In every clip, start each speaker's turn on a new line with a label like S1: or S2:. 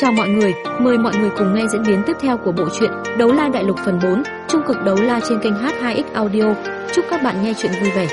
S1: Chào mọi người, mời mọi người cùng nghe diễn biến tiếp theo của bộ truyện Đấu La Đại Lục phần 4, trung cực đấu la trên kênh H2X Audio. Chúc các bạn nghe truyện vui vẻ.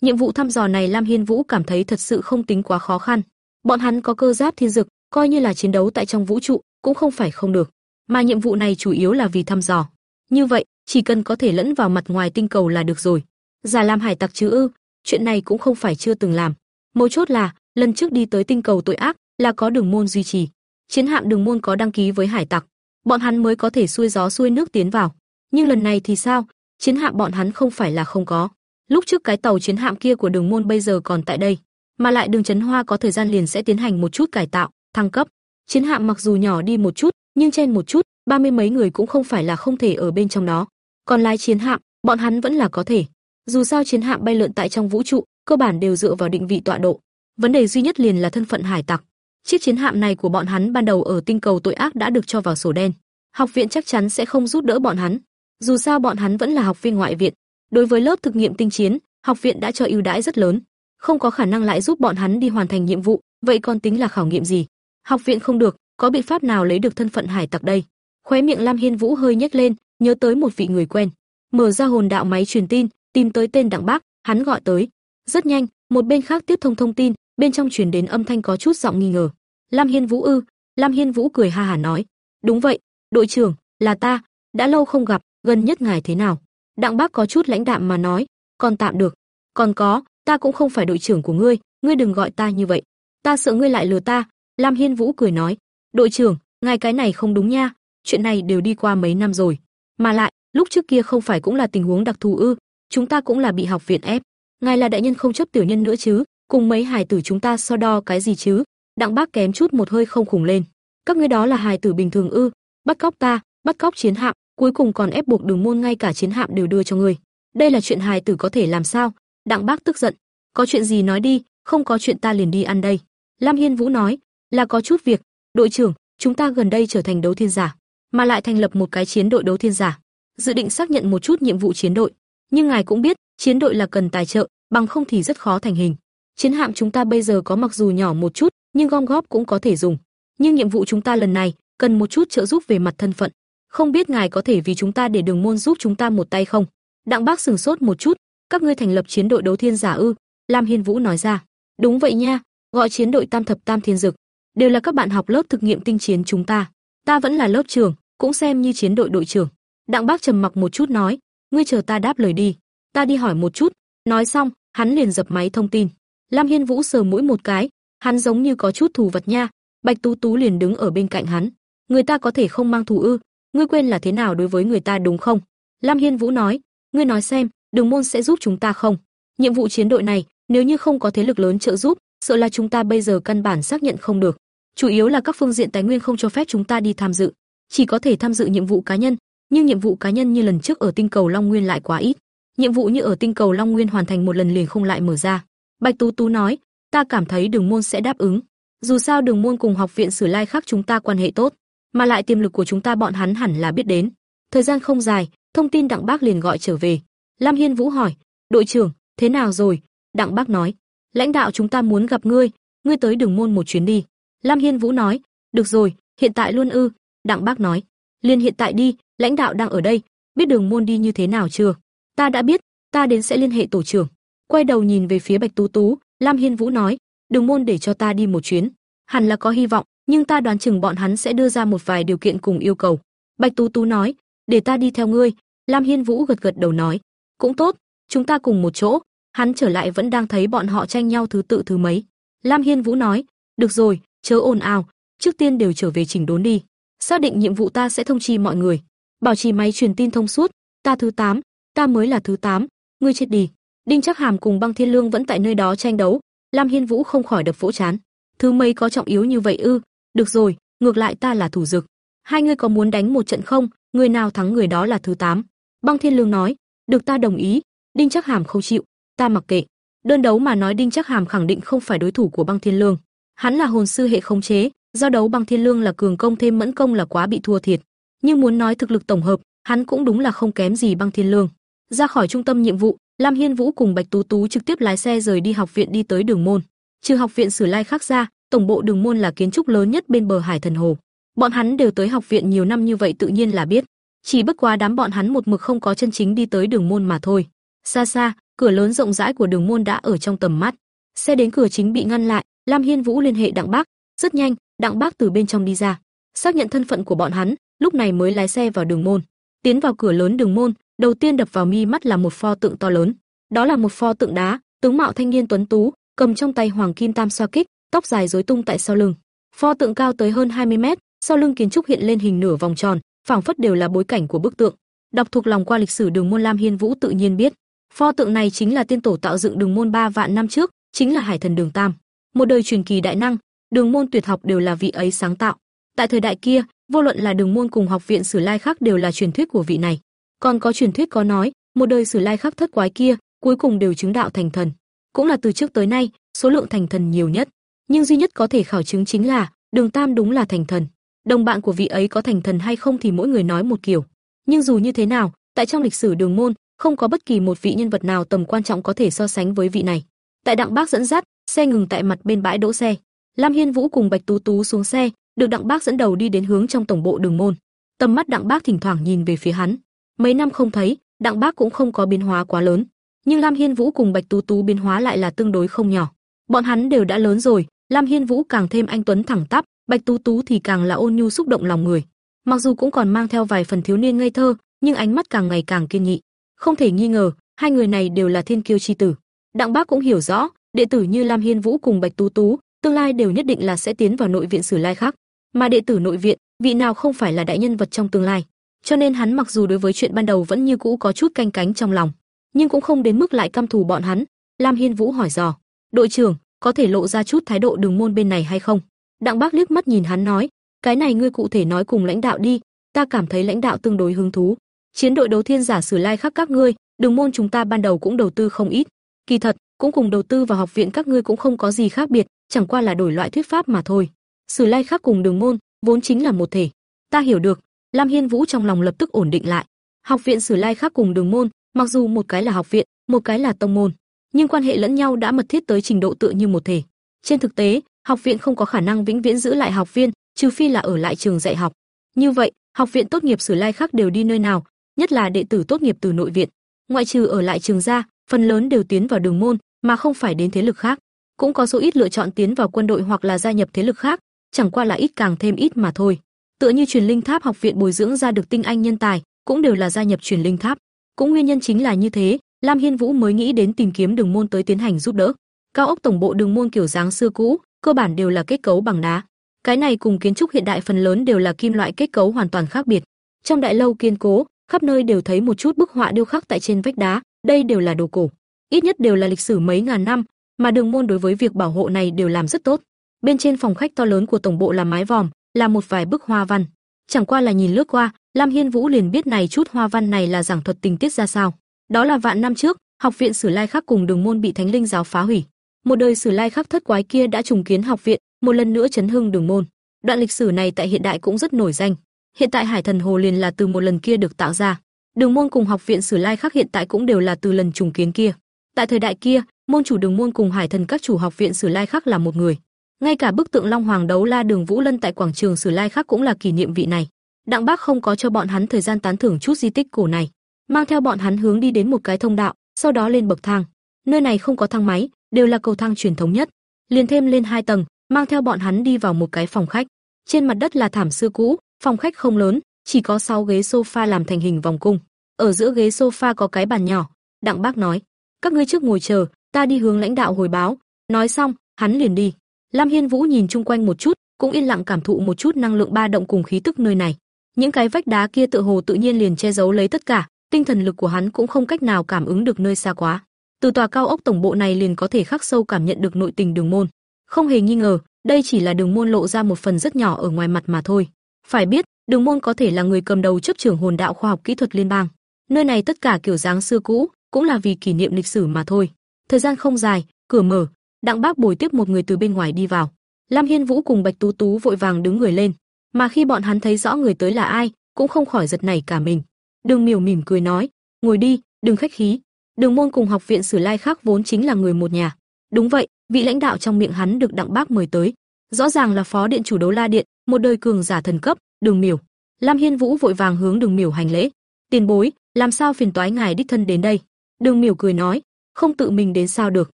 S1: Nhiệm vụ thăm dò này Lam Hiên Vũ cảm thấy thật sự không tính quá khó khăn. Bọn hắn có cơ giáp thiên dực, coi như là chiến đấu tại trong vũ trụ, cũng không phải không được. Mà nhiệm vụ này chủ yếu là vì thăm dò. Như vậy, chỉ cần có thể lẫn vào mặt ngoài tinh cầu là được rồi. Giả Lam hải tặc chứ ư? Chuyện này cũng không phải chưa từng làm. Mấu chốt là, lần trước đi tới tinh cầu tội ác, là có đường môn duy trì. Chiến hạm đường môn có đăng ký với hải tặc, bọn hắn mới có thể xuôi gió xuôi nước tiến vào. Nhưng lần này thì sao? Chiến hạm bọn hắn không phải là không có. Lúc trước cái tàu chiến hạm kia của đường môn bây giờ còn tại đây, mà lại đường chấn hoa có thời gian liền sẽ tiến hành một chút cải tạo, thăng cấp. Chiến hạm mặc dù nhỏ đi một chút, nhưng trên một chút, ba mươi mấy người cũng không phải là không thể ở bên trong đó. Còn lái chiến hạm, bọn hắn vẫn là có thể. Dù sao chiến hạm bay lượn tại trong vũ trụ, cơ bản đều dựa vào định vị tọa độ. Vấn đề duy nhất liền là thân phận hải tặc. Chiếc chiến hạm này của bọn hắn ban đầu ở tinh cầu tội ác đã được cho vào sổ đen. Học viện chắc chắn sẽ không giúp đỡ bọn hắn. Dù sao bọn hắn vẫn là học viên ngoại viện. Đối với lớp thực nghiệm tinh chiến, học viện đã cho ưu đãi rất lớn, không có khả năng lại giúp bọn hắn đi hoàn thành nhiệm vụ, vậy còn tính là khảo nghiệm gì? Học viện không được, có biện pháp nào lấy được thân phận hải tặc đây? Khóe miệng Lam Hiên Vũ hơi nhếch lên, nhớ tới một vị người quen, mở ra hồn đạo máy truyền tin, tìm tới tên Đặng Bác, hắn gọi tới. Rất nhanh, một bên khác tiếp thông thông tin, bên trong truyền đến âm thanh có chút giọng nghi ngờ. Lam Hiên Vũ ư? Lam Hiên Vũ cười ha hả nói, đúng vậy, đội trưởng, là ta, đã lâu không gặp, gần nhất ngài thế nào? Đặng Bác có chút lãnh đạm mà nói, còn tạm được, còn có, ta cũng không phải đội trưởng của ngươi, ngươi đừng gọi ta như vậy, ta sợ ngươi lại lừa ta. Lam Hiên Vũ cười nói, đội trưởng, ngài cái này không đúng nha, chuyện này đều đi qua mấy năm rồi, mà lại, lúc trước kia không phải cũng là tình huống đặc thù ư? Chúng ta cũng là bị học viện ép, ngài là đại nhân không chấp tiểu nhân nữa chứ, cùng mấy hài tử chúng ta so đo cái gì chứ? Đặng Bác kém chút một hơi không khủng lên. Các ngươi đó là hài tử bình thường ư? Bắt cóc ta, bắt cóc chiến hạm, cuối cùng còn ép buộc Đường môn ngay cả chiến hạm đều đưa cho ngươi. Đây là chuyện hài tử có thể làm sao? Đặng Bác tức giận, có chuyện gì nói đi, không có chuyện ta liền đi ăn đây. Lam Hiên Vũ nói, là có chút việc, đội trưởng, chúng ta gần đây trở thành đấu thiên giả, mà lại thành lập một cái chiến đội đấu thiên giả, dự định xác nhận một chút nhiệm vụ chiến đội. Nhưng ngài cũng biết, chiến đội là cần tài trợ, bằng không thì rất khó thành hình. Chiến hạm chúng ta bây giờ có mặc dù nhỏ một chút, nhưng gom góp cũng có thể dùng. Nhưng nhiệm vụ chúng ta lần này cần một chút trợ giúp về mặt thân phận. Không biết ngài có thể vì chúng ta để đường môn giúp chúng ta một tay không? Đặng Bác sừng sốt một chút, các ngươi thành lập chiến đội đấu thiên giả ư? Lam Hiên Vũ nói ra. Đúng vậy nha, gọi chiến đội Tam thập Tam Thiên Dực, đều là các bạn học lớp thực nghiệm tinh chiến chúng ta. Ta vẫn là lớp trưởng, cũng xem như chiến đội đội trưởng. Đặng Bác trầm mặc một chút nói, ngươi chờ ta đáp lời đi, ta đi hỏi một chút. Nói xong, hắn liền dập máy thông tin. Lam Hiên Vũ sờ mũi một cái, hắn giống như có chút thù vật nha. Bạch Tú Tú liền đứng ở bên cạnh hắn. Người ta có thể không mang thù ư? Ngươi quên là thế nào đối với người ta đúng không? Lam Hiên Vũ nói, ngươi nói xem, Đường môn sẽ giúp chúng ta không? Nhiệm vụ chiến đội này, nếu như không có thế lực lớn trợ giúp, sợ là chúng ta bây giờ căn bản xác nhận không được. Chủ yếu là các phương diện tài nguyên không cho phép chúng ta đi tham dự, chỉ có thể tham dự nhiệm vụ cá nhân, nhưng nhiệm vụ cá nhân như lần trước ở tinh cầu Long Nguyên lại quá ít. Nhiệm vụ như ở tinh cầu Long Nguyên hoàn thành một lần liền không lại mở ra. Bạch Tú Tú nói, ta cảm thấy Đường môn sẽ đáp ứng. Dù sao Đường môn cùng học viện Sử Lai khác chúng ta quan hệ tốt, mà lại tiềm lực của chúng ta bọn hắn hẳn là biết đến. Thời gian không dài, thông tin Đặng Bác liền gọi trở về. Lam Hiên Vũ hỏi, "Đội trưởng, thế nào rồi?" Đặng Bác nói, "Lãnh đạo chúng ta muốn gặp ngươi, ngươi tới Đường môn một chuyến đi." Lam Hiên Vũ nói, "Được rồi, hiện tại luôn ư?" Đặng Bác nói, "Liên hiện tại đi, lãnh đạo đang ở đây, biết Đường môn đi như thế nào chưa?" "Ta đã biết, ta đến sẽ liên hệ tổ trưởng." Quay đầu nhìn về phía Bạch Tú Tú, Lam Hiên Vũ nói, "Đường môn để cho ta đi một chuyến, hẳn là có hy vọng, nhưng ta đoán chừng bọn hắn sẽ đưa ra một vài điều kiện cùng yêu cầu." Bạch Tú Tú nói, "Để ta đi theo ngươi." Lam Hiên Vũ gật gật đầu nói, "Cũng tốt, chúng ta cùng một chỗ." Hắn trở lại vẫn đang thấy bọn họ tranh nhau thứ tự thứ mấy. Lam Hiên Vũ nói, "Được rồi, chớ ồn ào, trước tiên đều trở về chỉnh đốn đi. Xác định nhiệm vụ ta sẽ thông chi mọi người, bảo trì máy truyền tin thông suốt, ta thứ 8, ta mới là thứ 8, ngươi chết đi." Đinh Trác Hàm cùng Băng Thiên Lương vẫn tại nơi đó tranh đấu, Lam Hiên Vũ không khỏi đập vỗ chán. Thứ mây có trọng yếu như vậy ư? Được rồi, ngược lại ta là thủ dực. Hai người có muốn đánh một trận không? Người nào thắng người đó là thứ tám. Băng Thiên Lương nói, được ta đồng ý. Đinh Trác Hàm không chịu, ta mặc kệ. Đơn đấu mà nói Đinh Trác Hàm khẳng định không phải đối thủ của Băng Thiên Lương. Hắn là hồn sư hệ khống chế, do đấu Băng Thiên Lương là cường công thêm mẫn công là quá bị thua thiệt. Nhưng muốn nói thực lực tổng hợp, hắn cũng đúng là không kém gì Băng Thiên Lương. Ra khỏi trung tâm nhiệm vụ, Lam Hiên Vũ cùng Bạch Tú Tú trực tiếp lái xe rời đi học viện đi tới đường môn. Trừ học viện Sử Lai khác ra, tổng bộ Đường môn là kiến trúc lớn nhất bên bờ Hải Thần Hồ. Bọn hắn đều tới học viện nhiều năm như vậy tự nhiên là biết. Chỉ bất quá đám bọn hắn một mực không có chân chính đi tới Đường môn mà thôi. Xa xa, cửa lớn rộng rãi của Đường môn đã ở trong tầm mắt. Xe đến cửa chính bị ngăn lại, Lam Hiên Vũ liên hệ Đặng Bác, rất nhanh, Đặng Bác từ bên trong đi ra, xác nhận thân phận của bọn hắn, lúc này mới lái xe vào đường môn. Tiến vào cửa lớn đường môn, đầu tiên đập vào mi mắt là một pho tượng to lớn. Đó là một pho tượng đá, tướng mạo thanh niên tuấn tú, cầm trong tay hoàng kim tam xoa kích, tóc dài rối tung tại sau lưng. Pho tượng cao tới hơn 20 mét, sau lưng kiến trúc hiện lên hình nửa vòng tròn, phảng phất đều là bối cảnh của bức tượng. Đọc thuộc lòng qua lịch sử Đường môn Lam Hiên Vũ tự nhiên biết, pho tượng này chính là tiên tổ tạo dựng Đường môn ba vạn năm trước, chính là Hải Thần Đường Tam, một đời truyền kỳ đại năng, Đường môn tuyệt học đều là vị ấy sáng tạo. Tại thời đại kia, vô luận là Đường môn cùng học viện Sử Lai khác đều là truyền thuyết của vị này. Còn có truyền thuyết có nói, một đời Sử Lai khắc thất quái kia, cuối cùng đều chứng đạo thành thần. Cũng là từ trước tới nay, số lượng thành thần nhiều nhất, nhưng duy nhất có thể khảo chứng chính là, Đường Tam đúng là thành thần. Đồng bạn của vị ấy có thành thần hay không thì mỗi người nói một kiểu. Nhưng dù như thế nào, tại trong lịch sử Đường môn, không có bất kỳ một vị nhân vật nào tầm quan trọng có thể so sánh với vị này. Tại Đặng Bác dẫn dắt, xe ngừng tại mặt bên bãi đỗ xe. Lam Hiên Vũ cùng Bạch Tú Tú xuống xe, được Đặng Bác dẫn đầu đi đến hướng trong tổng bộ Đường môn. Tầm mắt Đặng Bác thỉnh thoảng nhìn về phía hắn. Mấy năm không thấy, Đặng Bác cũng không có biến hóa quá lớn, nhưng Lam Hiên Vũ cùng Bạch Tú Tú biến hóa lại là tương đối không nhỏ. Bọn hắn đều đã lớn rồi, Lam Hiên Vũ càng thêm anh tuấn thẳng tắp, Bạch Tú Tú thì càng là ôn nhu xúc động lòng người. Mặc dù cũng còn mang theo vài phần thiếu niên ngây thơ, nhưng ánh mắt càng ngày càng kiên nghị. Không thể nghi ngờ, hai người này đều là thiên kiêu chi tử. Đặng Bác cũng hiểu rõ, đệ tử như Lam Hiên Vũ cùng Bạch Tú Tú, tương lai đều nhất định là sẽ tiến vào nội viện Sử Lai khác, mà đệ tử nội viện, vị nào không phải là đại nhân vật trong tương lai. Cho nên hắn mặc dù đối với chuyện ban đầu vẫn như cũ có chút canh cánh trong lòng, nhưng cũng không đến mức lại căm thù bọn hắn. Lam Hiên Vũ hỏi dò, "Đội trưởng, có thể lộ ra chút thái độ đường môn bên này hay không?" Đặng Bác liếc mắt nhìn hắn nói, "Cái này ngươi cụ thể nói cùng lãnh đạo đi, ta cảm thấy lãnh đạo tương đối hứng thú. Chiến đội đấu thiên giả Sử Lai khác các ngươi, đường môn chúng ta ban đầu cũng đầu tư không ít. Kỳ thật, cũng cùng đầu tư vào học viện các ngươi cũng không có gì khác biệt, chẳng qua là đổi loại thuyết pháp mà thôi. Sử Lai khác cùng Đường môn vốn chính là một thể. Ta hiểu được." Lam Hiên Vũ trong lòng lập tức ổn định lại. Học viện Sử Lai khác cùng Đường môn, mặc dù một cái là học viện, một cái là tông môn, nhưng quan hệ lẫn nhau đã mật thiết tới trình độ tựa như một thể. Trên thực tế, học viện không có khả năng vĩnh viễn giữ lại học viên, trừ phi là ở lại trường dạy học. Như vậy, học viện tốt nghiệp Sử Lai khác đều đi nơi nào, nhất là đệ tử tốt nghiệp từ nội viện, ngoại trừ ở lại trường ra, phần lớn đều tiến vào đường môn, mà không phải đến thế lực khác. Cũng có số ít lựa chọn tiến vào quân đội hoặc là gia nhập thế lực khác, chẳng qua là ít càng thêm ít mà thôi. Tựa như truyền linh tháp học viện bồi dưỡng ra được tinh anh nhân tài, cũng đều là gia nhập truyền linh tháp. Cũng nguyên nhân chính là như thế, Lam Hiên Vũ mới nghĩ đến tìm kiếm đường môn tới tiến hành giúp đỡ. Cao ốc tổng bộ đường môn kiểu dáng xưa cũ, cơ bản đều là kết cấu bằng đá. Cái này cùng kiến trúc hiện đại phần lớn đều là kim loại kết cấu hoàn toàn khác biệt. Trong đại lâu kiên cố, khắp nơi đều thấy một chút bức họa điêu khắc tại trên vách đá, đây đều là đồ cổ, ít nhất đều là lịch sử mấy ngàn năm, mà đường môn đối với việc bảo hộ này đều làm rất tốt. Bên trên phòng khách to lớn của tổng bộ là mái vòm, là một vài bức hoa văn. Chẳng qua là nhìn lướt qua, Lam Hiên Vũ liền biết này chút hoa văn này là giảng thuật tình tiết ra sao. Đó là vạn năm trước, học viện Sử Lai Khắc cùng Đường môn bị Thánh Linh giáo phá hủy. Một đời Sử Lai Khắc thất quái kia đã trùng kiến học viện, một lần nữa chấn hưng Đường môn. Đoạn lịch sử này tại hiện đại cũng rất nổi danh. Hiện tại Hải Thần Hồ liền là từ một lần kia được tạo ra. Đường môn cùng học viện Sử Lai Khắc hiện tại cũng đều là từ lần trùng kiến kia. Tại thời đại kia, môn chủ Đường môn cùng Hải Thần các chủ học viện Sử Lai Khắc là một người. Ngay cả bức tượng Long Hoàng đấu la Đường Vũ Lân tại quảng trường Sử Lai khác cũng là kỷ niệm vị này. Đặng Bác không có cho bọn hắn thời gian tán thưởng chút di tích cổ này, mang theo bọn hắn hướng đi đến một cái thông đạo, sau đó lên bậc thang. Nơi này không có thang máy, đều là cầu thang truyền thống nhất. Liền thêm lên hai tầng, mang theo bọn hắn đi vào một cái phòng khách. Trên mặt đất là thảm xưa cũ, phòng khách không lớn, chỉ có 6 ghế sofa làm thành hình vòng cung. Ở giữa ghế sofa có cái bàn nhỏ, Đặng Bác nói: "Các ngươi trước ngồi chờ, ta đi hướng lãnh đạo hồi báo." Nói xong, hắn liền đi. Lam Hiên Vũ nhìn chung quanh một chút, cũng yên lặng cảm thụ một chút năng lượng ba động cùng khí tức nơi này. Những cái vách đá kia tự hồ tự nhiên liền che giấu lấy tất cả, tinh thần lực của hắn cũng không cách nào cảm ứng được nơi xa quá. Từ tòa cao ốc tổng bộ này liền có thể khắc sâu cảm nhận được nội tình đường môn. Không hề nghi ngờ, đây chỉ là đường môn lộ ra một phần rất nhỏ ở ngoài mặt mà thôi. Phải biết, đường môn có thể là người cầm đầu chấp trưởng hồn đạo khoa học kỹ thuật liên bang. Nơi này tất cả kiểu dáng xưa cũ, cũng là vì kỷ niệm lịch sử mà thôi. Thời gian không dài, cửa mở, Đặng Bác bồi tiếp một người từ bên ngoài đi vào. Lam Hiên Vũ cùng Bạch Tú Tú vội vàng đứng người lên, mà khi bọn hắn thấy rõ người tới là ai, cũng không khỏi giật nảy cả mình. Đường Miểu mỉm cười nói, "Ngồi đi, đừng khách khí." Đường môn cùng học viện Sử Lai khác vốn chính là người một nhà. Đúng vậy, vị lãnh đạo trong miệng hắn được Đặng Bác mời tới. Rõ ràng là phó điện chủ đấu la điện, một đời cường giả thần cấp, Đường Miểu. Lam Hiên Vũ vội vàng hướng Đường Miểu hành lễ. Tiền bối, làm sao phiền toái ngài đích thân đến đây? Đường Miểu cười nói, không tự mình đến sao được.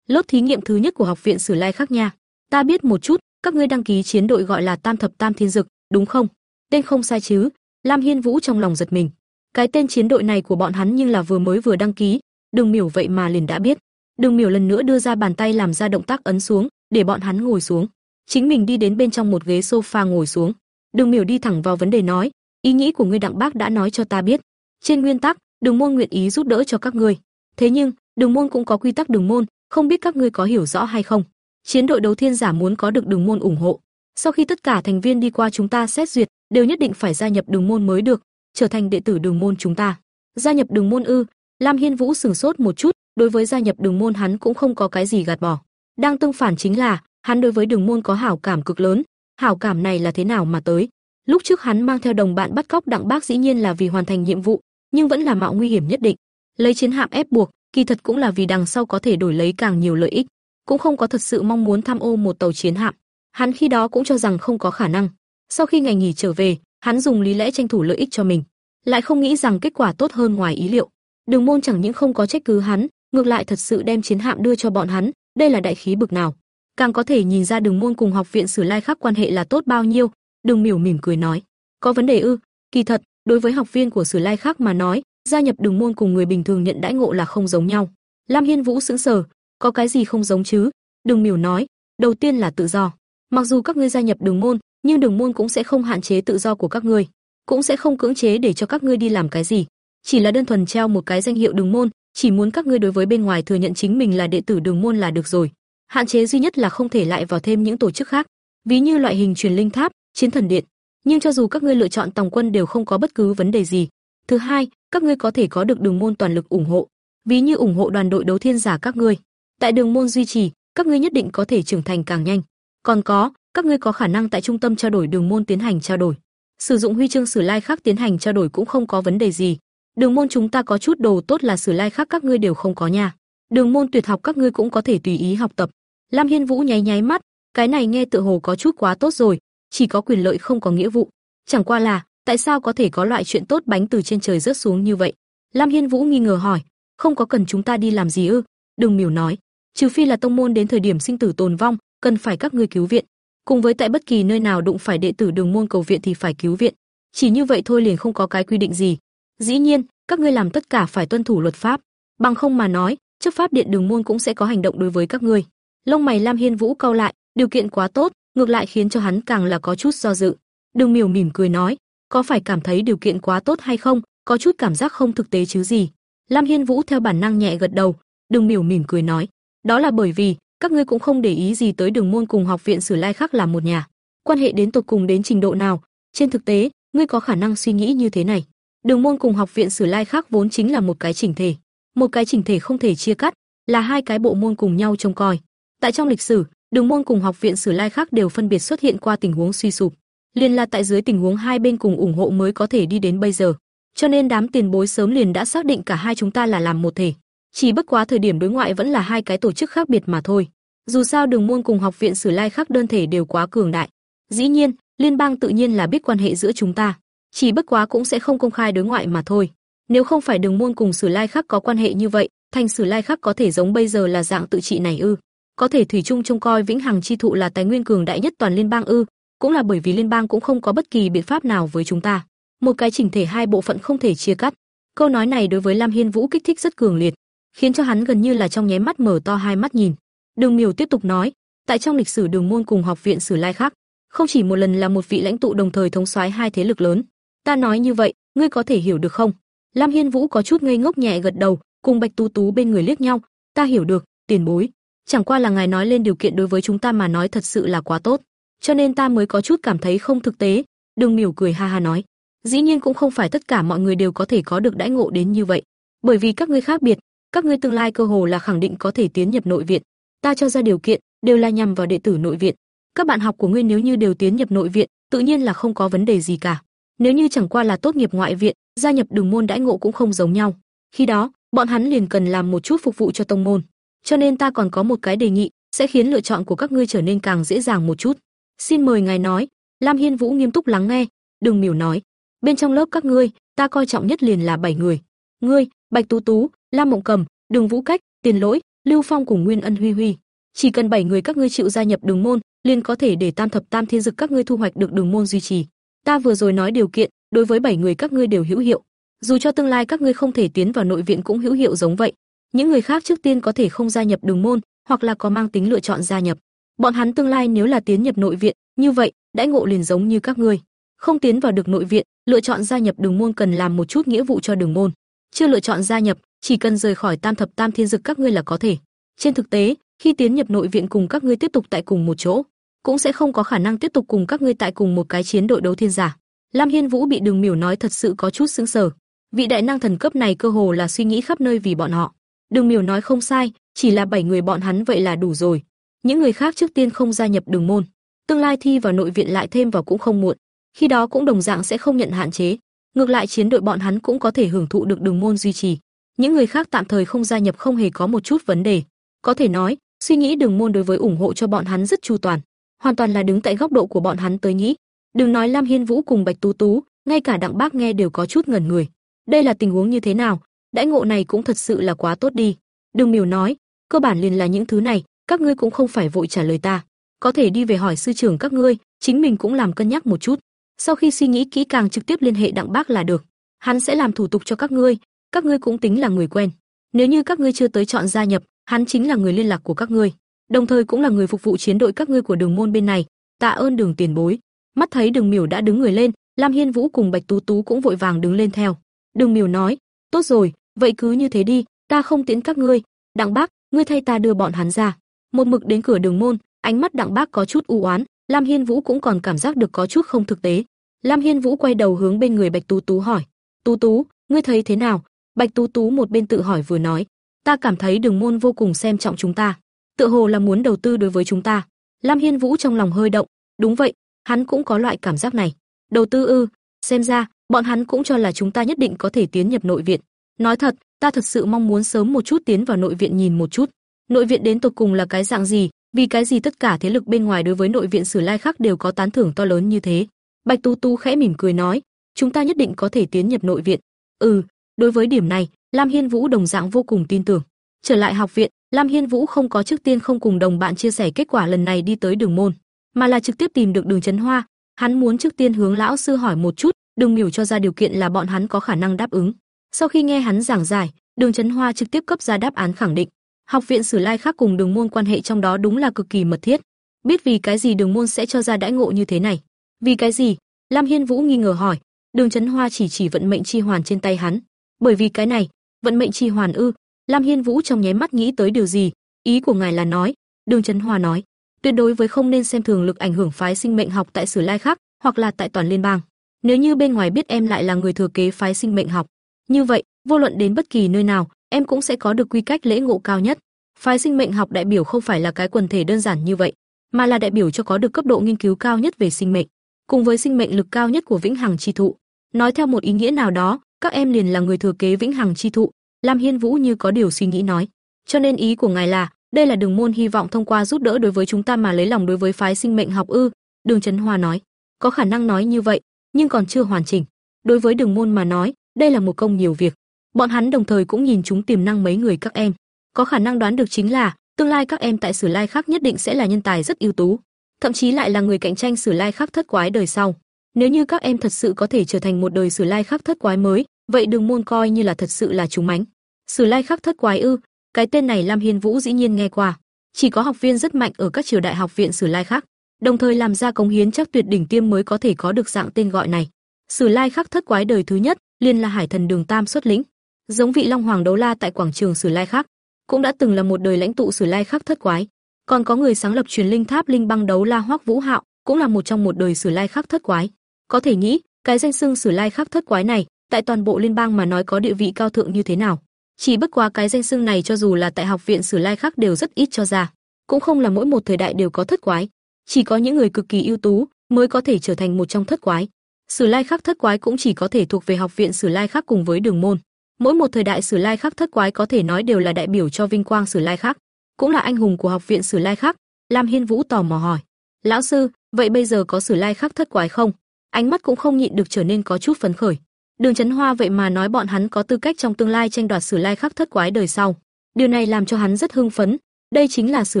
S1: Lớp thí nghiệm thứ nhất của học viện Sử Lai khác nha. Ta biết một chút, các ngươi đăng ký chiến đội gọi là Tam thập Tam Thiên Dực, đúng không? Tên không sai chứ? Lam Hiên Vũ trong lòng giật mình. Cái tên chiến đội này của bọn hắn nhưng là vừa mới vừa đăng ký, Đường Miểu vậy mà liền đã biết. Đường Miểu lần nữa đưa ra bàn tay làm ra động tác ấn xuống, để bọn hắn ngồi xuống. Chính mình đi đến bên trong một ghế sofa ngồi xuống. Đường Miểu đi thẳng vào vấn đề nói, ý nghĩ của ngươi Đặng Bác đã nói cho ta biết. Trên nguyên tắc, Đường môn nguyện ý giúp đỡ cho các ngươi. Thế nhưng, Đường môn cũng có quy tắc Đường môn, không biết các ngươi có hiểu rõ hay không. Chiến đội đấu thiên giả muốn có được Đường môn ủng hộ. Sau khi tất cả thành viên đi qua chúng ta xét duyệt, đều nhất định phải gia nhập Đường môn mới được, trở thành đệ tử Đường môn chúng ta. Gia nhập Đường môn ư? Lam Hiên Vũ sửng sốt một chút, đối với gia nhập Đường môn hắn cũng không có cái gì gạt bỏ. Đang tương phản chính là, hắn đối với Đường môn có hảo cảm cực lớn, hảo cảm này là thế nào mà tới? Lúc trước hắn mang theo đồng bạn bắt cóc Đặng Bác dĩ nhiên là vì hoàn thành nhiệm vụ, nhưng vẫn là mạo nguy hiểm nhất định. Lấy chiến hạm ép buộc, kỳ thật cũng là vì đằng sau có thể đổi lấy càng nhiều lợi ích, cũng không có thật sự mong muốn tham ô một tàu chiến hạm. Hắn khi đó cũng cho rằng không có khả năng. Sau khi ngày nghỉ trở về, hắn dùng lý lẽ tranh thủ lợi ích cho mình, lại không nghĩ rằng kết quả tốt hơn ngoài ý liệu. Đường môn chẳng những không có trách cứ hắn, ngược lại thật sự đem chiến hạm đưa cho bọn hắn, đây là đại khí bực nào. Càng có thể nhìn ra Đường môn cùng học viện Sử Lai khác quan hệ là tốt bao nhiêu, Đường Miểu mỉm cười nói, có vấn đề ư? Kỳ thật, đối với học viên của Sử Lai khác mà nói, gia nhập Đường môn cùng người bình thường nhận đãi ngộ là không giống nhau. Lam Hiên Vũ sững sờ, có cái gì không giống chứ? Đường Miểu nói, đầu tiên là tự do. Mặc dù các ngươi gia nhập Đường môn, nhưng Đường môn cũng sẽ không hạn chế tự do của các ngươi, cũng sẽ không cưỡng chế để cho các ngươi đi làm cái gì, chỉ là đơn thuần treo một cái danh hiệu Đường môn, chỉ muốn các ngươi đối với bên ngoài thừa nhận chính mình là đệ tử Đường môn là được rồi. Hạn chế duy nhất là không thể lại vào thêm những tổ chức khác, ví như loại hình truyền linh tháp, chiến thần điện. Nhưng cho dù các ngươi lựa chọn tòng quân đều không có bất cứ vấn đề gì. Thứ hai, các ngươi có thể có được đường môn toàn lực ủng hộ, ví như ủng hộ đoàn đội đấu thiên giả các ngươi. Tại đường môn duy trì, các ngươi nhất định có thể trưởng thành càng nhanh. Còn có, các ngươi có khả năng tại trung tâm trao đổi đường môn tiến hành trao đổi. Sử dụng huy chương sử lai khác tiến hành trao đổi cũng không có vấn đề gì. Đường môn chúng ta có chút đồ tốt là sử lai khác các ngươi đều không có nha. Đường môn tuyệt học các ngươi cũng có thể tùy ý học tập. Lam Hiên Vũ nháy nháy mắt, cái này nghe tựa hồ có chút quá tốt rồi, chỉ có quyền lợi không có nghĩa vụ. Chẳng qua là, tại sao có thể có loại chuyện tốt bánh từ trên trời rớt xuống như vậy? Lam Hiên Vũ nghi ngờ hỏi, không có cần chúng ta đi làm gì ư? Đừng miểu nói, trừ phi là tông môn đến thời điểm sinh tử tồn vong, cần phải các ngươi cứu viện. Cùng với tại bất kỳ nơi nào đụng phải đệ tử đường môn cầu viện thì phải cứu viện. Chỉ như vậy thôi liền không có cái quy định gì. Dĩ nhiên, các ngươi làm tất cả phải tuân thủ luật pháp, bằng không mà nói, chấp pháp điện đường môn cũng sẽ có hành động đối với các ngươi. Lông mày Lam Hiên Vũ cau lại, điều kiện quá tốt, ngược lại khiến cho hắn càng là có chút do dự. Đường Miểu mỉm cười nói, có phải cảm thấy điều kiện quá tốt hay không, có chút cảm giác không thực tế chứ gì. Lam Hiên Vũ theo bản năng nhẹ gật đầu, Đường Miểu mỉm cười nói, đó là bởi vì các ngươi cũng không để ý gì tới Đường môn cùng học viện Sử Lai khác là một nhà, quan hệ đến tột cùng đến trình độ nào, trên thực tế, ngươi có khả năng suy nghĩ như thế này. Đường môn cùng học viện Sử Lai khác vốn chính là một cái chỉnh thể, một cái chỉnh thể không thể chia cắt, là hai cái bộ môn cùng nhau trông coi. Tại trong lịch sử, Đường môn cùng học viện Sử Lai khác đều phân biệt xuất hiện qua tình huống suy sụp, liền là tại dưới tình huống hai bên cùng ủng hộ mới có thể đi đến bây giờ. Cho nên đám tiền bối sớm liền đã xác định cả hai chúng ta là làm một thể. Chỉ bất quá thời điểm đối ngoại vẫn là hai cái tổ chức khác biệt mà thôi. Dù sao Đường môn cùng học viện Sử Lai khác đơn thể đều quá cường đại. Dĩ nhiên, liên bang tự nhiên là biết quan hệ giữa chúng ta, chỉ bất quá cũng sẽ không công khai đối ngoại mà thôi. Nếu không phải Đường môn cùng Sử Lai khác có quan hệ như vậy, thành Sử Lai khác có thể giống bây giờ là dạng tự trị này ư? có thể thủy chung trông coi vĩnh hằng chi thụ là tài nguyên cường đại nhất toàn liên bang ư? Cũng là bởi vì liên bang cũng không có bất kỳ biện pháp nào với chúng ta. Một cái chỉnh thể hai bộ phận không thể chia cắt. Câu nói này đối với Lam Hiên Vũ kích thích rất cường liệt, khiến cho hắn gần như là trong nháy mắt mở to hai mắt nhìn. Đường Miểu tiếp tục nói, tại trong lịch sử Đường môn cùng học viện Sử Lai khác, không chỉ một lần là một vị lãnh tụ đồng thời thống soái hai thế lực lớn. Ta nói như vậy, ngươi có thể hiểu được không? Lam Hiên Vũ có chút ngây ngốc nhẹ gật đầu, cùng Bạch Tú Tú bên người liếc nhau, ta hiểu được, tiền bối. Chẳng qua là ngài nói lên điều kiện đối với chúng ta mà nói thật sự là quá tốt, cho nên ta mới có chút cảm thấy không thực tế." Đường Miểu cười ha ha nói, "Dĩ nhiên cũng không phải tất cả mọi người đều có thể có được đãi ngộ đến như vậy, bởi vì các ngươi khác biệt, các ngươi tương lai cơ hồ là khẳng định có thể tiến nhập nội viện. Ta cho ra điều kiện đều là nhằm vào đệ tử nội viện. Các bạn học của ngươi nếu như đều tiến nhập nội viện, tự nhiên là không có vấn đề gì cả. Nếu như chẳng qua là tốt nghiệp ngoại viện, gia nhập đường môn đãi ngộ cũng không giống nhau. Khi đó, bọn hắn liền cần làm một chút phục vụ cho tông môn cho nên ta còn có một cái đề nghị, sẽ khiến lựa chọn của các ngươi trở nên càng dễ dàng một chút. Xin mời ngài nói. Lam Hiên Vũ nghiêm túc lắng nghe, Đường Miểu nói, bên trong lớp các ngươi, ta coi trọng nhất liền là bảy người. Ngươi, Bạch Tú Tú, Lam Mộng Cầm, Đường Vũ Cách, Tiền Lỗi, Lưu Phong cùng Nguyên Ân Huy Huy. Chỉ cần bảy người các ngươi chịu gia nhập Đường môn, liền có thể để Tam thập Tam thiên dực các ngươi thu hoạch được Đường môn duy trì. Ta vừa rồi nói điều kiện, đối với bảy người các ngươi đều hữu hiệu. Dù cho tương lai các ngươi không thể tiến vào nội viện cũng hữu hiệu giống vậy. Những người khác trước tiên có thể không gia nhập Đường môn, hoặc là có mang tính lựa chọn gia nhập. Bọn hắn tương lai nếu là tiến nhập nội viện, như vậy, đãi ngộ liền giống như các ngươi. Không tiến vào được nội viện, lựa chọn gia nhập Đường môn cần làm một chút nghĩa vụ cho Đường môn. Chưa lựa chọn gia nhập, chỉ cần rời khỏi Tam thập Tam thiên dực các ngươi là có thể. Trên thực tế, khi tiến nhập nội viện cùng các ngươi tiếp tục tại cùng một chỗ, cũng sẽ không có khả năng tiếp tục cùng các ngươi tại cùng một cái chiến đội đấu thiên giả. Lam Hiên Vũ bị Đường Miểu nói thật sự có chút sững sờ. Vị đại năng thần cấp này cơ hồ là suy nghĩ khắp nơi vì bọn họ. Đường Miểu nói không sai, chỉ là bảy người bọn hắn vậy là đủ rồi. Những người khác trước tiên không gia nhập đường môn, tương lai thi vào nội viện lại thêm vào cũng không muộn. Khi đó cũng đồng dạng sẽ không nhận hạn chế, ngược lại chiến đội bọn hắn cũng có thể hưởng thụ được đường môn duy trì. Những người khác tạm thời không gia nhập không hề có một chút vấn đề. Có thể nói, suy nghĩ đường môn đối với ủng hộ cho bọn hắn rất chu toàn, hoàn toàn là đứng tại góc độ của bọn hắn tới nghĩ. Đừng nói Lam Hiên Vũ cùng Bạch Tú Tú, ngay cả Đặng Bác nghe đều có chút ngẩn người. Đây là tình huống như thế nào? Đãi ngộ này cũng thật sự là quá tốt đi. Đường Miểu nói, cơ bản liền là những thứ này, các ngươi cũng không phải vội trả lời ta, có thể đi về hỏi sư trưởng các ngươi, chính mình cũng làm cân nhắc một chút. Sau khi suy nghĩ kỹ càng trực tiếp liên hệ Đặng Bác là được, hắn sẽ làm thủ tục cho các ngươi, các ngươi cũng tính là người quen. Nếu như các ngươi chưa tới chọn gia nhập, hắn chính là người liên lạc của các ngươi, đồng thời cũng là người phục vụ chiến đội các ngươi của Đường môn bên này. Tạ ơn Đường tiền bối. Mắt thấy Đường Miểu đã đứng người lên, Lam Hiên Vũ cùng Bạch Tú Tú cũng vội vàng đứng lên theo. Đường Miểu nói, "Tốt rồi, vậy cứ như thế đi, ta không tiễn các ngươi, Đặng Bác, ngươi thay ta đưa bọn hắn ra." Một mực đến cửa đường môn, ánh mắt Đặng Bác có chút u oán, Lam Hiên Vũ cũng còn cảm giác được có chút không thực tế. Lam Hiên Vũ quay đầu hướng bên người Bạch Tú Tú hỏi, "Tú Tú, ngươi thấy thế nào?" Bạch Tú Tú một bên tự hỏi vừa nói, "Ta cảm thấy Đường môn vô cùng xem trọng chúng ta, tựa hồ là muốn đầu tư đối với chúng ta." Lam Hiên Vũ trong lòng hơi động, đúng vậy, hắn cũng có loại cảm giác này. Đầu tư ư? Xem ra, bọn hắn cũng cho là chúng ta nhất định có thể tiến nhập nội viện. Nói thật, ta thật sự mong muốn sớm một chút tiến vào nội viện nhìn một chút. Nội viện đến tột cùng là cái dạng gì, vì cái gì tất cả thế lực bên ngoài đối với nội viện Sử Lai khác đều có tán thưởng to lớn như thế. Bạch Tu Tu khẽ mỉm cười nói, chúng ta nhất định có thể tiến nhập nội viện. Ừ, đối với điểm này, Lam Hiên Vũ đồng dạng vô cùng tin tưởng. Trở lại học viện, Lam Hiên Vũ không có trước tiên không cùng đồng bạn chia sẻ kết quả lần này đi tới đường môn, mà là trực tiếp tìm được Đường Chấn Hoa, hắn muốn trước tiên hướng lão sư hỏi một chút, Đường Miểu cho ra điều kiện là bọn hắn có khả năng đáp ứng. Sau khi nghe hắn giảng giải, Đường Chấn Hoa trực tiếp cấp ra đáp án khẳng định. Học viện Sử Lai khác cùng Đường môn quan hệ trong đó đúng là cực kỳ mật thiết. Biết vì cái gì Đường môn sẽ cho ra đãi ngộ như thế này? Vì cái gì? Lam Hiên Vũ nghi ngờ hỏi. Đường Chấn Hoa chỉ chỉ vận mệnh chi hoàn trên tay hắn. Bởi vì cái này, vận mệnh chi hoàn ư? Lam Hiên Vũ trong nháy mắt nghĩ tới điều gì? Ý của ngài là nói? Đường Chấn Hoa nói, tuyệt đối với không nên xem thường lực ảnh hưởng phái sinh mệnh học tại Sử Lai khác, hoặc là tại toàn liên bang. Nếu như bên ngoài biết em lại là người thừa kế phái sinh mệnh học, như vậy, vô luận đến bất kỳ nơi nào, em cũng sẽ có được quy cách lễ ngộ cao nhất. Phái sinh mệnh học đại biểu không phải là cái quần thể đơn giản như vậy, mà là đại biểu cho có được cấp độ nghiên cứu cao nhất về sinh mệnh, cùng với sinh mệnh lực cao nhất của vĩnh hằng chi thụ. Nói theo một ý nghĩa nào đó, các em liền là người thừa kế vĩnh hằng chi thụ. Lam Hiên Vũ như có điều suy nghĩ nói, cho nên ý của ngài là, đây là đường môn hy vọng thông qua giúp đỡ đối với chúng ta mà lấy lòng đối với phái sinh mệnh học ư? Đường Chấn Hoa nói, có khả năng nói như vậy, nhưng còn chưa hoàn chỉnh. Đối với đường môn mà nói, đây là một công nhiều việc. Bọn hắn đồng thời cũng nhìn chúng tiềm năng mấy người các em, có khả năng đoán được chính là tương lai các em tại Sử Lai khác nhất định sẽ là nhân tài rất ưu tú, thậm chí lại là người cạnh tranh Sử Lai khác thất quái đời sau. Nếu như các em thật sự có thể trở thành một đời Sử Lai khác thất quái mới, vậy đường môn coi như là thật sự là chúng mánh. Sử Lai khác thất quái ư? Cái tên này Lam Hiên Vũ dĩ nhiên nghe qua, chỉ có học viên rất mạnh ở các trường đại học viện Sử Lai khác, đồng thời làm ra cống hiến chắc tuyệt đỉnh tiêm mới có thể có được dạng tên gọi này. Sử Lai khắc thất quái đời thứ nhất, liền là Hải Thần Đường Tam xuất lĩnh, giống vị Long Hoàng đấu la tại quảng trường Sử Lai khắc, cũng đã từng là một đời lãnh tụ Sử Lai khắc thất quái. Còn có người sáng lập truyền linh tháp linh băng đấu la Hoắc Vũ Hạo, cũng là một trong một đời Sử Lai khắc thất quái. Có thể nghĩ, cái danh xưng Sử Lai khắc thất quái này, tại toàn bộ liên bang mà nói có địa vị cao thượng như thế nào. Chỉ bất quá cái danh xưng này cho dù là tại học viện Sử Lai khắc đều rất ít cho ra, cũng không là mỗi một thời đại đều có thất quái, chỉ có những người cực kỳ ưu tú mới có thể trở thành một trong thất quái. Sử Lai Khắc thất quái cũng chỉ có thể thuộc về học viện Sử Lai Khắc cùng với Đường môn. Mỗi một thời đại Sử Lai Khắc thất quái có thể nói đều là đại biểu cho vinh quang Sử Lai Khắc, cũng là anh hùng của học viện Sử Lai Khắc. Lam Hiên Vũ tò mò hỏi: "Lão sư, vậy bây giờ có Sử Lai Khắc thất quái không? Ánh mắt cũng không nhịn được trở nên có chút phấn khởi. Đường Chấn Hoa vậy mà nói bọn hắn có tư cách trong tương lai tranh đoạt Sử Lai Khắc thất quái đời sau. Điều này làm cho hắn rất hưng phấn, đây chính là Sử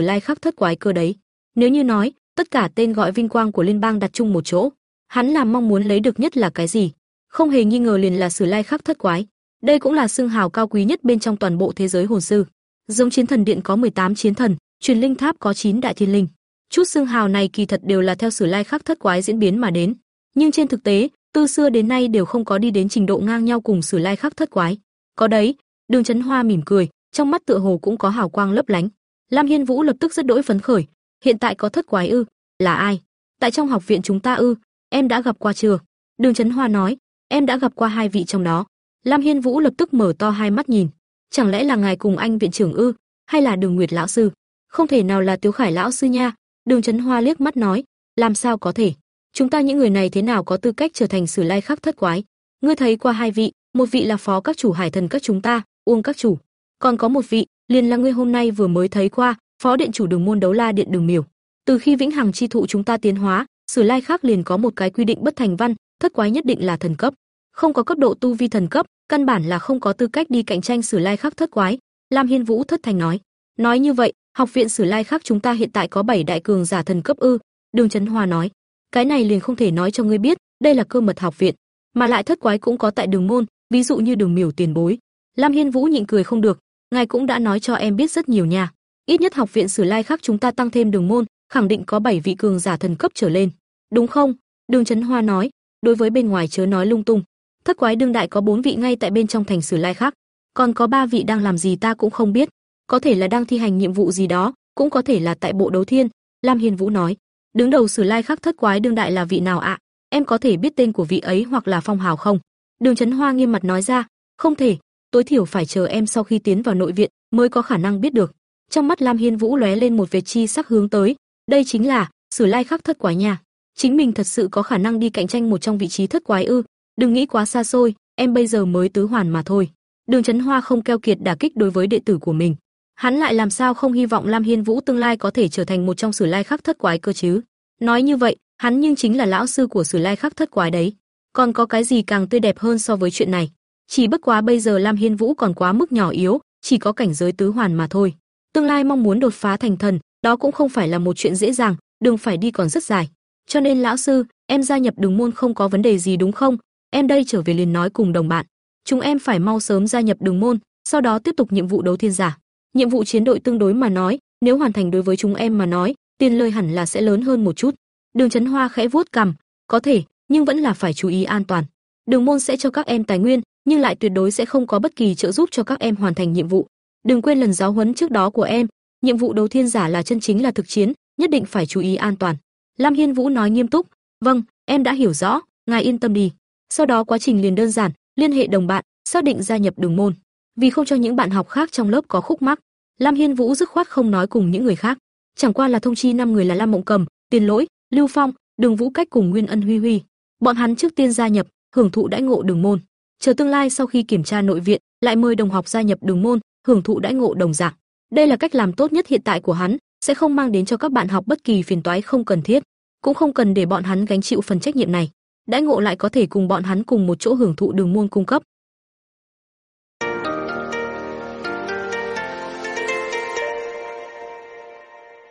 S1: Lai Khắc thất quái cơ đấy. Nếu như nói, tất cả tên gọi vinh quang của liên bang đặt chung một chỗ, hắn làm mong muốn lấy được nhất là cái gì? Không hề nghi ngờ liền là Sử Lai Khắc thất quái. Đây cũng là xương hào cao quý nhất bên trong toàn bộ thế giới hồn sư. Giống chiến thần điện có 18 chiến thần, truyền linh tháp có 9 đại thiên linh. Chút xương hào này kỳ thật đều là theo Sử Lai Khắc thất quái diễn biến mà đến, nhưng trên thực tế, từ xưa đến nay đều không có đi đến trình độ ngang nhau cùng Sử Lai Khắc thất quái. Có đấy, Đường Chấn Hoa mỉm cười, trong mắt tựa hồ cũng có hào quang lấp lánh. Lam Hiên Vũ lập tức rất đỗi phấn khởi, hiện tại có thất quái ư? Là ai? Tại trong học viện chúng ta ư? Em đã gặp qua chưa? Đường Chấn Hoa nói, em đã gặp qua hai vị trong đó. Lam Hiên Vũ lập tức mở to hai mắt nhìn, chẳng lẽ là ngài cùng anh viện trưởng ư, hay là Đường Nguyệt lão sư? Không thể nào là Tiếu Khải lão sư nha. Đường Chấn Hoa liếc mắt nói, làm sao có thể? Chúng ta những người này thế nào có tư cách trở thành Sử Lai Khắc thất quái? Ngươi thấy qua hai vị, một vị là phó các chủ hải thần các chúng ta, Uông các chủ, còn có một vị, liền là ngươi hôm nay vừa mới thấy qua, phó điện chủ Đường môn đấu la điện Đường Miểu. Từ khi vĩnh hằng chi thụ chúng ta tiến hóa, Sử Lai Khắc liền có một cái quy định bất thành văn, thất quái nhất định là thần cấp. Không có cấp độ tu vi thần cấp, căn bản là không có tư cách đi cạnh tranh Sử Lai Khắc thất quái, Lam Hiên Vũ thất thành nói. Nói như vậy, học viện Sử Lai Khắc chúng ta hiện tại có 7 đại cường giả thần cấp ư? Đường Chấn Hoa nói. Cái này liền không thể nói cho ngươi biết, đây là cơ mật học viện, mà lại thất quái cũng có tại Đường môn, ví dụ như Đường Miểu tiền bối. Lam Hiên Vũ nhịn cười không được, ngài cũng đã nói cho em biết rất nhiều nha. Ít nhất học viện Sử Lai Khắc chúng ta tăng thêm Đường môn, khẳng định có 7 vị cường giả thần cấp trở lên. Đúng không? Đường Chấn Hoa nói, đối với bên ngoài chớ nói lung tung. Thất quái đương đại có 4 vị ngay tại bên trong thành Sử Lai Khắc, còn có 3 vị đang làm gì ta cũng không biết, có thể là đang thi hành nhiệm vụ gì đó, cũng có thể là tại bộ đấu thiên, Lam Hiên Vũ nói. Đứng đầu Sử Lai Khắc thất quái đương đại là vị nào ạ? Em có thể biết tên của vị ấy hoặc là phong hào không? Đường Chấn Hoa nghiêm mặt nói ra, không thể, tối thiểu phải chờ em sau khi tiến vào nội viện mới có khả năng biết được. Trong mắt Lam Hiên Vũ lóe lên một vệt chi sắc hướng tới, đây chính là Sử Lai Khắc thất quái nha. Chính mình thật sự có khả năng đi cạnh tranh một trong vị trí thất quái ư? Đừng nghĩ quá xa xôi, em bây giờ mới tứ hoàn mà thôi. Đường Chấn Hoa không keo kiệt đả kích đối với đệ tử của mình. Hắn lại làm sao không hy vọng Lam Hiên Vũ tương lai có thể trở thành một trong Sử Lai Khắc thất quái cơ chứ? Nói như vậy, hắn nhưng chính là lão sư của Sử Lai Khắc thất quái đấy. Còn có cái gì càng tươi đẹp hơn so với chuyện này? Chỉ bất quá bây giờ Lam Hiên Vũ còn quá mức nhỏ yếu, chỉ có cảnh giới tứ hoàn mà thôi. Tương lai mong muốn đột phá thành thần, đó cũng không phải là một chuyện dễ dàng, đường phải đi còn rất dài. Cho nên lão sư, em gia nhập đường môn không có vấn đề gì đúng không? Em đây trở về liền nói cùng đồng bạn. Chúng em phải mau sớm gia nhập đường môn, sau đó tiếp tục nhiệm vụ đấu thiên giả. Nhiệm vụ chiến đội tương đối mà nói, nếu hoàn thành đối với chúng em mà nói, tiền lời hẳn là sẽ lớn hơn một chút. Đường Chấn Hoa khẽ vuốt cằm, có thể, nhưng vẫn là phải chú ý an toàn. Đường môn sẽ cho các em tài nguyên, nhưng lại tuyệt đối sẽ không có bất kỳ trợ giúp cho các em hoàn thành nhiệm vụ. Đừng quên lần giáo huấn trước đó của em, nhiệm vụ đấu thiên giả là chân chính là thực chiến, nhất định phải chú ý an toàn. Lam Hiên Vũ nói nghiêm túc, "Vâng, em đã hiểu rõ, ngài yên tâm đi." Sau đó quá trình liền đơn giản, liên hệ đồng bạn, xác định gia nhập đường môn. Vì không cho những bạn học khác trong lớp có khúc mắc, Lam Hiên Vũ dứt khoát không nói cùng những người khác, chẳng qua là thông chi năm người là Lam Mộng Cầm, Tiền Lỗi, Lưu Phong, Đường Vũ Cách cùng Nguyên Ân Huy Huy. Bọn hắn trước tiên gia nhập, hưởng thụ đãi ngộ đường môn. Chờ tương lai sau khi kiểm tra nội viện, lại mời đồng học gia nhập đường môn, hưởng thụ đãi ngộ đồng dạng. Đây là cách làm tốt nhất hiện tại của hắn, sẽ không mang đến cho các bạn học bất kỳ phiền toái không cần thiết, cũng không cần để bọn hắn gánh chịu phần trách nhiệm này. Đãi ngộ lại có thể cùng bọn hắn cùng một chỗ hưởng thụ đường môn cung cấp.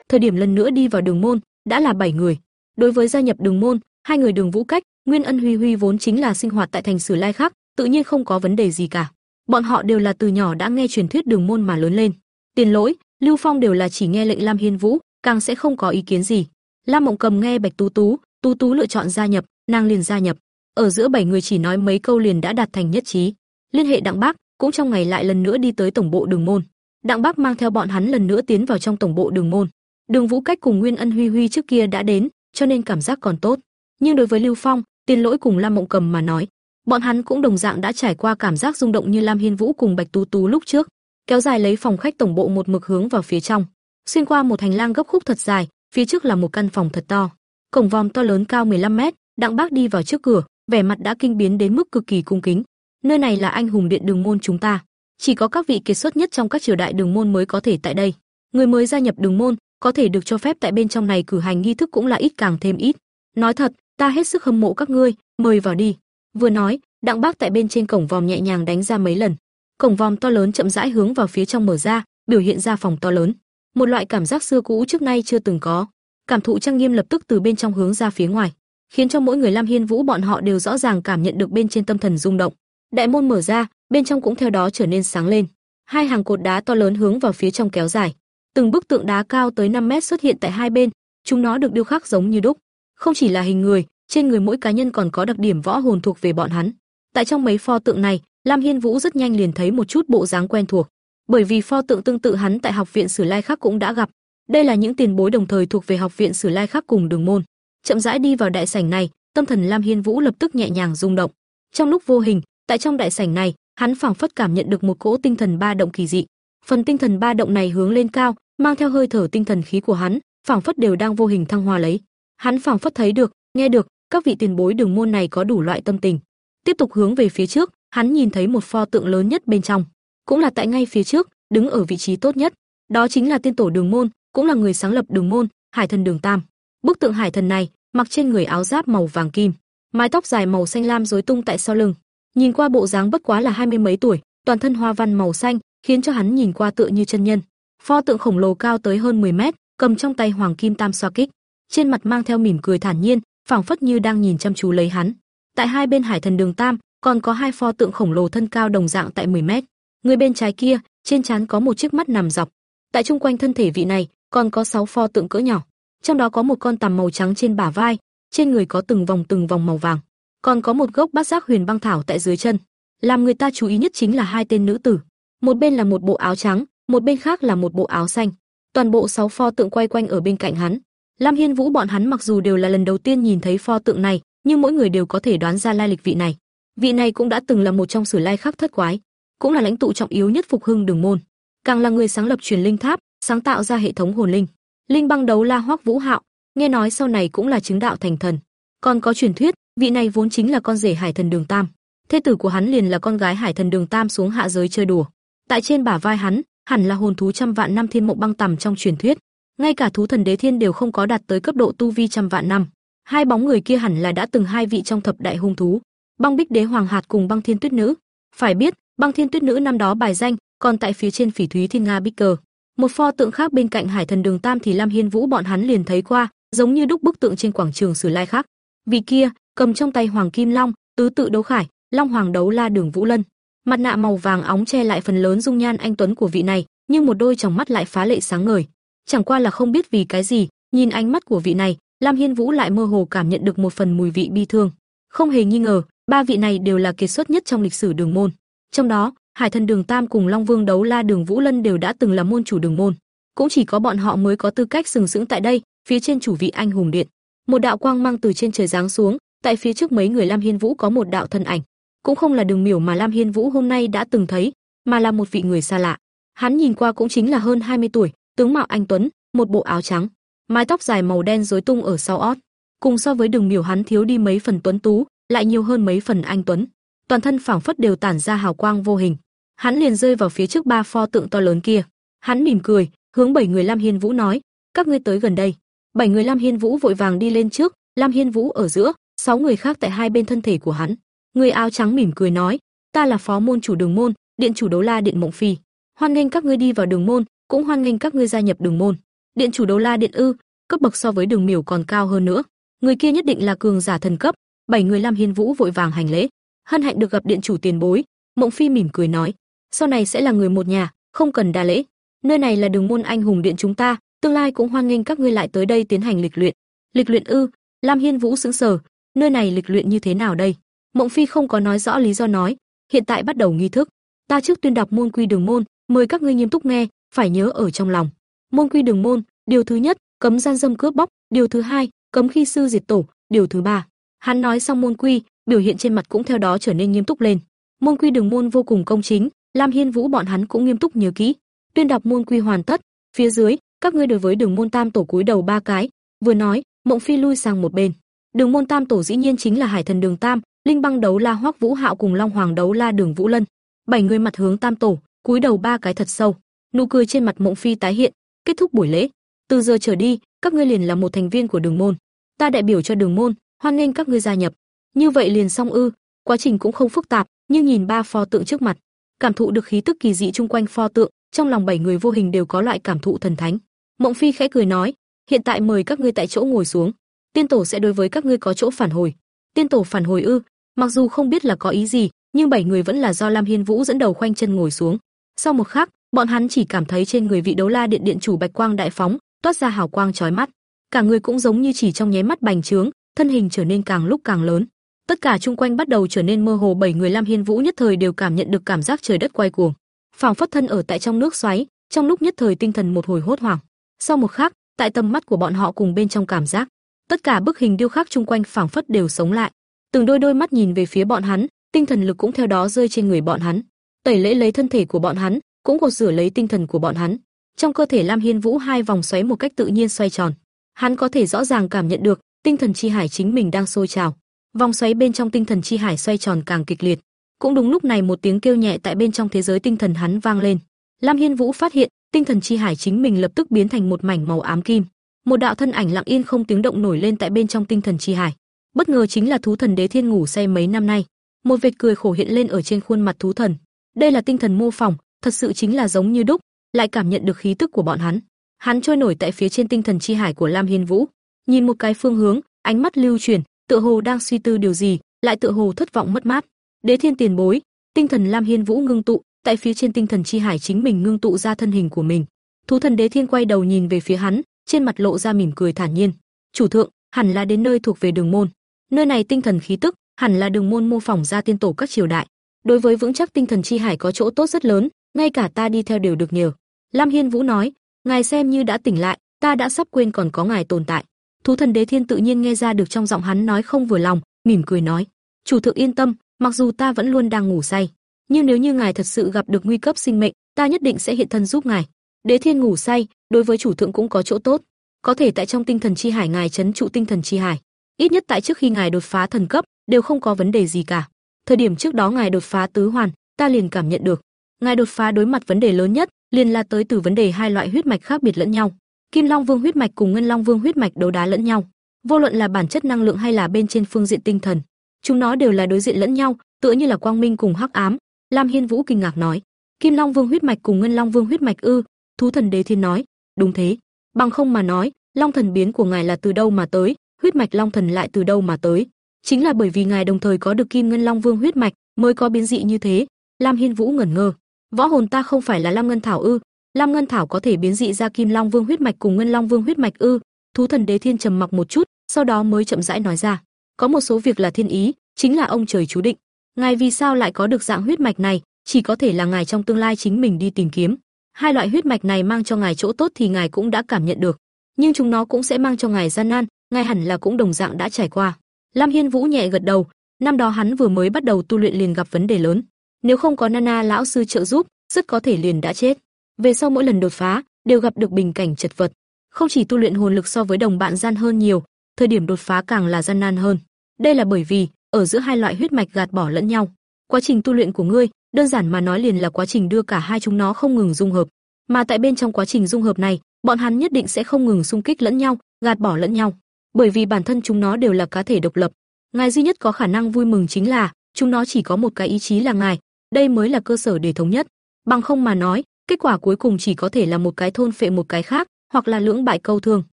S1: Thời điểm lần nữa đi vào đường môn, đã là 7 người. Đối với gia nhập đường môn, hai người Đường Vũ Cách, Nguyên Ân Huy Huy vốn chính là sinh hoạt tại thành Sử Lai khác, tự nhiên không có vấn đề gì cả. Bọn họ đều là từ nhỏ đã nghe truyền thuyết đường môn mà lớn lên. Tiền Lỗi, Lưu Phong đều là chỉ nghe lệnh Lam Hiên Vũ, càng sẽ không có ý kiến gì. Lam Mộng Cầm nghe Bạch Tú Tú, Tú Tú lựa chọn gia nhập, nàng liền gia nhập. Ở giữa bảy người chỉ nói mấy câu liền đã đạt thành nhất trí. Liên hệ Đặng Bác, cũng trong ngày lại lần nữa đi tới tổng bộ Đường môn. Đặng Bác mang theo bọn hắn lần nữa tiến vào trong tổng bộ Đường môn. Đường Vũ Cách cùng Nguyên Ân Huy Huy trước kia đã đến, cho nên cảm giác còn tốt. Nhưng đối với Lưu Phong, Tiền Lỗi cùng Lam Mộng Cầm mà nói, bọn hắn cũng đồng dạng đã trải qua cảm giác rung động như Lam Hiên Vũ cùng Bạch Tú Tú lúc trước, kéo dài lấy phòng khách tổng bộ một mực hướng vào phía trong, xuyên qua một hành lang gấp khúc thật dài, phía trước là một căn phòng thật to, cổng vòm to lớn cao 15 mét, Đặng Bác đi vào trước cửa, vẻ mặt đã kinh biến đến mức cực kỳ cung kính. Nơi này là anh hùng điện đường môn chúng ta, chỉ có các vị kiệt xuất nhất trong các triều đại đường môn mới có thể tại đây. Người mới gia nhập đường môn, có thể được cho phép tại bên trong này cử hành nghi thức cũng là ít càng thêm ít. Nói thật, ta hết sức hâm mộ các ngươi, mời vào đi. Vừa nói, Đặng Bác tại bên trên cổng vòm nhẹ nhàng đánh ra mấy lần. Cổng vòm to lớn chậm rãi hướng vào phía trong mở ra, biểu hiện ra phòng to lớn. Một loại cảm giác xưa cũ trước nay chưa từng có. Cảm thụ trang nghiêm lập tức từ bên trong hướng ra phía ngoài, khiến cho mỗi người Lam Hiên Vũ bọn họ đều rõ ràng cảm nhận được bên trên tâm thần rung động. Đại môn mở ra, bên trong cũng theo đó trở nên sáng lên. Hai hàng cột đá to lớn hướng vào phía trong kéo dài. Từng bức tượng đá cao tới 5 mét xuất hiện tại hai bên, chúng nó được điêu khắc giống như đúc. Không chỉ là hình người, trên người mỗi cá nhân còn có đặc điểm võ hồn thuộc về bọn hắn. Tại trong mấy pho tượng này, Lam Hiên Vũ rất nhanh liền thấy một chút bộ dáng quen thuộc, bởi vì pho tượng tương tự hắn tại học viện Sử Lai Khắc cũng đã gặp. Đây là những tiền bối đồng thời thuộc về học viện Sử Lai Khắc cùng Đường môn. Chậm rãi đi vào đại sảnh này, tâm thần Lam Hiên Vũ lập tức nhẹ nhàng rung động. Trong lúc vô hình, tại trong đại sảnh này, hắn phảng phất cảm nhận được một cỗ tinh thần ba động kỳ dị. Phần tinh thần ba động này hướng lên cao, mang theo hơi thở tinh thần khí của hắn, phảng phất đều đang vô hình thăng hoa lấy. Hắn phảng phất thấy được, nghe được, các vị tiền bối đường môn này có đủ loại tâm tình. Tiếp tục hướng về phía trước, hắn nhìn thấy một pho tượng lớn nhất bên trong, cũng là tại ngay phía trước, đứng ở vị trí tốt nhất, đó chính là tiên tổ đường môn, cũng là người sáng lập đường môn, Hải Thần Đường Tam. Bức tượng Hải Thần này, mặc trên người áo giáp màu vàng kim, mái tóc dài màu xanh lam rối tung tại sau lưng, nhìn qua bộ dáng bất quá là hai mươi mấy tuổi, toàn thân hoa văn màu xanh, khiến cho hắn nhìn qua tựa như chân nhân. Pho tượng khổng lồ cao tới hơn 10 mét, cầm trong tay hoàng kim tam xoa kích, trên mặt mang theo mỉm cười thản nhiên, phảng phất như đang nhìn chăm chú lấy hắn. Tại hai bên Hải Thần Đường Tam, còn có hai pho tượng khổng lồ thân cao đồng dạng tại 10 mét. Người bên trái kia, trên trán có một chiếc mắt nằm dọc. Tại trung quanh thân thể vị này, còn có 6 pho tượng cỡ nhỏ. Trong đó có một con tằm màu trắng trên bả vai, trên người có từng vòng từng vòng màu vàng. Còn có một gốc bát giác huyền băng thảo tại dưới chân. Làm người ta chú ý nhất chính là hai tên nữ tử. Một bên là một bộ áo trắng, một bên khác là một bộ áo xanh. Toàn bộ sáu pho tượng quay quanh ở bên cạnh hắn. Lam Hiên Vũ bọn hắn mặc dù đều là lần đầu tiên nhìn thấy pho tượng này, nhưng mỗi người đều có thể đoán ra lai lịch vị này. Vị này cũng đã từng là một trong sử lai khắc thất quái, cũng là lãnh tụ trọng yếu nhất phục hưng đường môn, càng là người sáng lập truyền linh tháp, sáng tạo ra hệ thống hồn linh. Linh băng đấu la Hoắc Vũ Hạo, nghe nói sau này cũng là chứng đạo thành thần. Còn có truyền thuyết, vị này vốn chính là con rể Hải Thần Đường Tam, thế tử của hắn liền là con gái Hải Thần Đường Tam xuống hạ giới chơi đùa. Tại trên bả vai hắn, hẳn là hồn thú trăm vạn năm thiên mộng băng tầm trong truyền thuyết, ngay cả thú thần đế thiên đều không có đạt tới cấp độ tu vi trăm vạn năm. Hai bóng người kia hẳn là đã từng hai vị trong thập đại hung thú, Băng Bích Đế Hoàng Hạt cùng Băng Thiên Tuyết Nữ. Phải biết, Băng Thiên Tuyết Nữ năm đó bài danh, còn tại phía trên Phỉ Thúy Thiên Nga Bích Cờ. Một pho tượng khác bên cạnh Hải Thần Đường Tam thì Lam Hiên Vũ bọn hắn liền thấy qua, giống như đúc bức tượng trên quảng trường Sử Lai khác. Vị kia, cầm trong tay Hoàng Kim Long, tứ tự đấu khải, Long Hoàng đấu la Đường Vũ Lân. Mặt nạ màu vàng óng che lại phần lớn dung nhan anh tuấn của vị này, nhưng một đôi tròng mắt lại phá lệ sáng ngời. Chẳng qua là không biết vì cái gì, nhìn ánh mắt của vị này, Lam Hiên Vũ lại mơ hồ cảm nhận được một phần mùi vị bi thương. Không hề nghi ngờ, ba vị này đều là kiệt xuất nhất trong lịch sử đường môn. Trong đó, Hải Thần Đường Tam cùng Long Vương Đấu La Đường Vũ Lân đều đã từng là môn chủ đường môn, cũng chỉ có bọn họ mới có tư cách sừng sững tại đây, phía trên chủ vị anh hùng điện. Một đạo quang mang từ trên trời giáng xuống, tại phía trước mấy người Lam Hiên Vũ có một đạo thân ảnh, cũng không là Đường Miểu mà Lam Hiên Vũ hôm nay đã từng thấy, mà là một vị người xa lạ. Hắn nhìn qua cũng chính là hơn 20 tuổi, tướng mạo anh tuấn, một bộ áo trắng, mái tóc dài màu đen rối tung ở sau ót, cùng so với Đường Miểu hắn thiếu đi mấy phần tuấn tú, lại nhiều hơn mấy phần anh tuấn. Toàn thân phảng phất đều tản ra hào quang vô hình. Hắn liền rơi vào phía trước ba pho tượng to lớn kia. Hắn mỉm cười, hướng bảy người Lam Hiên Vũ nói: "Các ngươi tới gần đây." Bảy người Lam Hiên Vũ vội vàng đi lên trước, Lam Hiên Vũ ở giữa, sáu người khác tại hai bên thân thể của hắn. Người áo trắng mỉm cười nói: "Ta là phó môn chủ Đường môn, điện chủ Đấu La Điện Mộng Phi, hoan nghênh các ngươi đi vào Đường môn, cũng hoan nghênh các ngươi gia nhập Đường môn." Điện chủ Đấu La Điện ư? Cấp bậc so với Đường Miểu còn cao hơn nữa. Người kia nhất định là cường giả thần cấp, bảy người Lam Hiên Vũ vội vàng hành lễ, hân hạnh được gặp điện chủ tiền bối. Mộng Phi mỉm cười nói, sau này sẽ là người một nhà, không cần đa lễ. Nơi này là đường môn anh hùng điện chúng ta, tương lai cũng hoan nghênh các ngươi lại tới đây tiến hành lịch luyện. Lịch luyện ư? Lam Hiên Vũ sững sờ, nơi này lịch luyện như thế nào đây? Mộng Phi không có nói rõ lý do nói, hiện tại bắt đầu nghi thức. Ta trước tuyên đọc môn quy đường môn, mời các ngươi nghiêm túc nghe, phải nhớ ở trong lòng. Môn quy đường môn, điều thứ nhất, cấm gian dâm cướp bóc, điều thứ hai, cấm khi sư diệt tổ, điều thứ ba, Hắn nói xong môn quy, biểu hiện trên mặt cũng theo đó trở nên nghiêm túc lên. Môn quy đường môn vô cùng công chính, Lam Hiên Vũ bọn hắn cũng nghiêm túc nhớ kỹ. Tuyên đọc môn quy hoàn tất, phía dưới, các ngươi đối với đường môn tam tổ cúi đầu ba cái, vừa nói, Mộng Phi lui sang một bên. Đường môn tam tổ dĩ nhiên chính là Hải Thần Đường Tam, Linh Băng đấu la Hoắc Vũ Hạo cùng Long Hoàng đấu la Đường Vũ Lân. Bảy người mặt hướng tam tổ, cúi đầu ba cái thật sâu. Nụ cười trên mặt Mộng Phi tái hiện, kết thúc buổi lễ. Từ giờ trở đi, các ngươi liền là một thành viên của Đường môn. Ta đại biểu cho Đường môn, hoan nghênh các ngươi gia nhập. Như vậy liền xong ư? Quá trình cũng không phức tạp, nhưng nhìn ba pho tượng trước mặt, cảm thụ được khí tức kỳ dị chung quanh pho tượng, trong lòng bảy người vô hình đều có loại cảm thụ thần thánh. Mộng Phi khẽ cười nói, hiện tại mời các ngươi tại chỗ ngồi xuống, tiên tổ sẽ đối với các ngươi có chỗ phản hồi. Tiên tổ phản hồi ư? Mặc dù không biết là có ý gì, nhưng bảy người vẫn là do Lam Hiên Vũ dẫn đầu khoanh chân ngồi xuống. Sau một khắc, bọn hắn chỉ cảm thấy trên người vị đấu la điện điện chủ bạch quang đại phóng, toát ra hào quang chói mắt. Cả người cũng giống như chỉ trong nháy mắt bành trướng, thân hình trở nên càng lúc càng lớn. Tất cả chung quanh bắt đầu trở nên mơ hồ, bảy người Lam Hiên Vũ nhất thời đều cảm nhận được cảm giác trời đất quay cuồng. Phảng phất thân ở tại trong nước xoáy, trong lúc nhất thời tinh thần một hồi hốt hoảng. Sau một khắc, tại tầm mắt của bọn họ cùng bên trong cảm giác, tất cả bức hình điêu khắc chung quanh phảng phất đều sống lại. Từng đôi đôi mắt nhìn về phía bọn hắn, tinh thần lực cũng theo đó rơi trên người bọn hắn, tẩy lễ lấy thân thể của bọn hắn, cũng gột rửa lấy tinh thần của bọn hắn. Trong cơ thể Lam Hiên Vũ hai vòng xoáy một cách tự nhiên xoay tròn. Hắn có thể rõ ràng cảm nhận được, tinh thần chi hải chính mình đang sôi trào. Vòng xoáy bên trong tinh thần chi hải xoay tròn càng kịch liệt. Cũng đúng lúc này một tiếng kêu nhẹ tại bên trong thế giới tinh thần hắn vang lên. Lam Hiên Vũ phát hiện, tinh thần chi hải chính mình lập tức biến thành một mảnh màu ám kim. Một đạo thân ảnh lặng yên không tiếng động nổi lên tại bên trong tinh thần chi hải. Bất ngờ chính là thú thần đế thiên ngủ say mấy năm nay. Một vệt cười khổ hiện lên ở trên khuôn mặt thú thần. Đây là tinh thần mô phỏng, thật sự chính là giống như đúc, lại cảm nhận được khí tức của bọn hắn. Hắn trôi nổi tại phía trên tinh thần chi hải của Lam Hiên Vũ, nhìn một cái phương hướng, ánh mắt lưu chuyển, tựa hồ đang suy tư điều gì, lại tựa hồ thất vọng mất mát. Đế Thiên tiền bối, tinh thần Lam Hiên Vũ ngưng tụ, tại phía trên tinh thần chi hải chính mình ngưng tụ ra thân hình của mình. Thú thần Đế Thiên quay đầu nhìn về phía hắn, trên mặt lộ ra mỉm cười thản nhiên. "Chủ thượng, hẳn là đến nơi thuộc về Đường môn. Nơi này tinh thần khí tức, hẳn là Đường môn mô phỏng ra tiên tổ các triều đại. Đối với vững chắc tinh thần chi hải có chỗ tốt rất lớn, ngay cả ta đi theo đều được nhờ." Lam Hiên Vũ nói, "Ngài xem như đã tỉnh lại, ta đã sắp quên còn có ngài tồn tại." Thú thần Đế Thiên tự nhiên nghe ra được trong giọng hắn nói không vừa lòng, mỉm cười nói: "Chủ thượng yên tâm, mặc dù ta vẫn luôn đang ngủ say, nhưng nếu như ngài thật sự gặp được nguy cấp sinh mệnh, ta nhất định sẽ hiện thân giúp ngài." Đế Thiên ngủ say, đối với chủ thượng cũng có chỗ tốt, có thể tại trong tinh thần chi hải ngài chấn trụ tinh thần chi hải, ít nhất tại trước khi ngài đột phá thần cấp, đều không có vấn đề gì cả. Thời điểm trước đó ngài đột phá tứ hoàn, ta liền cảm nhận được, ngài đột phá đối mặt vấn đề lớn nhất, liền là tới từ vấn đề hai loại huyết mạch khác biệt lẫn nhau. Kim Long Vương huyết mạch cùng Ngân Long Vương huyết mạch đấu đá lẫn nhau, vô luận là bản chất năng lượng hay là bên trên phương diện tinh thần, chúng nó đều là đối diện lẫn nhau, tựa như là quang minh cùng hắc ám. Lam Hiên Vũ kinh ngạc nói, Kim Long Vương huyết mạch cùng Ngân Long Vương huyết mạch ư? Thú thần Đế Thiên nói, đúng thế. Bằng không mà nói, Long thần biến của ngài là từ đâu mà tới, huyết mạch Long thần lại từ đâu mà tới? Chính là bởi vì ngài đồng thời có được Kim Ngân Long Vương huyết mạch, mới có biến dị như thế. Lam Hiên Vũ ngẩn ngơ, võ hồn ta không phải là Lam Ngân Thảo ư? Lam Ngân Thảo có thể biến dị ra Kim Long Vương huyết mạch cùng Ngân Long Vương huyết mạch ư? Thú thần Đế Thiên trầm mặc một chút, sau đó mới chậm rãi nói ra, có một số việc là thiên ý, chính là ông trời chú định. Ngài vì sao lại có được dạng huyết mạch này, chỉ có thể là ngài trong tương lai chính mình đi tìm kiếm. Hai loại huyết mạch này mang cho ngài chỗ tốt thì ngài cũng đã cảm nhận được, nhưng chúng nó cũng sẽ mang cho ngài gian nan, ngài hẳn là cũng đồng dạng đã trải qua. Lam Hiên Vũ nhẹ gật đầu, năm đó hắn vừa mới bắt đầu tu luyện liền gặp vấn đề lớn, nếu không có Nana lão sư trợ giúp, rất có thể liền đã chết. Về sau mỗi lần đột phá, đều gặp được bình cảnh chật vật, không chỉ tu luyện hồn lực so với đồng bạn gian hơn nhiều, thời điểm đột phá càng là gian nan hơn. Đây là bởi vì ở giữa hai loại huyết mạch gạt bỏ lẫn nhau. Quá trình tu luyện của ngươi, đơn giản mà nói liền là quá trình đưa cả hai chúng nó không ngừng dung hợp, mà tại bên trong quá trình dung hợp này, bọn hắn nhất định sẽ không ngừng xung kích lẫn nhau, gạt bỏ lẫn nhau, bởi vì bản thân chúng nó đều là cá thể độc lập. Ngài duy nhất có khả năng vui mừng chính là chúng nó chỉ có một cái ý chí là ngài, đây mới là cơ sở để thống nhất. Bằng không mà nói, kết quả cuối cùng chỉ có thể là một cái thôn phệ một cái khác, hoặc là lưỡng bại câu thương.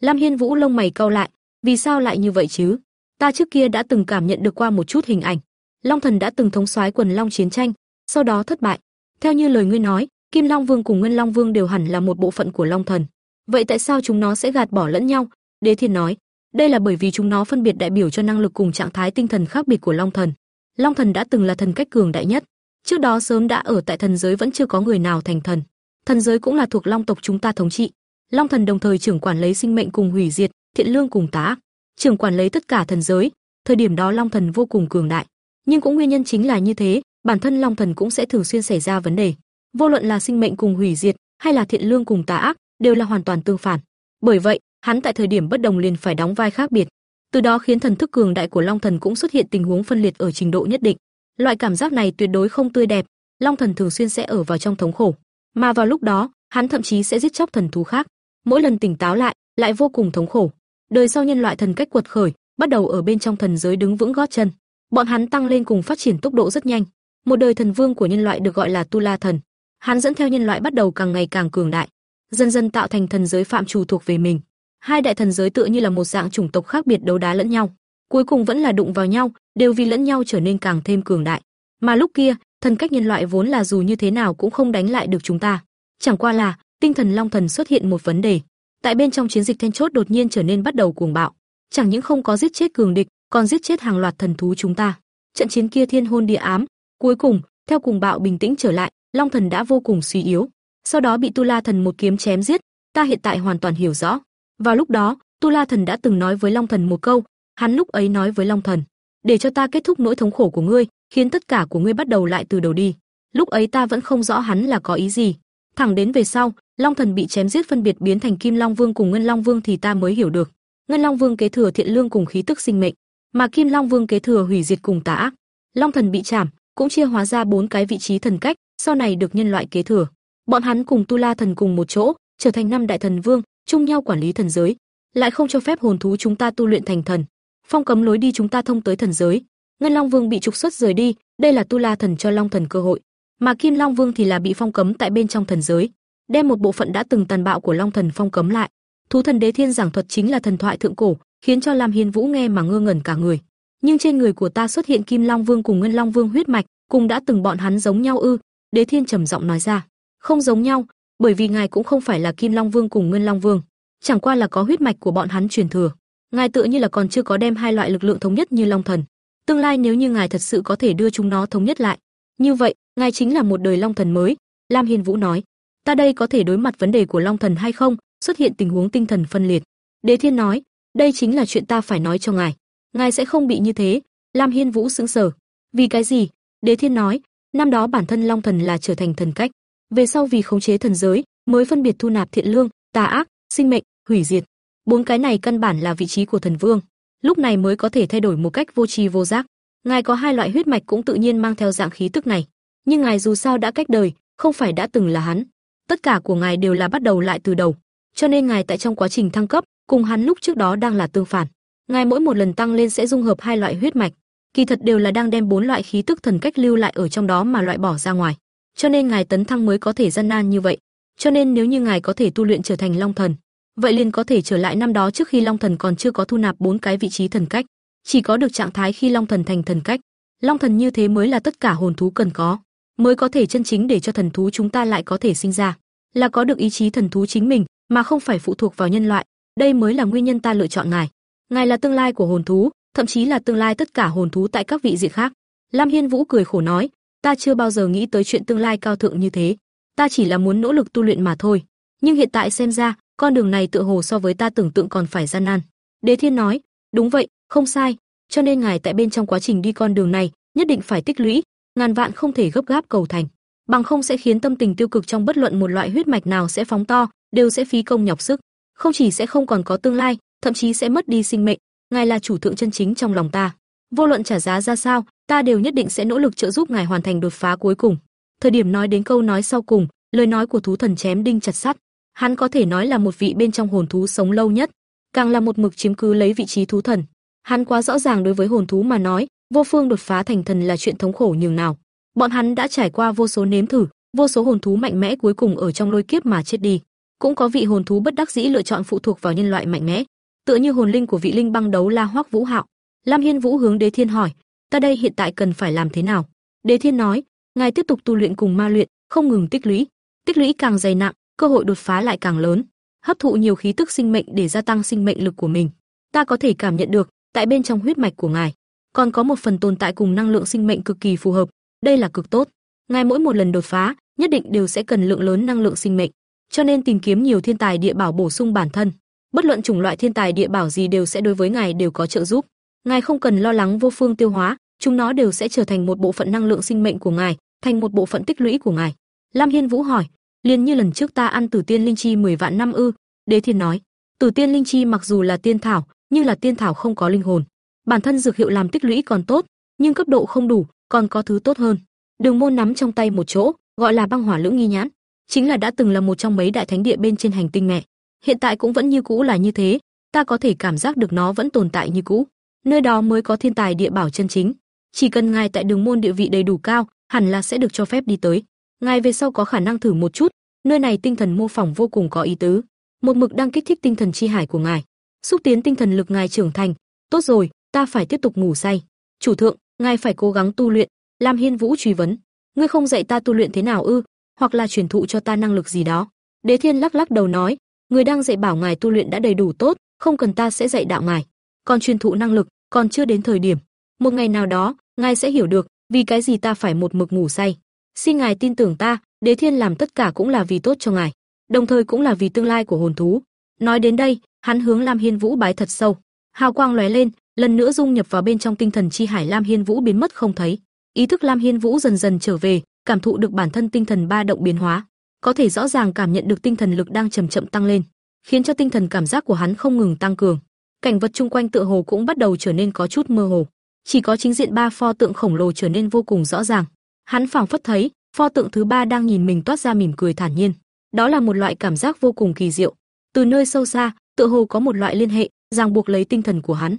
S1: Lam Hiên Vũ lông mày cau lại, vì sao lại như vậy chứ? Ta trước kia đã từng cảm nhận được qua một chút hình ảnh. Long Thần đã từng thống soái quần long chiến tranh, sau đó thất bại. Theo như lời ngươi nói, Kim Long Vương cùng Ngân Long Vương đều hẳn là một bộ phận của Long Thần. Vậy tại sao chúng nó sẽ gạt bỏ lẫn nhau? Đế Thiên nói, đây là bởi vì chúng nó phân biệt đại biểu cho năng lực cùng trạng thái tinh thần khác biệt của Long Thần. Long Thần đã từng là thần cách cường đại nhất, trước đó sớm đã ở tại thần giới vẫn chưa có người nào thành thần. Thần giới cũng là thuộc Long tộc chúng ta thống trị. Long Thần đồng thời trưởng quản lấy sinh mệnh cùng hủy diệt, thiện lương cùng tà ác, trưởng quản lấy tất cả thần giới. Thời điểm đó Long Thần vô cùng cường đại, nhưng cũng nguyên nhân chính là như thế, bản thân Long Thần cũng sẽ thường xuyên xảy ra vấn đề. Vô luận là sinh mệnh cùng hủy diệt, hay là thiện lương cùng tà ác, đều là hoàn toàn tương phản. Bởi vậy, hắn tại thời điểm bất đồng liền phải đóng vai khác biệt. Từ đó khiến thần thức cường đại của Long Thần cũng xuất hiện tình huống phân liệt ở trình độ nhất định. Loại cảm giác này tuyệt đối không tươi đẹp, Long Thần thường xuyên sẽ ở vào trong thống khổ, mà vào lúc đó, hắn thậm chí sẽ giết chóc thần thú khác. mỗi lần tỉnh táo lại, lại vô cùng thống khổ. Đời sau nhân loại thần cách quật khởi, bắt đầu ở bên trong thần giới đứng vững gót chân. Bọn hắn tăng lên cùng phát triển tốc độ rất nhanh. Một đời thần vương của nhân loại được gọi là Tu La thần. Hắn dẫn theo nhân loại bắt đầu càng ngày càng cường đại, dần dần tạo thành thần giới phạm trù thuộc về mình. Hai đại thần giới tựa như là một dạng chủng tộc khác biệt đấu đá lẫn nhau, cuối cùng vẫn là đụng vào nhau, đều vì lẫn nhau trở nên càng thêm cường đại. Mà lúc kia, thần cách nhân loại vốn là dù như thế nào cũng không đánh lại được chúng ta. Chẳng qua là, tinh thần long thần xuất hiện một vấn đề. Tại bên trong chiến dịch then chốt đột nhiên trở nên bắt đầu cuồng bạo, chẳng những không có giết chết cường địch, còn giết chết hàng loạt thần thú chúng ta. Trận chiến kia thiên hôn địa ám, cuối cùng, theo cuồng bạo bình tĩnh trở lại, long thần đã vô cùng suy yếu, sau đó bị Tu La thần một kiếm chém giết, ta hiện tại hoàn toàn hiểu rõ. Vào lúc đó, Tu La thần đã từng nói với Long thần một câu, hắn lúc ấy nói với Long thần, để cho ta kết thúc nỗi thống khổ của ngươi, khiến tất cả của ngươi bắt đầu lại từ đầu đi. Lúc ấy ta vẫn không rõ hắn là có ý gì, thẳng đến về sau, Long thần bị chém giết phân biệt biến thành Kim Long Vương cùng Ngân Long Vương thì ta mới hiểu được. Ngân Long Vương kế thừa thiện lương cùng khí tức sinh mệnh, mà Kim Long Vương kế thừa hủy diệt cùng tà ác. Long thần bị chạm, cũng chia hóa ra bốn cái vị trí thần cách, sau này được nhân loại kế thừa. Bọn hắn cùng Tu La thần cùng một chỗ, trở thành năm đại thần vương, chung nhau quản lý thần giới, lại không cho phép hồn thú chúng ta tu luyện thành thần. Phong cấm lối đi chúng ta thông tới thần giới. Ngân Long Vương bị trục xuất rời đi, đây là Tu La thần cho Long thần cơ hội, mà Kim Long Vương thì là bị phong cấm tại bên trong thần giới, đem một bộ phận đã từng tàn bạo của Long thần phong cấm lại. Thú thần đế thiên giảng thuật chính là thần thoại thượng cổ, khiến cho Lam Hiên Vũ nghe mà ngơ ngẩn cả người. Nhưng trên người của ta xuất hiện Kim Long Vương cùng Ngân Long Vương huyết mạch, cùng đã từng bọn hắn giống nhau ư? Đế Thiên trầm giọng nói ra. Không giống nhau, bởi vì ngài cũng không phải là Kim Long Vương cùng Ngân Long Vương, chẳng qua là có huyết mạch của bọn hắn truyền thừa. Ngài tựa như là còn chưa có đem hai loại lực lượng thống nhất như Long Thần. Tương lai nếu như ngài thật sự có thể đưa chúng nó thống nhất lại, như vậy, ngài chính là một đời Long Thần mới." Lam Hiên Vũ nói. "Ta đây có thể đối mặt vấn đề của Long Thần hay không? Xuất hiện tình huống tinh thần phân liệt." Đế Thiên nói, "Đây chính là chuyện ta phải nói cho ngài. Ngài sẽ không bị như thế." Lam Hiên Vũ sững sờ. "Vì cái gì?" Đế Thiên nói, "Năm đó bản thân Long Thần là trở thành thần cách, về sau vì khống chế thần giới, mới phân biệt thu nạp thiện lương, tà ác, sinh mệnh, hủy diệt. Bốn cái này căn bản là vị trí của thần vương, lúc này mới có thể thay đổi một cách vô tri vô giác. Ngài có hai loại huyết mạch cũng tự nhiên mang theo dạng khí tức này, nhưng ngài dù sao đã cách đời, không phải đã từng là hắn. Tất cả của ngài đều là bắt đầu lại từ đầu, cho nên ngài tại trong quá trình thăng cấp, cùng hắn lúc trước đó đang là tương phản. Ngài mỗi một lần tăng lên sẽ dung hợp hai loại huyết mạch, kỳ thật đều là đang đem bốn loại khí tức thần cách lưu lại ở trong đó mà loại bỏ ra ngoài cho nên ngài tấn thăng mới có thể gian nan như vậy. Cho nên nếu như ngài có thể tu luyện trở thành Long Thần, vậy liền có thể trở lại năm đó trước khi Long Thần còn chưa có thu nạp bốn cái vị trí thần cách, chỉ có được trạng thái khi Long Thần thành thần cách. Long Thần như thế mới là tất cả hồn thú cần có, mới có thể chân chính để cho thần thú chúng ta lại có thể sinh ra, là có được ý chí thần thú chính mình, mà không phải phụ thuộc vào nhân loại. Đây mới là nguyên nhân ta lựa chọn ngài. Ngài là tương lai của hồn thú, thậm chí là tương lai tất cả hồn thú tại các vị diện khác. Lam Hiên Vũ cười khổ nói, ta chưa bao giờ nghĩ tới chuyện tương lai cao thượng như thế. Ta chỉ là muốn nỗ lực tu luyện mà thôi. Nhưng hiện tại xem ra, con đường này tựa hồ so với ta tưởng tượng còn phải gian nan. Đế Thiên nói, đúng vậy, không sai. Cho nên ngài tại bên trong quá trình đi con đường này, nhất định phải tích lũy, ngàn vạn không thể gấp gáp cầu thành, bằng không sẽ khiến tâm tình tiêu cực trong bất luận một loại huyết mạch nào sẽ phóng to, đều sẽ phí công nhọc sức, không chỉ sẽ không còn có tương lai, thậm chí sẽ mất đi sinh mệnh. Ngài là chủ thượng chân chính trong lòng ta. Vô luận trả giá ra sao, ta đều nhất định sẽ nỗ lực trợ giúp ngài hoàn thành đột phá cuối cùng. Thời điểm nói đến câu nói sau cùng, lời nói của thú thần chém đinh chặt sắt. Hắn có thể nói là một vị bên trong hồn thú sống lâu nhất, càng là một mực chiếm cứ lấy vị trí thú thần. Hắn quá rõ ràng đối với hồn thú mà nói, vô phương đột phá thành thần là chuyện thống khổ nhường nào. Bọn hắn đã trải qua vô số nếm thử, vô số hồn thú mạnh mẽ cuối cùng ở trong lôi kiếp mà chết đi. Cũng có vị hồn thú bất đắc dĩ lựa chọn phụ thuộc vào nhân loại mạnh mẽ, tựa như hồn linh của vị linh băng đấu La Hoắc Vũ Hạo. Lam Hiên Vũ hướng Đế Thiên hỏi, ta đây hiện tại cần phải làm thế nào? Đế Thiên nói, ngài tiếp tục tu luyện cùng ma luyện, không ngừng tích lũy, tích lũy càng dày nặng, cơ hội đột phá lại càng lớn, hấp thụ nhiều khí tức sinh mệnh để gia tăng sinh mệnh lực của mình. Ta có thể cảm nhận được, tại bên trong huyết mạch của ngài, còn có một phần tồn tại cùng năng lượng sinh mệnh cực kỳ phù hợp, đây là cực tốt. Ngài mỗi một lần đột phá, nhất định đều sẽ cần lượng lớn năng lượng sinh mệnh, cho nên tìm kiếm nhiều thiên tài địa bảo bổ sung bản thân. Bất luận chủng loại thiên tài địa bảo gì đều sẽ đối với ngài đều có trợ giúp. Ngài không cần lo lắng vô phương tiêu hóa, chúng nó đều sẽ trở thành một bộ phận năng lượng sinh mệnh của ngài, thành một bộ phận tích lũy của ngài. Lam Hiên Vũ hỏi, liền như lần trước ta ăn Tử Tiên linh chi 10 vạn năm ư? Đế Thiên nói, Tử Tiên linh chi mặc dù là tiên thảo, nhưng là tiên thảo không có linh hồn. Bản thân dược hiệu làm tích lũy còn tốt, nhưng cấp độ không đủ, còn có thứ tốt hơn. Đường Môn nắm trong tay một chỗ, gọi là băng hỏa lưỡng nghi nhãn, chính là đã từng là một trong mấy đại thánh địa bên trên hành tinh mẹ. Hiện tại cũng vẫn như cũ là như thế, ta có thể cảm giác được nó vẫn tồn tại như cũ. Nơi đó mới có thiên tài địa bảo chân chính. Chỉ cần ngài tại đường môn địa vị đầy đủ cao, hẳn là sẽ được cho phép đi tới. Ngài về sau có khả năng thử một chút, nơi này tinh thần mô phỏng vô cùng có ý tứ, một mực đang kích thích tinh thần chi hải của ngài, xúc tiến tinh thần lực ngài trưởng thành. Tốt rồi, ta phải tiếp tục ngủ say. Chủ thượng, ngài phải cố gắng tu luyện. Lam Hiên Vũ truy vấn, ngươi không dạy ta tu luyện thế nào ư? Hoặc là truyền thụ cho ta năng lực gì đó? Đế Thiên lắc lắc đầu nói, người đang dạy bảo ngài tu luyện đã đầy đủ tốt, không cần ta sẽ dạy đạo ngài. Còn truyền thụ năng lực, còn chưa đến thời điểm. Một ngày nào đó, ngài sẽ hiểu được, vì cái gì ta phải một mực ngủ say. Xin ngài tin tưởng ta, Đế Thiên làm tất cả cũng là vì tốt cho ngài, đồng thời cũng là vì tương lai của hồn thú. Nói đến đây, hắn hướng Lam Hiên Vũ bái thật sâu. Hào quang lóe lên, lần nữa dung nhập vào bên trong tinh thần chi hải Lam Hiên Vũ biến mất không thấy. Ý thức Lam Hiên Vũ dần dần trở về, cảm thụ được bản thân tinh thần ba động biến hóa, có thể rõ ràng cảm nhận được tinh thần lực đang chậm chậm tăng lên, khiến cho tinh thần cảm giác của hắn không ngừng tăng cường. Cảnh vật chung quanh tựa hồ cũng bắt đầu trở nên có chút mơ hồ, chỉ có chính diện ba pho tượng khổng lồ trở nên vô cùng rõ ràng. Hắn phảng phất thấy, pho tượng thứ ba đang nhìn mình toát ra mỉm cười thản nhiên. Đó là một loại cảm giác vô cùng kỳ diệu. Từ nơi sâu xa, tựa hồ có một loại liên hệ, ràng buộc lấy tinh thần của hắn.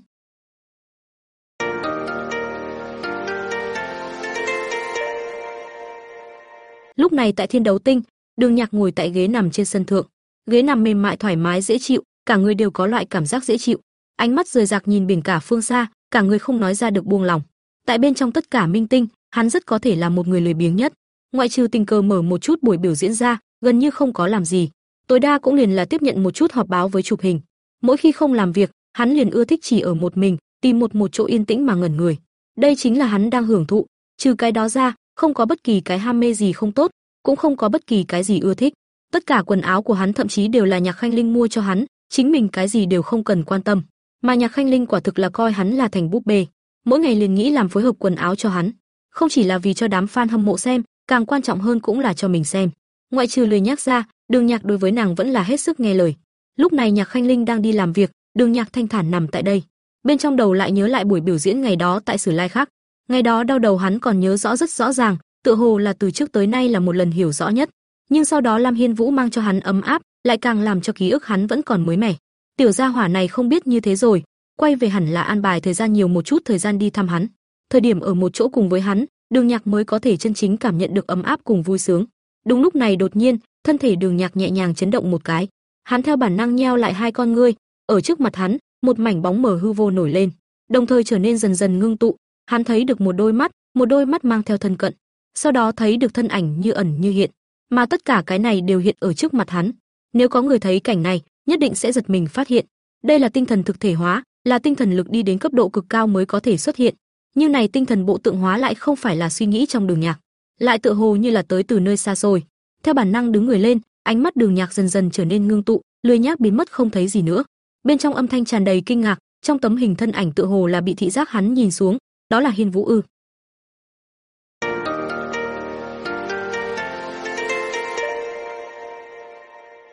S1: Lúc này tại Thiên Đấu Tinh, Đường Nhạc ngồi tại ghế nằm trên sân thượng. Ghế nằm mềm mại thoải mái dễ chịu, cả người đều có loại cảm giác dễ chịu. Ánh mắt rời rạc nhìn biển cả phương xa, cả người không nói ra được buông lòng. Tại bên trong tất cả minh tinh, hắn rất có thể là một người lười biếng nhất. Ngoại trừ tình cờ mở một chút buổi biểu diễn ra, gần như không có làm gì. Tối đa cũng liền là tiếp nhận một chút họp báo với chụp hình. Mỗi khi không làm việc, hắn liền ưa thích chỉ ở một mình, tìm một một chỗ yên tĩnh mà ngẩn người. Đây chính là hắn đang hưởng thụ, trừ cái đó ra, không có bất kỳ cái ham mê gì không tốt, cũng không có bất kỳ cái gì ưa thích. Tất cả quần áo của hắn thậm chí đều là Nhạc Khanh Linh mua cho hắn, chính mình cái gì đều không cần quan tâm. Mà Nhạc Khanh Linh quả thực là coi hắn là thành búp bê, mỗi ngày liền nghĩ làm phối hợp quần áo cho hắn, không chỉ là vì cho đám fan hâm mộ xem, càng quan trọng hơn cũng là cho mình xem. Ngoại trừ lười nhắc ra, Đường Nhạc đối với nàng vẫn là hết sức nghe lời. Lúc này Nhạc Khanh Linh đang đi làm việc, Đường Nhạc thanh thản nằm tại đây. Bên trong đầu lại nhớ lại buổi biểu diễn ngày đó tại Sử Lai khác. Ngày đó đau đầu hắn còn nhớ rõ rất rõ ràng, tựa hồ là từ trước tới nay là một lần hiểu rõ nhất. Nhưng sau đó Lam Hiên Vũ mang cho hắn ấm áp, lại càng làm cho ký ức hắn vẫn còn mới mẻ. Tiểu gia hỏa này không biết như thế rồi, quay về hẳn là an bài thời gian nhiều một chút thời gian đi thăm hắn. Thời điểm ở một chỗ cùng với hắn, Đường Nhạc mới có thể chân chính cảm nhận được ấm áp cùng vui sướng. Đúng lúc này đột nhiên, thân thể Đường Nhạc nhẹ nhàng chấn động một cái. Hắn theo bản năng nheo lại hai con ngươi, ở trước mặt hắn, một mảnh bóng mờ hư vô nổi lên, đồng thời trở nên dần dần ngưng tụ. Hắn thấy được một đôi mắt, một đôi mắt mang theo thân cận, sau đó thấy được thân ảnh như ẩn như hiện, mà tất cả cái này đều hiện ở trước mặt hắn. Nếu có người thấy cảnh này, nhất định sẽ giật mình phát hiện, đây là tinh thần thực thể hóa, là tinh thần lực đi đến cấp độ cực cao mới có thể xuất hiện. Như này tinh thần bộ tượng hóa lại không phải là suy nghĩ trong đường nhạc, lại tựa hồ như là tới từ nơi xa xôi. Theo bản năng đứng người lên, ánh mắt đường nhạc dần dần trở nên ngưng tụ, lười nhác biến mất không thấy gì nữa. Bên trong âm thanh tràn đầy kinh ngạc, trong tấm hình thân ảnh tựa hồ là bị thị giác hắn nhìn xuống, đó là Hiên Vũ ư?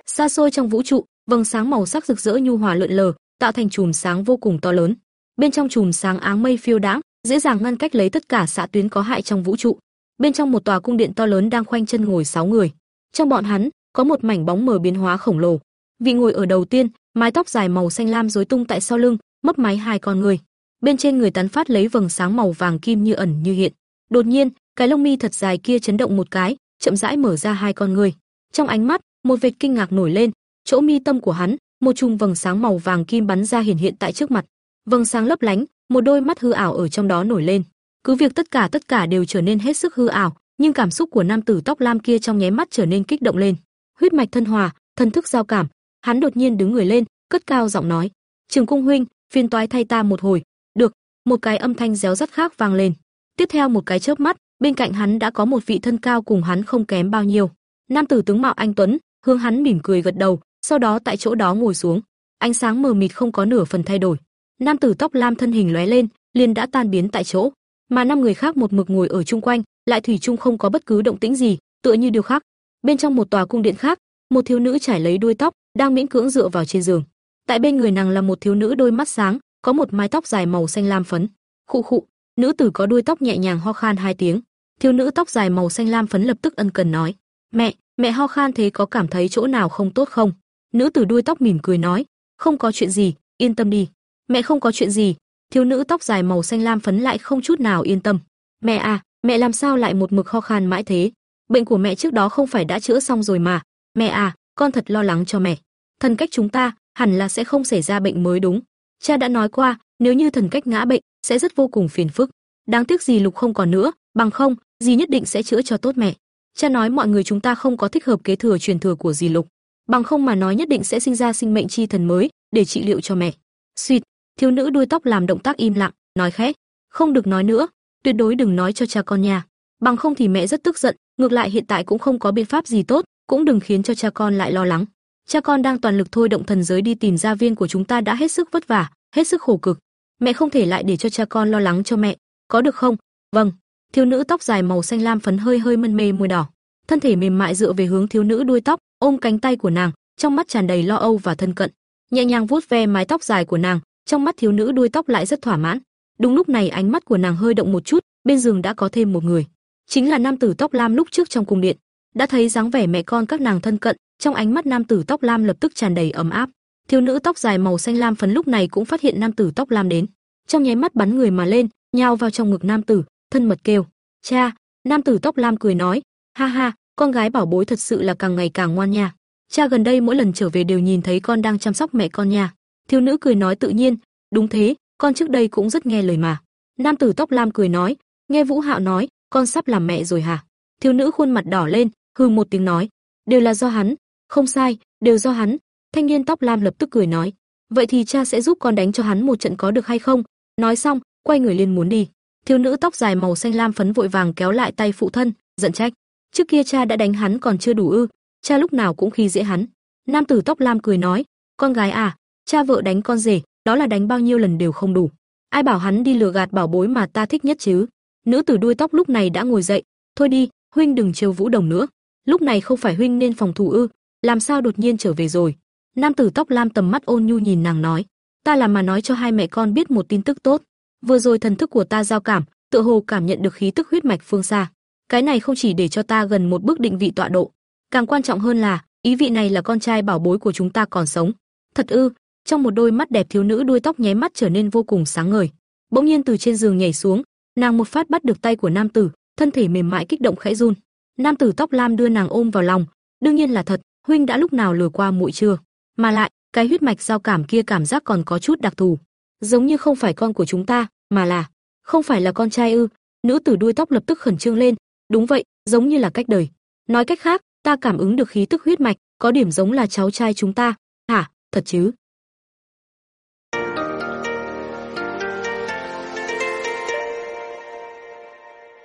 S1: Xa xôi trong vũ trụ, vầng sáng màu sắc rực rỡ nhu hòa lượn lờ, tạo thành chùm sáng vô cùng to lớn. Bên trong chùm sáng áng mây phiêu đãng, dễ dàng ngăn cách lấy tất cả xạ tuyến có hại trong vũ trụ. Bên trong một tòa cung điện to lớn đang khoanh chân ngồi sáu người. Trong bọn hắn, có một mảnh bóng mờ biến hóa khổng lồ. Vị ngồi ở đầu tiên, mái tóc dài màu xanh lam rối tung tại sau lưng, mấp máy hai con người. Bên trên người tán phát lấy vầng sáng màu vàng kim như ẩn như hiện. Đột nhiên, cái lông mi thật dài kia chấn động một cái, chậm rãi mở ra hai con người. Trong ánh mắt, một vệt kinh ngạc nổi lên, chỗ mi tâm của hắn, một chùm vầng sáng màu vàng kim bắn ra hiện hiện tại trước mặt. Vầng sáng lấp lánh, một đôi mắt hư ảo ở trong đó nổi lên. Cứ việc tất cả tất cả đều trở nên hết sức hư ảo, nhưng cảm xúc của nam tử tóc lam kia trong nháy mắt trở nên kích động lên. Huyết mạch thân hòa, thần thức giao cảm, hắn đột nhiên đứng người lên, cất cao giọng nói: "Trường Cung huynh, phiền toái thay ta một hồi." "Được." Một cái âm thanh réo rắt khác vang lên. Tiếp theo một cái chớp mắt, bên cạnh hắn đã có một vị thân cao cùng hắn không kém bao nhiêu. Nam tử tướng mạo anh tuấn, hướng hắn mỉm cười gật đầu, sau đó tại chỗ đó ngồi xuống. Ánh sáng mờ mịt không có nửa phần thay đổi. Nam tử tóc lam thân hình lóe lên, liền đã tan biến tại chỗ, mà năm người khác một mực ngồi ở chung quanh, lại thủy chung không có bất cứ động tĩnh gì, tựa như điều khác. Bên trong một tòa cung điện khác, một thiếu nữ trải lấy đuôi tóc, đang miễn cưỡng dựa vào trên giường. Tại bên người nàng là một thiếu nữ đôi mắt sáng, có một mái tóc dài màu xanh lam phấn. Khụ khụ, nữ tử có đuôi tóc nhẹ nhàng ho khan hai tiếng. Thiếu nữ tóc dài màu xanh lam phấn lập tức ân cần nói: "Mẹ, mẹ ho khan thế có cảm thấy chỗ nào không tốt không?" Nữ tử đuôi tóc mỉm cười nói, không có chuyện gì, yên tâm đi. Mẹ không có chuyện gì. Thiếu nữ tóc dài màu xanh lam phấn lại không chút nào yên tâm. Mẹ à, mẹ làm sao lại một mực ho khan mãi thế? Bệnh của mẹ trước đó không phải đã chữa xong rồi mà. Mẹ à, con thật lo lắng cho mẹ. Thần cách chúng ta hẳn là sẽ không xảy ra bệnh mới đúng. Cha đã nói qua, nếu như thần cách ngã bệnh sẽ rất vô cùng phiền phức. Đáng tiếc gì Lục không còn nữa, bằng không, dì nhất định sẽ chữa cho tốt mẹ. Cha nói mọi người chúng ta không có thích hợp kế thừa truyền thừa của dì Lục, bằng không mà nói nhất định sẽ sinh ra sinh mệnh chi thần mới để trị liệu cho mẹ. Suýt, thiếu nữ đuôi tóc làm động tác im lặng, nói khẽ, không được nói nữa, tuyệt đối đừng nói cho cha con nhà, bằng không thì mẹ rất tức giận, ngược lại hiện tại cũng không có biện pháp gì tốt, cũng đừng khiến cho cha con lại lo lắng. Cha con đang toàn lực thôi động thần giới đi tìm gia viên của chúng ta đã hết sức vất vả, hết sức khổ cực. Mẹ không thể lại để cho cha con lo lắng cho mẹ, có được không? Vâng. Thiếu nữ tóc dài màu xanh lam phấn hơi hơi mân mê môi đỏ, thân thể mềm mại dựa về hướng thiếu nữ đuôi tóc, ôm cánh tay của nàng, trong mắt tràn đầy lo âu và thân cận, nhẹ nhàng vuốt ve mái tóc dài của nàng, trong mắt thiếu nữ đuôi tóc lại rất thỏa mãn. Đúng lúc này ánh mắt của nàng hơi động một chút, bên giường đã có thêm một người, chính là nam tử tóc lam lúc trước trong cung điện. Đã thấy dáng vẻ mẹ con các nàng thân cận, trong ánh mắt nam tử tóc lam lập tức tràn đầy ấm áp. Thiếu nữ tóc dài màu xanh lam phấn lúc này cũng phát hiện nam tử tóc lam đến, trong nháy mắt bắn người mà lên, nhào vào trong ngực nam tử, thân mật kêu: "Cha!" Nam tử tóc lam cười nói: "Ha ha, con gái bảo bối thật sự là càng ngày càng ngoan nha. Cha gần đây mỗi lần trở về đều nhìn thấy con đang chăm sóc mẹ con nha." Thiếu nữ cười nói tự nhiên: "Đúng thế, con trước đây cũng rất nghe lời mà." Nam tử tóc lam cười nói: "Nghe Vũ Hạo nói, con sắp làm mẹ rồi hả?" Thiếu nữ khuôn mặt đỏ lên, hừ một tiếng nói: "Đều là do hắn." "Không sai, đều do hắn." Thanh niên tóc lam lập tức cười nói: "Vậy thì cha sẽ giúp con đánh cho hắn một trận có được hay không?" Nói xong, quay người liền muốn đi. Thiếu nữ tóc dài màu xanh lam phấn vội vàng kéo lại tay phụ thân, giận trách. Trước kia cha đã đánh hắn còn chưa đủ ư? Cha lúc nào cũng khi dễ hắn. Nam tử tóc lam cười nói, con gái à, cha vợ đánh con rể, đó là đánh bao nhiêu lần đều không đủ. Ai bảo hắn đi lừa gạt bảo bối mà ta thích nhất chứ? Nữ tử đuôi tóc lúc này đã ngồi dậy, thôi đi, huynh đừng trêu Vũ Đồng nữa. Lúc này không phải huynh nên phòng thủ ư? Làm sao đột nhiên trở về rồi? Nam tử tóc lam tầm mắt ôn nhu nhìn nàng nói, ta là mà nói cho hai mẹ con biết một tin tức tốt. Vừa rồi thần thức của ta giao cảm, tựa hồ cảm nhận được khí tức huyết mạch phương xa. Cái này không chỉ để cho ta gần một bước định vị tọa độ, càng quan trọng hơn là, ý vị này là con trai bảo bối của chúng ta còn sống. Thật ư? Trong một đôi mắt đẹp thiếu nữ đuôi tóc nháy mắt trở nên vô cùng sáng ngời. Bỗng nhiên từ trên giường nhảy xuống, nàng một phát bắt được tay của nam tử, thân thể mềm mại kích động khẽ run. Nam tử tóc lam đưa nàng ôm vào lòng, đương nhiên là thật, huynh đã lúc nào lừa qua muội chưa? Mà lại, cái huyết mạch giao cảm kia cảm giác còn có chút đặc thù giống như không phải con của chúng ta, mà là không phải là con trai ư? Nữ tử đuôi tóc lập tức khẩn trương lên, đúng vậy, giống như là cách đời. Nói cách khác, ta cảm ứng được khí tức huyết mạch, có điểm giống là cháu trai chúng ta. Hả, thật chứ?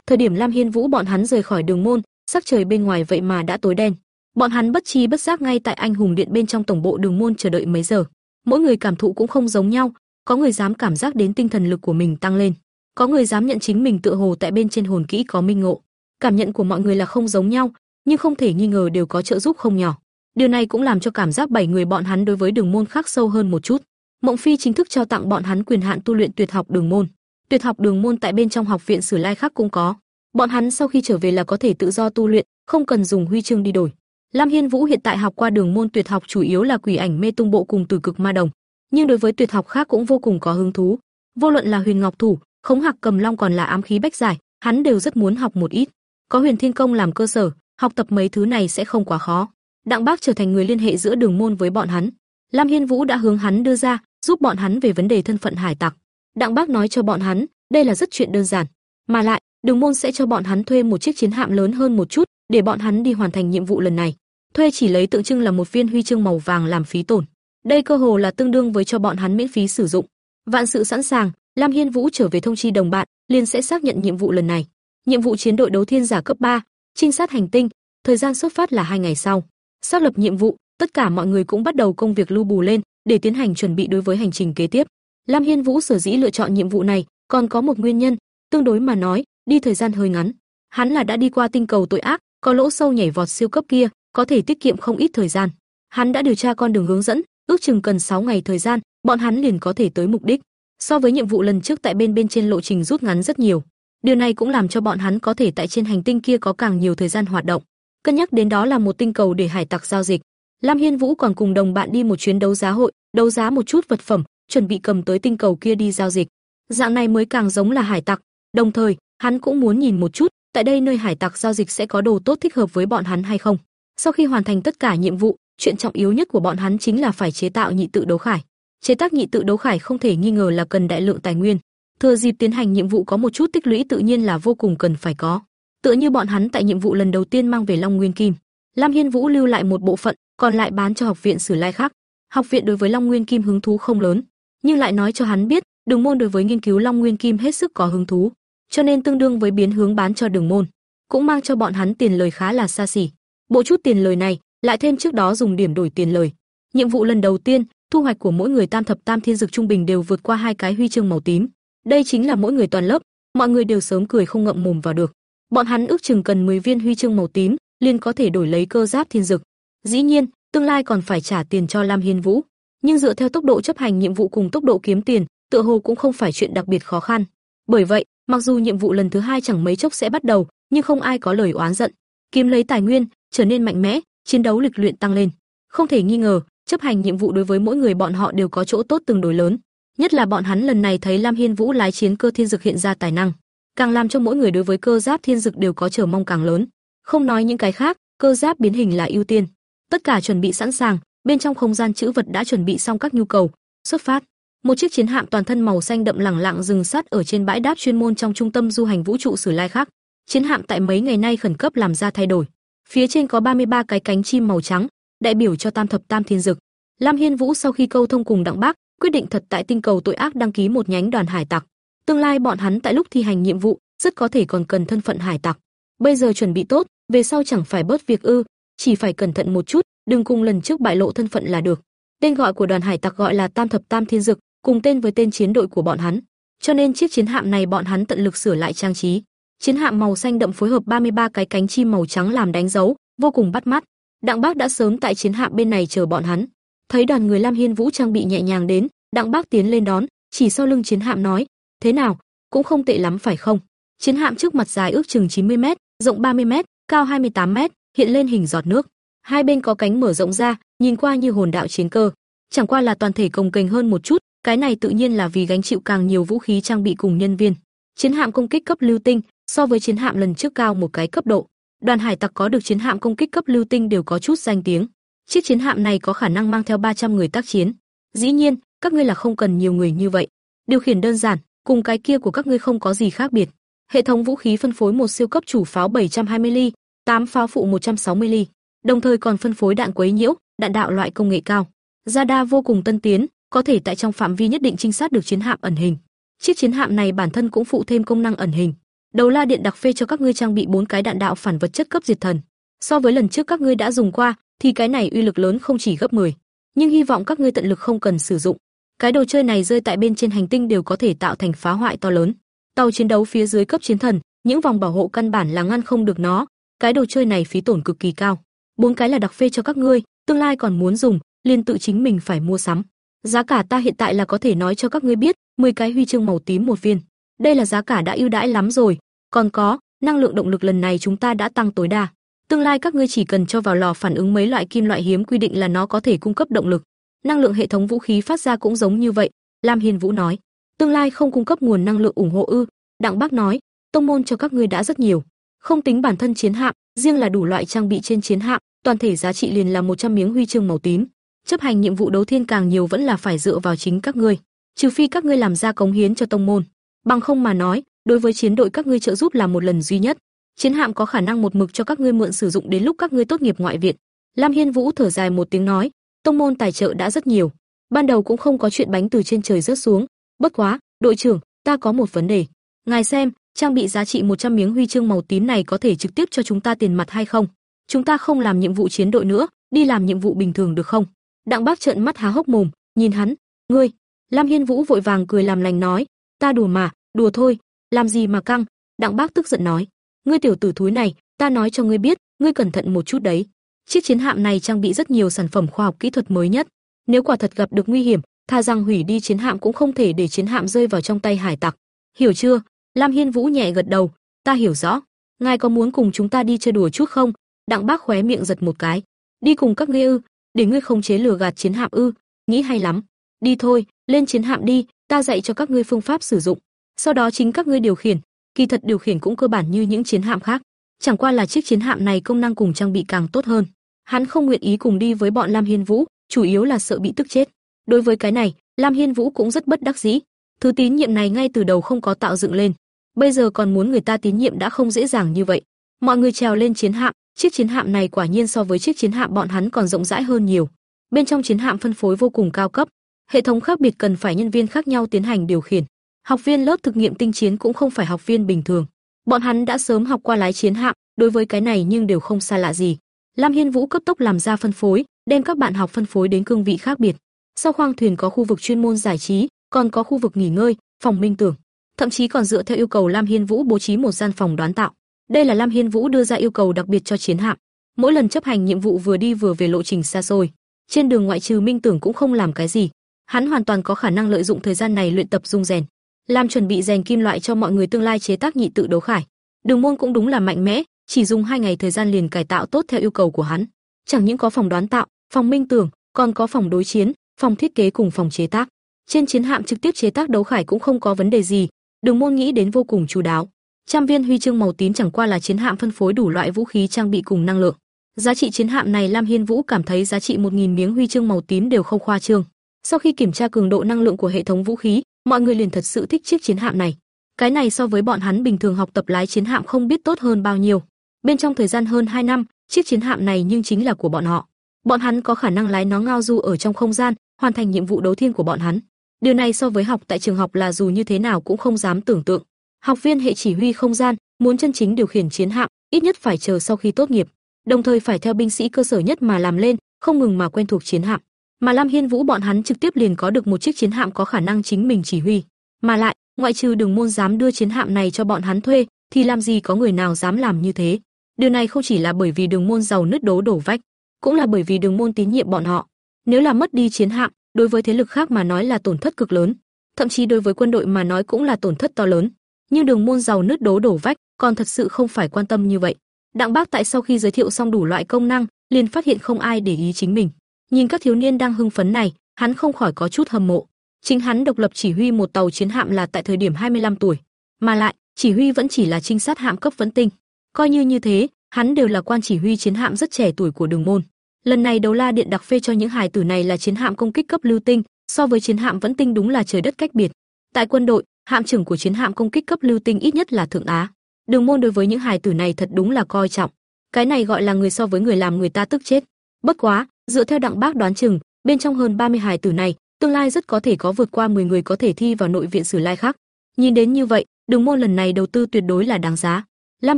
S1: Thời điểm Lam Hiên Vũ bọn hắn rời khỏi đường môn, sắc trời bên ngoài vậy mà đã tối đen. Bọn hắn bất chi bất giác ngay tại anh hùng điện bên trong tổng bộ đường môn chờ đợi mấy giờ. Mỗi người cảm thụ cũng không giống nhau, có người dám cảm giác đến tinh thần lực của mình tăng lên, có người dám nhận chính mình tựa hồ tại bên trên hồn kỹ có minh ngộ. Cảm nhận của mọi người là không giống nhau, nhưng không thể nghi ngờ đều có trợ giúp không nhỏ. Điều này cũng làm cho cảm giác bảy người bọn hắn đối với đường môn khác sâu hơn một chút. Mộng Phi chính thức trao tặng bọn hắn quyền hạn tu luyện tuyệt học đường môn. Tuyệt học đường môn tại bên trong học viện Sử Lai khác cũng có. Bọn hắn sau khi trở về là có thể tự do tu luyện, không cần dùng huy chương đi đổi. Lam Hiên Vũ hiện tại học qua đường môn tuyệt học chủ yếu là quỷ ảnh mê tung bộ cùng từ cực ma đồng, nhưng đối với tuyệt học khác cũng vô cùng có hứng thú. Vô luận là Huyền Ngọc thủ, Khống Hạc cầm long còn là ám khí bách giải, hắn đều rất muốn học một ít. Có Huyền Thiên công làm cơ sở, học tập mấy thứ này sẽ không quá khó. Đặng Bác trở thành người liên hệ giữa Đường môn với bọn hắn. Lam Hiên Vũ đã hướng hắn đưa ra, giúp bọn hắn về vấn đề thân phận hải tặc. Đặng Bác nói cho bọn hắn, đây là rất chuyện đơn giản, mà lại, Đường môn sẽ cho bọn hắn thuê một chiếc chiến hạm lớn hơn một chút, để bọn hắn đi hoàn thành nhiệm vụ lần này. Thuê chỉ lấy tượng trưng là một viên huy chương màu vàng làm phí tổn. Đây cơ hồ là tương đương với cho bọn hắn miễn phí sử dụng. Vạn sự sẵn sàng, Lam Hiên Vũ trở về thông chi đồng bạn, liền sẽ xác nhận nhiệm vụ lần này. Nhiệm vụ chiến đội đấu thiên giả cấp 3, trinh sát hành tinh, thời gian xuất phát là hai ngày sau. Xác lập nhiệm vụ, tất cả mọi người cũng bắt đầu công việc lưu bù lên, để tiến hành chuẩn bị đối với hành trình kế tiếp. Lam Hiên Vũ sở dĩ lựa chọn nhiệm vụ này, còn có một nguyên nhân, tương đối mà nói, đi thời gian hơi ngắn. Hắn là đã đi qua tinh cầu tội ác, có lỗ sâu nhảy vọt siêu cấp kia, có thể tiết kiệm không ít thời gian. Hắn đã điều tra con đường hướng dẫn, ước chừng cần 6 ngày thời gian, bọn hắn liền có thể tới mục đích. So với nhiệm vụ lần trước tại bên bên trên lộ trình rút ngắn rất nhiều. Điều này cũng làm cho bọn hắn có thể tại trên hành tinh kia có càng nhiều thời gian hoạt động. Cân nhắc đến đó là một tinh cầu để hải tặc giao dịch, Lam Hiên Vũ còn cùng đồng bạn đi một chuyến đấu giá hội, đấu giá một chút vật phẩm, chuẩn bị cầm tới tinh cầu kia đi giao dịch. Dạng này mới càng giống là hải tặc, đồng thời, hắn cũng muốn nhìn một chút, tại đây nơi hải tặc giao dịch sẽ có đồ tốt thích hợp với bọn hắn hay không. Sau khi hoàn thành tất cả nhiệm vụ, chuyện trọng yếu nhất của bọn hắn chính là phải chế tạo nhị tự đấu khải. Chế tác nhị tự đấu khải không thể nghi ngờ là cần đại lượng tài nguyên. Thừa dịp tiến hành nhiệm vụ có một chút tích lũy tự nhiên là vô cùng cần phải có. Tựa như bọn hắn tại nhiệm vụ lần đầu tiên mang về Long Nguyên Kim, Lam Hiên Vũ lưu lại một bộ phận, còn lại bán cho học viện Sử Lai khác. Học viện đối với Long Nguyên Kim hứng thú không lớn, nhưng lại nói cho hắn biết, Đường môn đối với nghiên cứu Long Nguyên Kim hết sức có hứng thú, cho nên tương đương với biến hướng bán cho Đường môn, cũng mang cho bọn hắn tiền lời khá là xa xỉ. Bộ chút tiền lời này, lại thêm trước đó dùng điểm đổi tiền lời. Nhiệm vụ lần đầu tiên, thu hoạch của mỗi người tam thập tam thiên dược trung bình đều vượt qua hai cái huy chương màu tím. Đây chính là mỗi người toàn lớp, mọi người đều sớm cười không ngậm mồm vào được. Bọn hắn ước chừng cần 10 viên huy chương màu tím, liền có thể đổi lấy cơ giáp thiên dược. Dĩ nhiên, tương lai còn phải trả tiền cho Lam Hiên Vũ, nhưng dựa theo tốc độ chấp hành nhiệm vụ cùng tốc độ kiếm tiền, tựa hồ cũng không phải chuyện đặc biệt khó khăn. Bởi vậy, mặc dù nhiệm vụ lần thứ hai chẳng mấy chốc sẽ bắt đầu, nhưng không ai có lời oán giận. Kiếm lấy tài nguyên, trở nên mạnh mẽ, chiến đấu lịch luyện tăng lên. Không thể nghi ngờ, chấp hành nhiệm vụ đối với mỗi người bọn họ đều có chỗ tốt tương đối lớn. Nhất là bọn hắn lần này thấy Lam Hiên Vũ lái chiến cơ thiên dực hiện ra tài năng, càng làm cho mỗi người đối với cơ giáp thiên dực đều có chờ mong càng lớn. Không nói những cái khác, cơ giáp biến hình là ưu tiên. Tất cả chuẩn bị sẵn sàng, bên trong không gian chữ vật đã chuẩn bị xong các nhu cầu. Xuất phát. Một chiếc chiến hạm toàn thân màu xanh đậm lẳng lặng dừng sát ở trên bãi đáp chuyên môn trong trung tâm du hành vũ trụ Sử Lai khác. Chiến hạm tại mấy ngày nay khẩn cấp làm ra thay đổi. Phía trên có 33 cái cánh chim màu trắng, đại biểu cho Tam thập Tam Thiên Dực. Lam Hiên Vũ sau khi câu thông cùng Đặng Bác, quyết định thật tại tinh cầu tội ác đăng ký một nhánh đoàn hải tặc. Tương lai bọn hắn tại lúc thi hành nhiệm vụ, rất có thể còn cần thân phận hải tặc. Bây giờ chuẩn bị tốt, về sau chẳng phải bớt việc ư, chỉ phải cẩn thận một chút, đừng cùng lần trước bại lộ thân phận là được. Tên gọi của đoàn hải tặc gọi là Tam thập Tam Thiên Dực, cùng tên với tên chiến đội của bọn hắn. Cho nên chiếc chiến hạm này bọn hắn tận lực sửa lại trang trí. Chiến hạm màu xanh đậm phối hợp 33 cái cánh chim màu trắng làm đánh dấu, vô cùng bắt mắt. Đặng Bác đã sớm tại chiến hạm bên này chờ bọn hắn. Thấy đoàn người Lam Hiên Vũ trang bị nhẹ nhàng đến, Đặng Bác tiến lên đón, chỉ sau lưng chiến hạm nói: "Thế nào, cũng không tệ lắm phải không?" Chiến hạm trước mặt dài ước chừng 90 mét, rộng 30 mét, cao 28 mét, hiện lên hình giọt nước. Hai bên có cánh mở rộng ra, nhìn qua như hồn đạo chiến cơ. Chẳng qua là toàn thể cồng kềnh hơn một chút, cái này tự nhiên là vì gánh chịu càng nhiều vũ khí trang bị cùng nhân viên. Chiến hạm công kích cấp lưu tinh, so với chiến hạm lần trước cao một cái cấp độ. Đoàn hải tặc có được chiến hạm công kích cấp lưu tinh đều có chút danh tiếng. Chiếc chiến hạm này có khả năng mang theo 300 người tác chiến. Dĩ nhiên, các ngươi là không cần nhiều người như vậy. Điều khiển đơn giản, cùng cái kia của các ngươi không có gì khác biệt. Hệ thống vũ khí phân phối một siêu cấp chủ pháo 720 ly, 8 pháo phụ 160 ly, đồng thời còn phân phối đạn quấy nhiễu, đạn đạo loại công nghệ cao. Radar vô cùng tân tiến, có thể tại trong phạm vi nhất định trinh sát được chiến hạm ẩn hình. Chiếc chiến hạm này bản thân cũng phụ thêm công năng ẩn hình. Đầu la điện đặc phê cho các ngươi trang bị bốn cái đạn đạo phản vật chất cấp diệt thần. So với lần trước các ngươi đã dùng qua, thì cái này uy lực lớn không chỉ gấp 10, nhưng hy vọng các ngươi tận lực không cần sử dụng. Cái đồ chơi này rơi tại bên trên hành tinh đều có thể tạo thành phá hoại to lớn. Tàu chiến đấu phía dưới cấp chiến thần, những vòng bảo hộ căn bản là ngăn không được nó, cái đồ chơi này phí tổn cực kỳ cao. Bốn cái là đặc phê cho các ngươi, tương lai còn muốn dùng, liền tự chính mình phải mua sắm. Giá cả ta hiện tại là có thể nói cho các ngươi biết, 10 cái huy chương màu tím một viên. Đây là giá cả đã ưu đãi lắm rồi, còn có, năng lượng động lực lần này chúng ta đã tăng tối đa. Tương lai các ngươi chỉ cần cho vào lò phản ứng mấy loại kim loại hiếm quy định là nó có thể cung cấp động lực. Năng lượng hệ thống vũ khí phát ra cũng giống như vậy, Lam Hiên Vũ nói. Tương lai không cung cấp nguồn năng lượng ủng hộ ư? Đặng Bác nói, tông môn cho các ngươi đã rất nhiều, không tính bản thân chiến hạm, riêng là đủ loại trang bị trên chiến hạm, toàn thể giá trị liền là 100 miếng huy chương màu tím. Chấp hành nhiệm vụ đấu thiên càng nhiều vẫn là phải dựa vào chính các ngươi, trừ phi các ngươi làm ra cống hiến cho tông môn. Bằng không mà nói, đối với chiến đội các ngươi trợ giúp là một lần duy nhất. Chiến hạm có khả năng một mực cho các ngươi mượn sử dụng đến lúc các ngươi tốt nghiệp ngoại viện. Lam Hiên Vũ thở dài một tiếng nói, tông môn tài trợ đã rất nhiều, ban đầu cũng không có chuyện bánh từ trên trời rớt xuống, bất quá, đội trưởng, ta có một vấn đề. Ngài xem, trang bị giá trị 100 miếng huy chương màu tím này có thể trực tiếp cho chúng ta tiền mặt hay không? Chúng ta không làm nhiệm vụ chiến đội nữa, đi làm nhiệm vụ bình thường được không? Đặng Bác trợn mắt há hốc mồm, nhìn hắn, "Ngươi?" Lam Hiên Vũ vội vàng cười làm lành nói, "Ta đùa mà, đùa thôi, làm gì mà căng?" Đặng Bác tức giận nói, "Ngươi tiểu tử thúi này, ta nói cho ngươi biết, ngươi cẩn thận một chút đấy. Chiếc chiến hạm này trang bị rất nhiều sản phẩm khoa học kỹ thuật mới nhất, nếu quả thật gặp được nguy hiểm, tha rằng hủy đi chiến hạm cũng không thể để chiến hạm rơi vào trong tay hải tặc. Hiểu chưa?" Lam Hiên Vũ nhẹ gật đầu, "Ta hiểu rõ. Ngài có muốn cùng chúng ta đi chơi đùa chút không?" Đặng Bác khóe miệng giật một cái. "Đi cùng các ngươi ư?" để ngươi không chế lừa gạt chiến hạm ư? Nghĩ hay lắm. Đi thôi, lên chiến hạm đi, ta dạy cho các ngươi phương pháp sử dụng. Sau đó chính các ngươi điều khiển. Kỳ thật điều khiển cũng cơ bản như những chiến hạm khác, chẳng qua là chiếc chiến hạm này công năng cùng trang bị càng tốt hơn. Hắn không nguyện ý cùng đi với bọn Lam Hiên Vũ, chủ yếu là sợ bị tức chết. Đối với cái này, Lam Hiên Vũ cũng rất bất đắc dĩ. Thứ tín nhiệm này ngay từ đầu không có tạo dựng lên, bây giờ còn muốn người ta tín nhiệm đã không dễ dàng như vậy. Mọi người trèo lên chiến hạm, chiếc chiến hạm này quả nhiên so với chiếc chiến hạm bọn hắn còn rộng rãi hơn nhiều. Bên trong chiến hạm phân phối vô cùng cao cấp, hệ thống khác biệt cần phải nhân viên khác nhau tiến hành điều khiển. Học viên lớp thực nghiệm tinh chiến cũng không phải học viên bình thường. Bọn hắn đã sớm học qua lái chiến hạm, đối với cái này nhưng đều không xa lạ gì. Lam Hiên Vũ cấp tốc làm ra phân phối, đem các bạn học phân phối đến cương vị khác biệt. Sau khoang thuyền có khu vực chuyên môn giải trí, còn có khu vực nghỉ ngơi, phòng minh tưởng, thậm chí còn dựa theo yêu cầu Lam Hiên Vũ bố trí một gian phòng đoán tạo. Đây là Lam Hiên Vũ đưa ra yêu cầu đặc biệt cho chiến hạm. Mỗi lần chấp hành nhiệm vụ vừa đi vừa về lộ trình xa xôi, trên đường ngoại trừ minh tưởng cũng không làm cái gì. Hắn hoàn toàn có khả năng lợi dụng thời gian này luyện tập dung rèn, làm chuẩn bị rèn kim loại cho mọi người tương lai chế tác nhị tự đấu khải. Đường môn cũng đúng là mạnh mẽ, chỉ dùng hai ngày thời gian liền cải tạo tốt theo yêu cầu của hắn. Chẳng những có phòng đoán tạo, phòng minh tưởng, còn có phòng đối chiến, phòng thiết kế cùng phòng chế tác. Trên chiến hạm trực tiếp chế tác đấu khải cũng không có vấn đề gì, Đường môn nghĩ đến vô cùng chú đáo. Trăm viên huy chương màu tím chẳng qua là chiến hạm phân phối đủ loại vũ khí trang bị cùng năng lượng. Giá trị chiến hạm này Lam Hiên Vũ cảm thấy giá trị 1000 miếng huy chương màu tím đều không khoa trương. Sau khi kiểm tra cường độ năng lượng của hệ thống vũ khí, mọi người liền thật sự thích chiếc chiến hạm này. Cái này so với bọn hắn bình thường học tập lái chiến hạm không biết tốt hơn bao nhiêu. Bên trong thời gian hơn 2 năm, chiếc chiến hạm này nhưng chính là của bọn họ. Bọn hắn có khả năng lái nó ngao du ở trong không gian, hoàn thành nhiệm vụ đấu thiên của bọn hắn. Điều này so với học tại trường học là dù như thế nào cũng không dám tưởng tượng. Học viên hệ chỉ huy không gian, muốn chân chính điều khiển chiến hạm, ít nhất phải chờ sau khi tốt nghiệp, đồng thời phải theo binh sĩ cơ sở nhất mà làm lên, không ngừng mà quen thuộc chiến hạm. Mà Lam Hiên Vũ bọn hắn trực tiếp liền có được một chiếc chiến hạm có khả năng chính mình chỉ huy, mà lại, ngoại trừ Đường môn dám đưa chiến hạm này cho bọn hắn thuê, thì làm gì có người nào dám làm như thế. Điều này không chỉ là bởi vì Đường môn giàu nứt đố đổ vách, cũng là bởi vì Đường môn tín nhiệm bọn họ. Nếu là mất đi chiến hạm, đối với thế lực khác mà nói là tổn thất cực lớn, thậm chí đối với quân đội mà nói cũng là tổn thất to lớn. Nhưng đường môn giàu nứt đố đổ vách, còn thật sự không phải quan tâm như vậy. Đặng Bác tại sau khi giới thiệu xong đủ loại công năng, liền phát hiện không ai để ý chính mình. Nhìn các thiếu niên đang hưng phấn này, hắn không khỏi có chút hâm mộ. Chính hắn độc lập chỉ huy một tàu chiến hạm là tại thời điểm 25 tuổi, mà lại, chỉ huy vẫn chỉ là trinh sát hạm cấp vấn tinh. Coi như như thế, hắn đều là quan chỉ huy chiến hạm rất trẻ tuổi của Đường môn. Lần này Đấu La Điện đặc phê cho những hài tử này là chiến hạm công kích cấp lưu tinh, so với chiến hạm vẫn tinh đúng là trời đất cách biệt. Tại quân đội, hạm trưởng của chiến hạm công kích cấp lưu tinh ít nhất là thượng á. Đường môn đối với những hài tử này thật đúng là coi trọng. Cái này gọi là người so với người làm người ta tức chết. Bất quá, dựa theo đặng bác đoán chừng, bên trong hơn 30 hài tử này, tương lai rất có thể có vượt qua 10 người có thể thi vào nội viện sử lai khác. Nhìn đến như vậy, đường môn lần này đầu tư tuyệt đối là đáng giá. Lam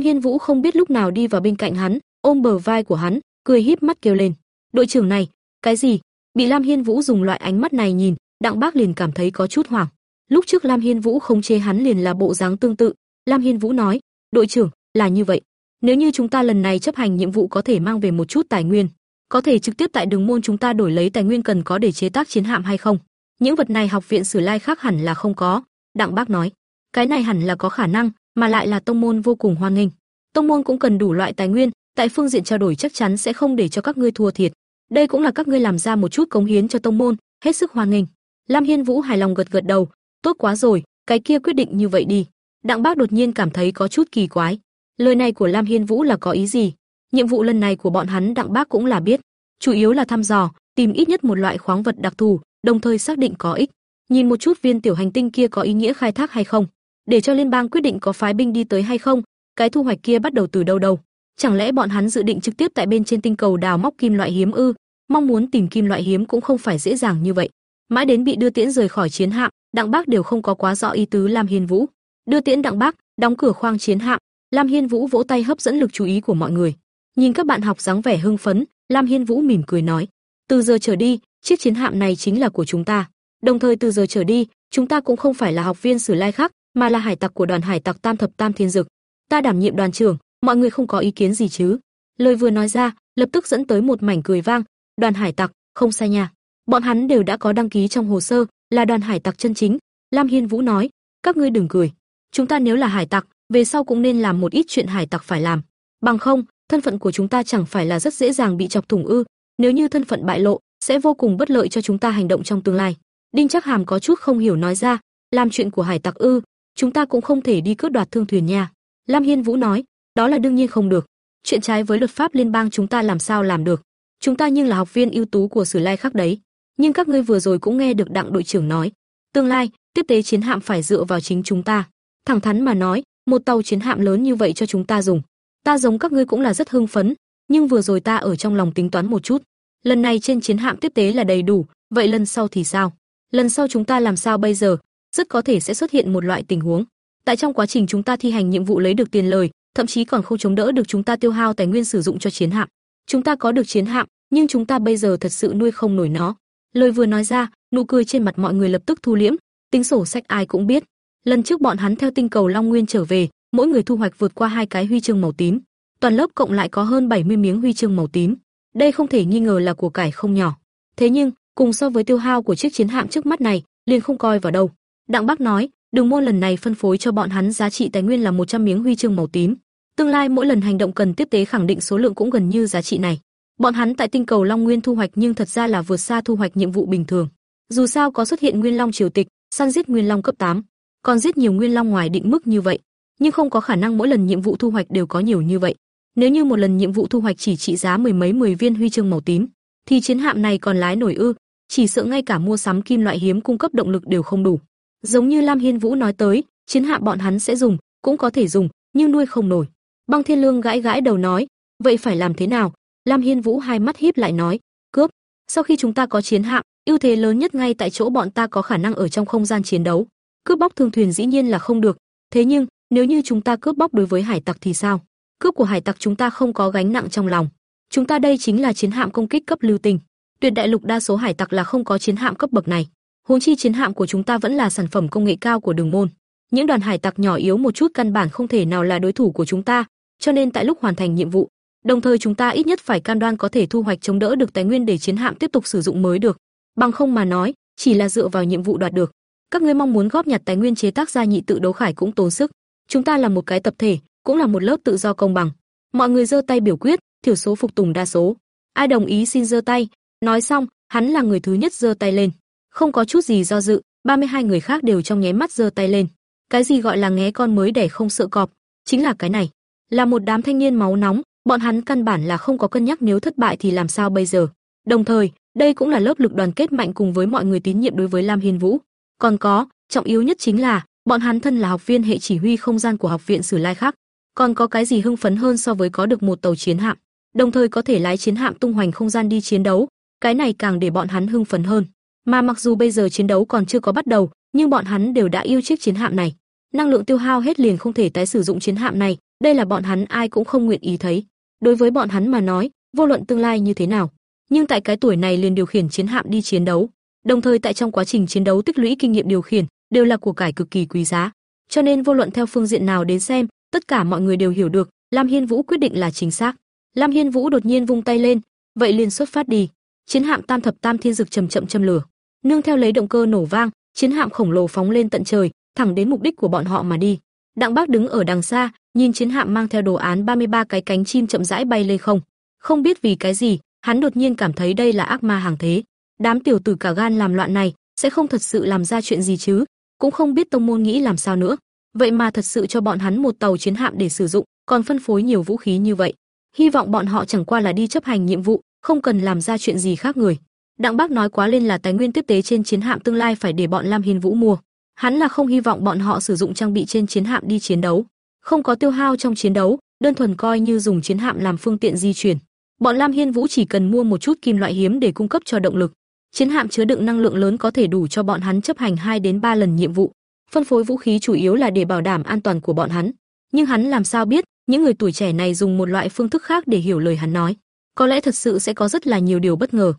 S1: Hiên Vũ không biết lúc nào đi vào bên cạnh hắn, ôm bờ vai của hắn, cười híp mắt kêu lên: "Đội trưởng này, cái gì?" Bị Lam Hiên Vũ dùng loại ánh mắt này nhìn, Đặng Bác liền cảm thấy có chút hoảng. Lúc trước Lam Hiên Vũ không chế hắn liền là bộ dáng tương tự, Lam Hiên Vũ nói: "Đội trưởng, là như vậy. Nếu như chúng ta lần này chấp hành nhiệm vụ có thể mang về một chút tài nguyên, có thể trực tiếp tại đường môn chúng ta đổi lấy tài nguyên cần có để chế tác chiến hạm hay không? Những vật này học viện Sử Lai khác hẳn là không có." Đặng Bác nói: "Cái này hẳn là có khả năng, mà lại là tông môn vô cùng hoan nghênh. Tông môn cũng cần đủ loại tài nguyên, tại phương diện trao đổi chắc chắn sẽ không để cho các ngươi thua thiệt. Đây cũng là các ngươi làm ra một chút cống hiến cho tông môn, hết sức hoan nghênh." Lam Hiên Vũ hài lòng gật gật đầu, tốt quá rồi, cái kia quyết định như vậy đi. Đặng Bác đột nhiên cảm thấy có chút kỳ quái. Lời này của Lam Hiên Vũ là có ý gì? Nhiệm vụ lần này của bọn hắn Đặng Bác cũng là biết, chủ yếu là thăm dò, tìm ít nhất một loại khoáng vật đặc thù, đồng thời xác định có ích. Nhìn một chút viên tiểu hành tinh kia có ý nghĩa khai thác hay không, để cho liên bang quyết định có phái binh đi tới hay không, cái thu hoạch kia bắt đầu từ đâu đâu? Chẳng lẽ bọn hắn dự định trực tiếp tại bên trên tinh cầu đào móc kim loại hiếm ư? Mong muốn tìm kim loại hiếm cũng không phải dễ dàng như vậy. Mãi đến bị đưa tiễn rời khỏi chiến hạm, Đặng Bác đều không có quá rõ ý tứ Lam Hiên Vũ. Đưa tiễn Đặng Bác, đóng cửa khoang chiến hạm, Lam Hiên Vũ vỗ tay hấp dẫn lực chú ý của mọi người. Nhìn các bạn học dáng vẻ hưng phấn, Lam Hiên Vũ mỉm cười nói: "Từ giờ trở đi, chiếc chiến hạm này chính là của chúng ta. Đồng thời từ giờ trở đi, chúng ta cũng không phải là học viên Sử Lai khác, mà là hải tặc của đoàn hải tặc Tam thập Tam Thiên Dực. Ta đảm nhiệm đoàn trưởng, mọi người không có ý kiến gì chứ?" Lời vừa nói ra, lập tức dẫn tới một mảnh cười vang. Đoàn hải tặc, không sai nha. Bọn hắn đều đã có đăng ký trong hồ sơ, là đoàn hải tặc chân chính. Lam Hiên Vũ nói, các ngươi đừng cười. Chúng ta nếu là hải tặc, về sau cũng nên làm một ít chuyện hải tặc phải làm. Bằng không, thân phận của chúng ta chẳng phải là rất dễ dàng bị chọc thủng ư? nếu như thân phận bại lộ, sẽ vô cùng bất lợi cho chúng ta hành động trong tương lai. Đinh Chắc Hàm có chút không hiểu nói ra, làm chuyện của hải tặc ư? Chúng ta cũng không thể đi cướp đoạt thương thuyền nha. Lam Hiên Vũ nói, đó là đương nhiên không được. Chuyện trái với luật pháp liên bang chúng ta làm sao làm được? Chúng ta nhưng là học viên ưu tú của Sử Lai khác đấy. Nhưng các ngươi vừa rồi cũng nghe được Đặng đội trưởng nói, tương lai tiếp tế chiến hạm phải dựa vào chính chúng ta. Thẳng thắn mà nói, một tàu chiến hạm lớn như vậy cho chúng ta dùng, ta giống các ngươi cũng là rất hưng phấn, nhưng vừa rồi ta ở trong lòng tính toán một chút, lần này trên chiến hạm tiếp tế là đầy đủ, vậy lần sau thì sao? Lần sau chúng ta làm sao bây giờ? Rất có thể sẽ xuất hiện một loại tình huống. Tại trong quá trình chúng ta thi hành nhiệm vụ lấy được tiền lời, thậm chí còn không chống đỡ được chúng ta tiêu hao tài nguyên sử dụng cho chiến hạm. Chúng ta có được chiến hạm, nhưng chúng ta bây giờ thật sự nuôi không nổi nó. Lời vừa nói ra, nụ cười trên mặt mọi người lập tức thu liễm, tính sổ sách ai cũng biết. Lần trước bọn hắn theo tinh cầu Long Nguyên trở về, mỗi người thu hoạch vượt qua hai cái huy chương màu tím. Toàn lớp cộng lại có hơn 70 miếng huy chương màu tím. Đây không thể nghi ngờ là của cải không nhỏ. Thế nhưng, cùng so với tiêu hao của chiếc chiến hạm trước mắt này, liền không coi vào đâu. Đặng Bắc nói, Đường môn lần này phân phối cho bọn hắn giá trị tài nguyên là 100 miếng huy chương màu tím. Tương lai mỗi lần hành động cần tiếp tế khẳng định số lượng cũng gần như giá trị này. Bọn hắn tại tinh cầu Long Nguyên thu hoạch nhưng thật ra là vượt xa thu hoạch nhiệm vụ bình thường. Dù sao có xuất hiện Nguyên Long triều tịch, săn giết Nguyên Long cấp 8, còn giết nhiều Nguyên Long ngoài định mức như vậy, nhưng không có khả năng mỗi lần nhiệm vụ thu hoạch đều có nhiều như vậy. Nếu như một lần nhiệm vụ thu hoạch chỉ trị giá mười mấy mười viên huy chương màu tím, thì chiến hạm này còn lái nổi ư? Chỉ sợ ngay cả mua sắm kim loại hiếm cung cấp động lực đều không đủ. Giống như Lam Hiên Vũ nói tới, chiến hạm bọn hắn sẽ dùng, cũng có thể dùng, nhưng nuôi không nổi. Băng Thiên Lương gãi gãi đầu nói, vậy phải làm thế nào? Lam Hiên Vũ hai mắt híp lại nói, cướp. Sau khi chúng ta có chiến hạm, ưu thế lớn nhất ngay tại chỗ bọn ta có khả năng ở trong không gian chiến đấu. Cướp bóc thương thuyền dĩ nhiên là không được, thế nhưng nếu như chúng ta cướp bóc đối với hải tặc thì sao? Cướp của hải tặc chúng ta không có gánh nặng trong lòng. Chúng ta đây chính là chiến hạm công kích cấp lưu tình. Tuyệt đại lục đa số hải tặc là không có chiến hạm cấp bậc này. Huống chi chiến hạm của chúng ta vẫn là sản phẩm công nghệ cao của Đường môn. Những đoàn hải tặc nhỏ yếu một chút căn bản không thể nào là đối thủ của chúng ta, cho nên tại lúc hoàn thành nhiệm vụ, đồng thời chúng ta ít nhất phải cam đoan có thể thu hoạch chống đỡ được tài nguyên để chiến hạm tiếp tục sử dụng mới được. Bằng không mà nói, chỉ là dựa vào nhiệm vụ đoạt được. Các ngươi mong muốn góp nhặt tài nguyên chế tác ra nhị tự đấu khải cũng tốn sức. Chúng ta là một cái tập thể, cũng là một lớp tự do công bằng. Mọi người giơ tay biểu quyết, thiểu số phục tùng đa số. Ai đồng ý xin giơ tay. Nói xong, hắn là người thứ nhất giơ tay lên. Không có chút gì do dự, 32 người khác đều trong nháy mắt giơ tay lên. Cái gì gọi là nghé con mới đẻ không sợ cọp, chính là cái này. Là một đám thanh niên máu nóng, bọn hắn căn bản là không có cân nhắc nếu thất bại thì làm sao bây giờ. Đồng thời, đây cũng là lớp lực đoàn kết mạnh cùng với mọi người tín nhiệm đối với Lam Hiên Vũ. Còn có, trọng yếu nhất chính là, bọn hắn thân là học viên hệ chỉ huy không gian của học viện Sử Lai khác. Còn có cái gì hưng phấn hơn so với có được một tàu chiến hạm, đồng thời có thể lái chiến hạm tung hoành không gian đi chiến đấu, cái này càng để bọn hắn hưng phấn hơn. Mà mặc dù bây giờ chiến đấu còn chưa có bắt đầu, nhưng bọn hắn đều đã yêu chiếc chiến hạm này. Năng lượng tiêu hao hết liền không thể tái sử dụng chiến hạm này, đây là bọn hắn ai cũng không nguyện ý thấy. Đối với bọn hắn mà nói, vô luận tương lai như thế nào, nhưng tại cái tuổi này liền điều khiển chiến hạm đi chiến đấu, đồng thời tại trong quá trình chiến đấu tích lũy kinh nghiệm điều khiển, đều là của cải cực kỳ quý giá. Cho nên vô luận theo phương diện nào đến xem, tất cả mọi người đều hiểu được, Lam Hiên Vũ quyết định là chính xác. Lam Hiên Vũ đột nhiên vung tay lên, vậy liền xuất phát đi. Chiến hạm Tam thập Tam Thiên Dực chậm chậm châm lửa, nương theo lấy động cơ nổ vang, chiến hạm khổng lồ phóng lên tận trời, thẳng đến mục đích của bọn họ mà đi. Đặng Bác đứng ở đằng xa, nhìn chiến hạm mang theo đồ án 33 cái cánh chim chậm rãi bay lên không. Không biết vì cái gì, hắn đột nhiên cảm thấy đây là ác ma hàng thế. Đám tiểu tử cả gan làm loạn này, sẽ không thật sự làm ra chuyện gì chứ? Cũng không biết tông môn nghĩ làm sao nữa. Vậy mà thật sự cho bọn hắn một tàu chiến hạm để sử dụng, còn phân phối nhiều vũ khí như vậy. Hy vọng bọn họ chẳng qua là đi chấp hành nhiệm vụ, không cần làm ra chuyện gì khác người. Đặng Bác nói quá lên là tài nguyên tiếp tế trên chiến hạm tương lai phải để bọn Lam Hiên Vũ mua. Hắn là không hy vọng bọn họ sử dụng trang bị trên chiến hạm đi chiến đấu, không có tiêu hao trong chiến đấu, đơn thuần coi như dùng chiến hạm làm phương tiện di chuyển. Bọn Lam Hiên Vũ chỉ cần mua một chút kim loại hiếm để cung cấp cho động lực. Chiến hạm chứa đựng năng lượng lớn có thể đủ cho bọn hắn chấp hành 2 đến 3 lần nhiệm vụ. Phân phối vũ khí chủ yếu là để bảo đảm an toàn của bọn hắn. Nhưng hắn làm sao biết, những người tuổi trẻ này dùng một loại phương thức khác để hiểu lời hắn nói. Có lẽ thật sự sẽ có rất là nhiều điều bất ngờ.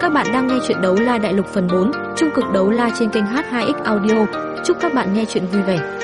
S1: Các bạn đang nghe chuyện đấu la đại lục phần 4, trung cực đấu la trên kênh H2X Audio. Chúc các bạn nghe chuyện vui vẻ.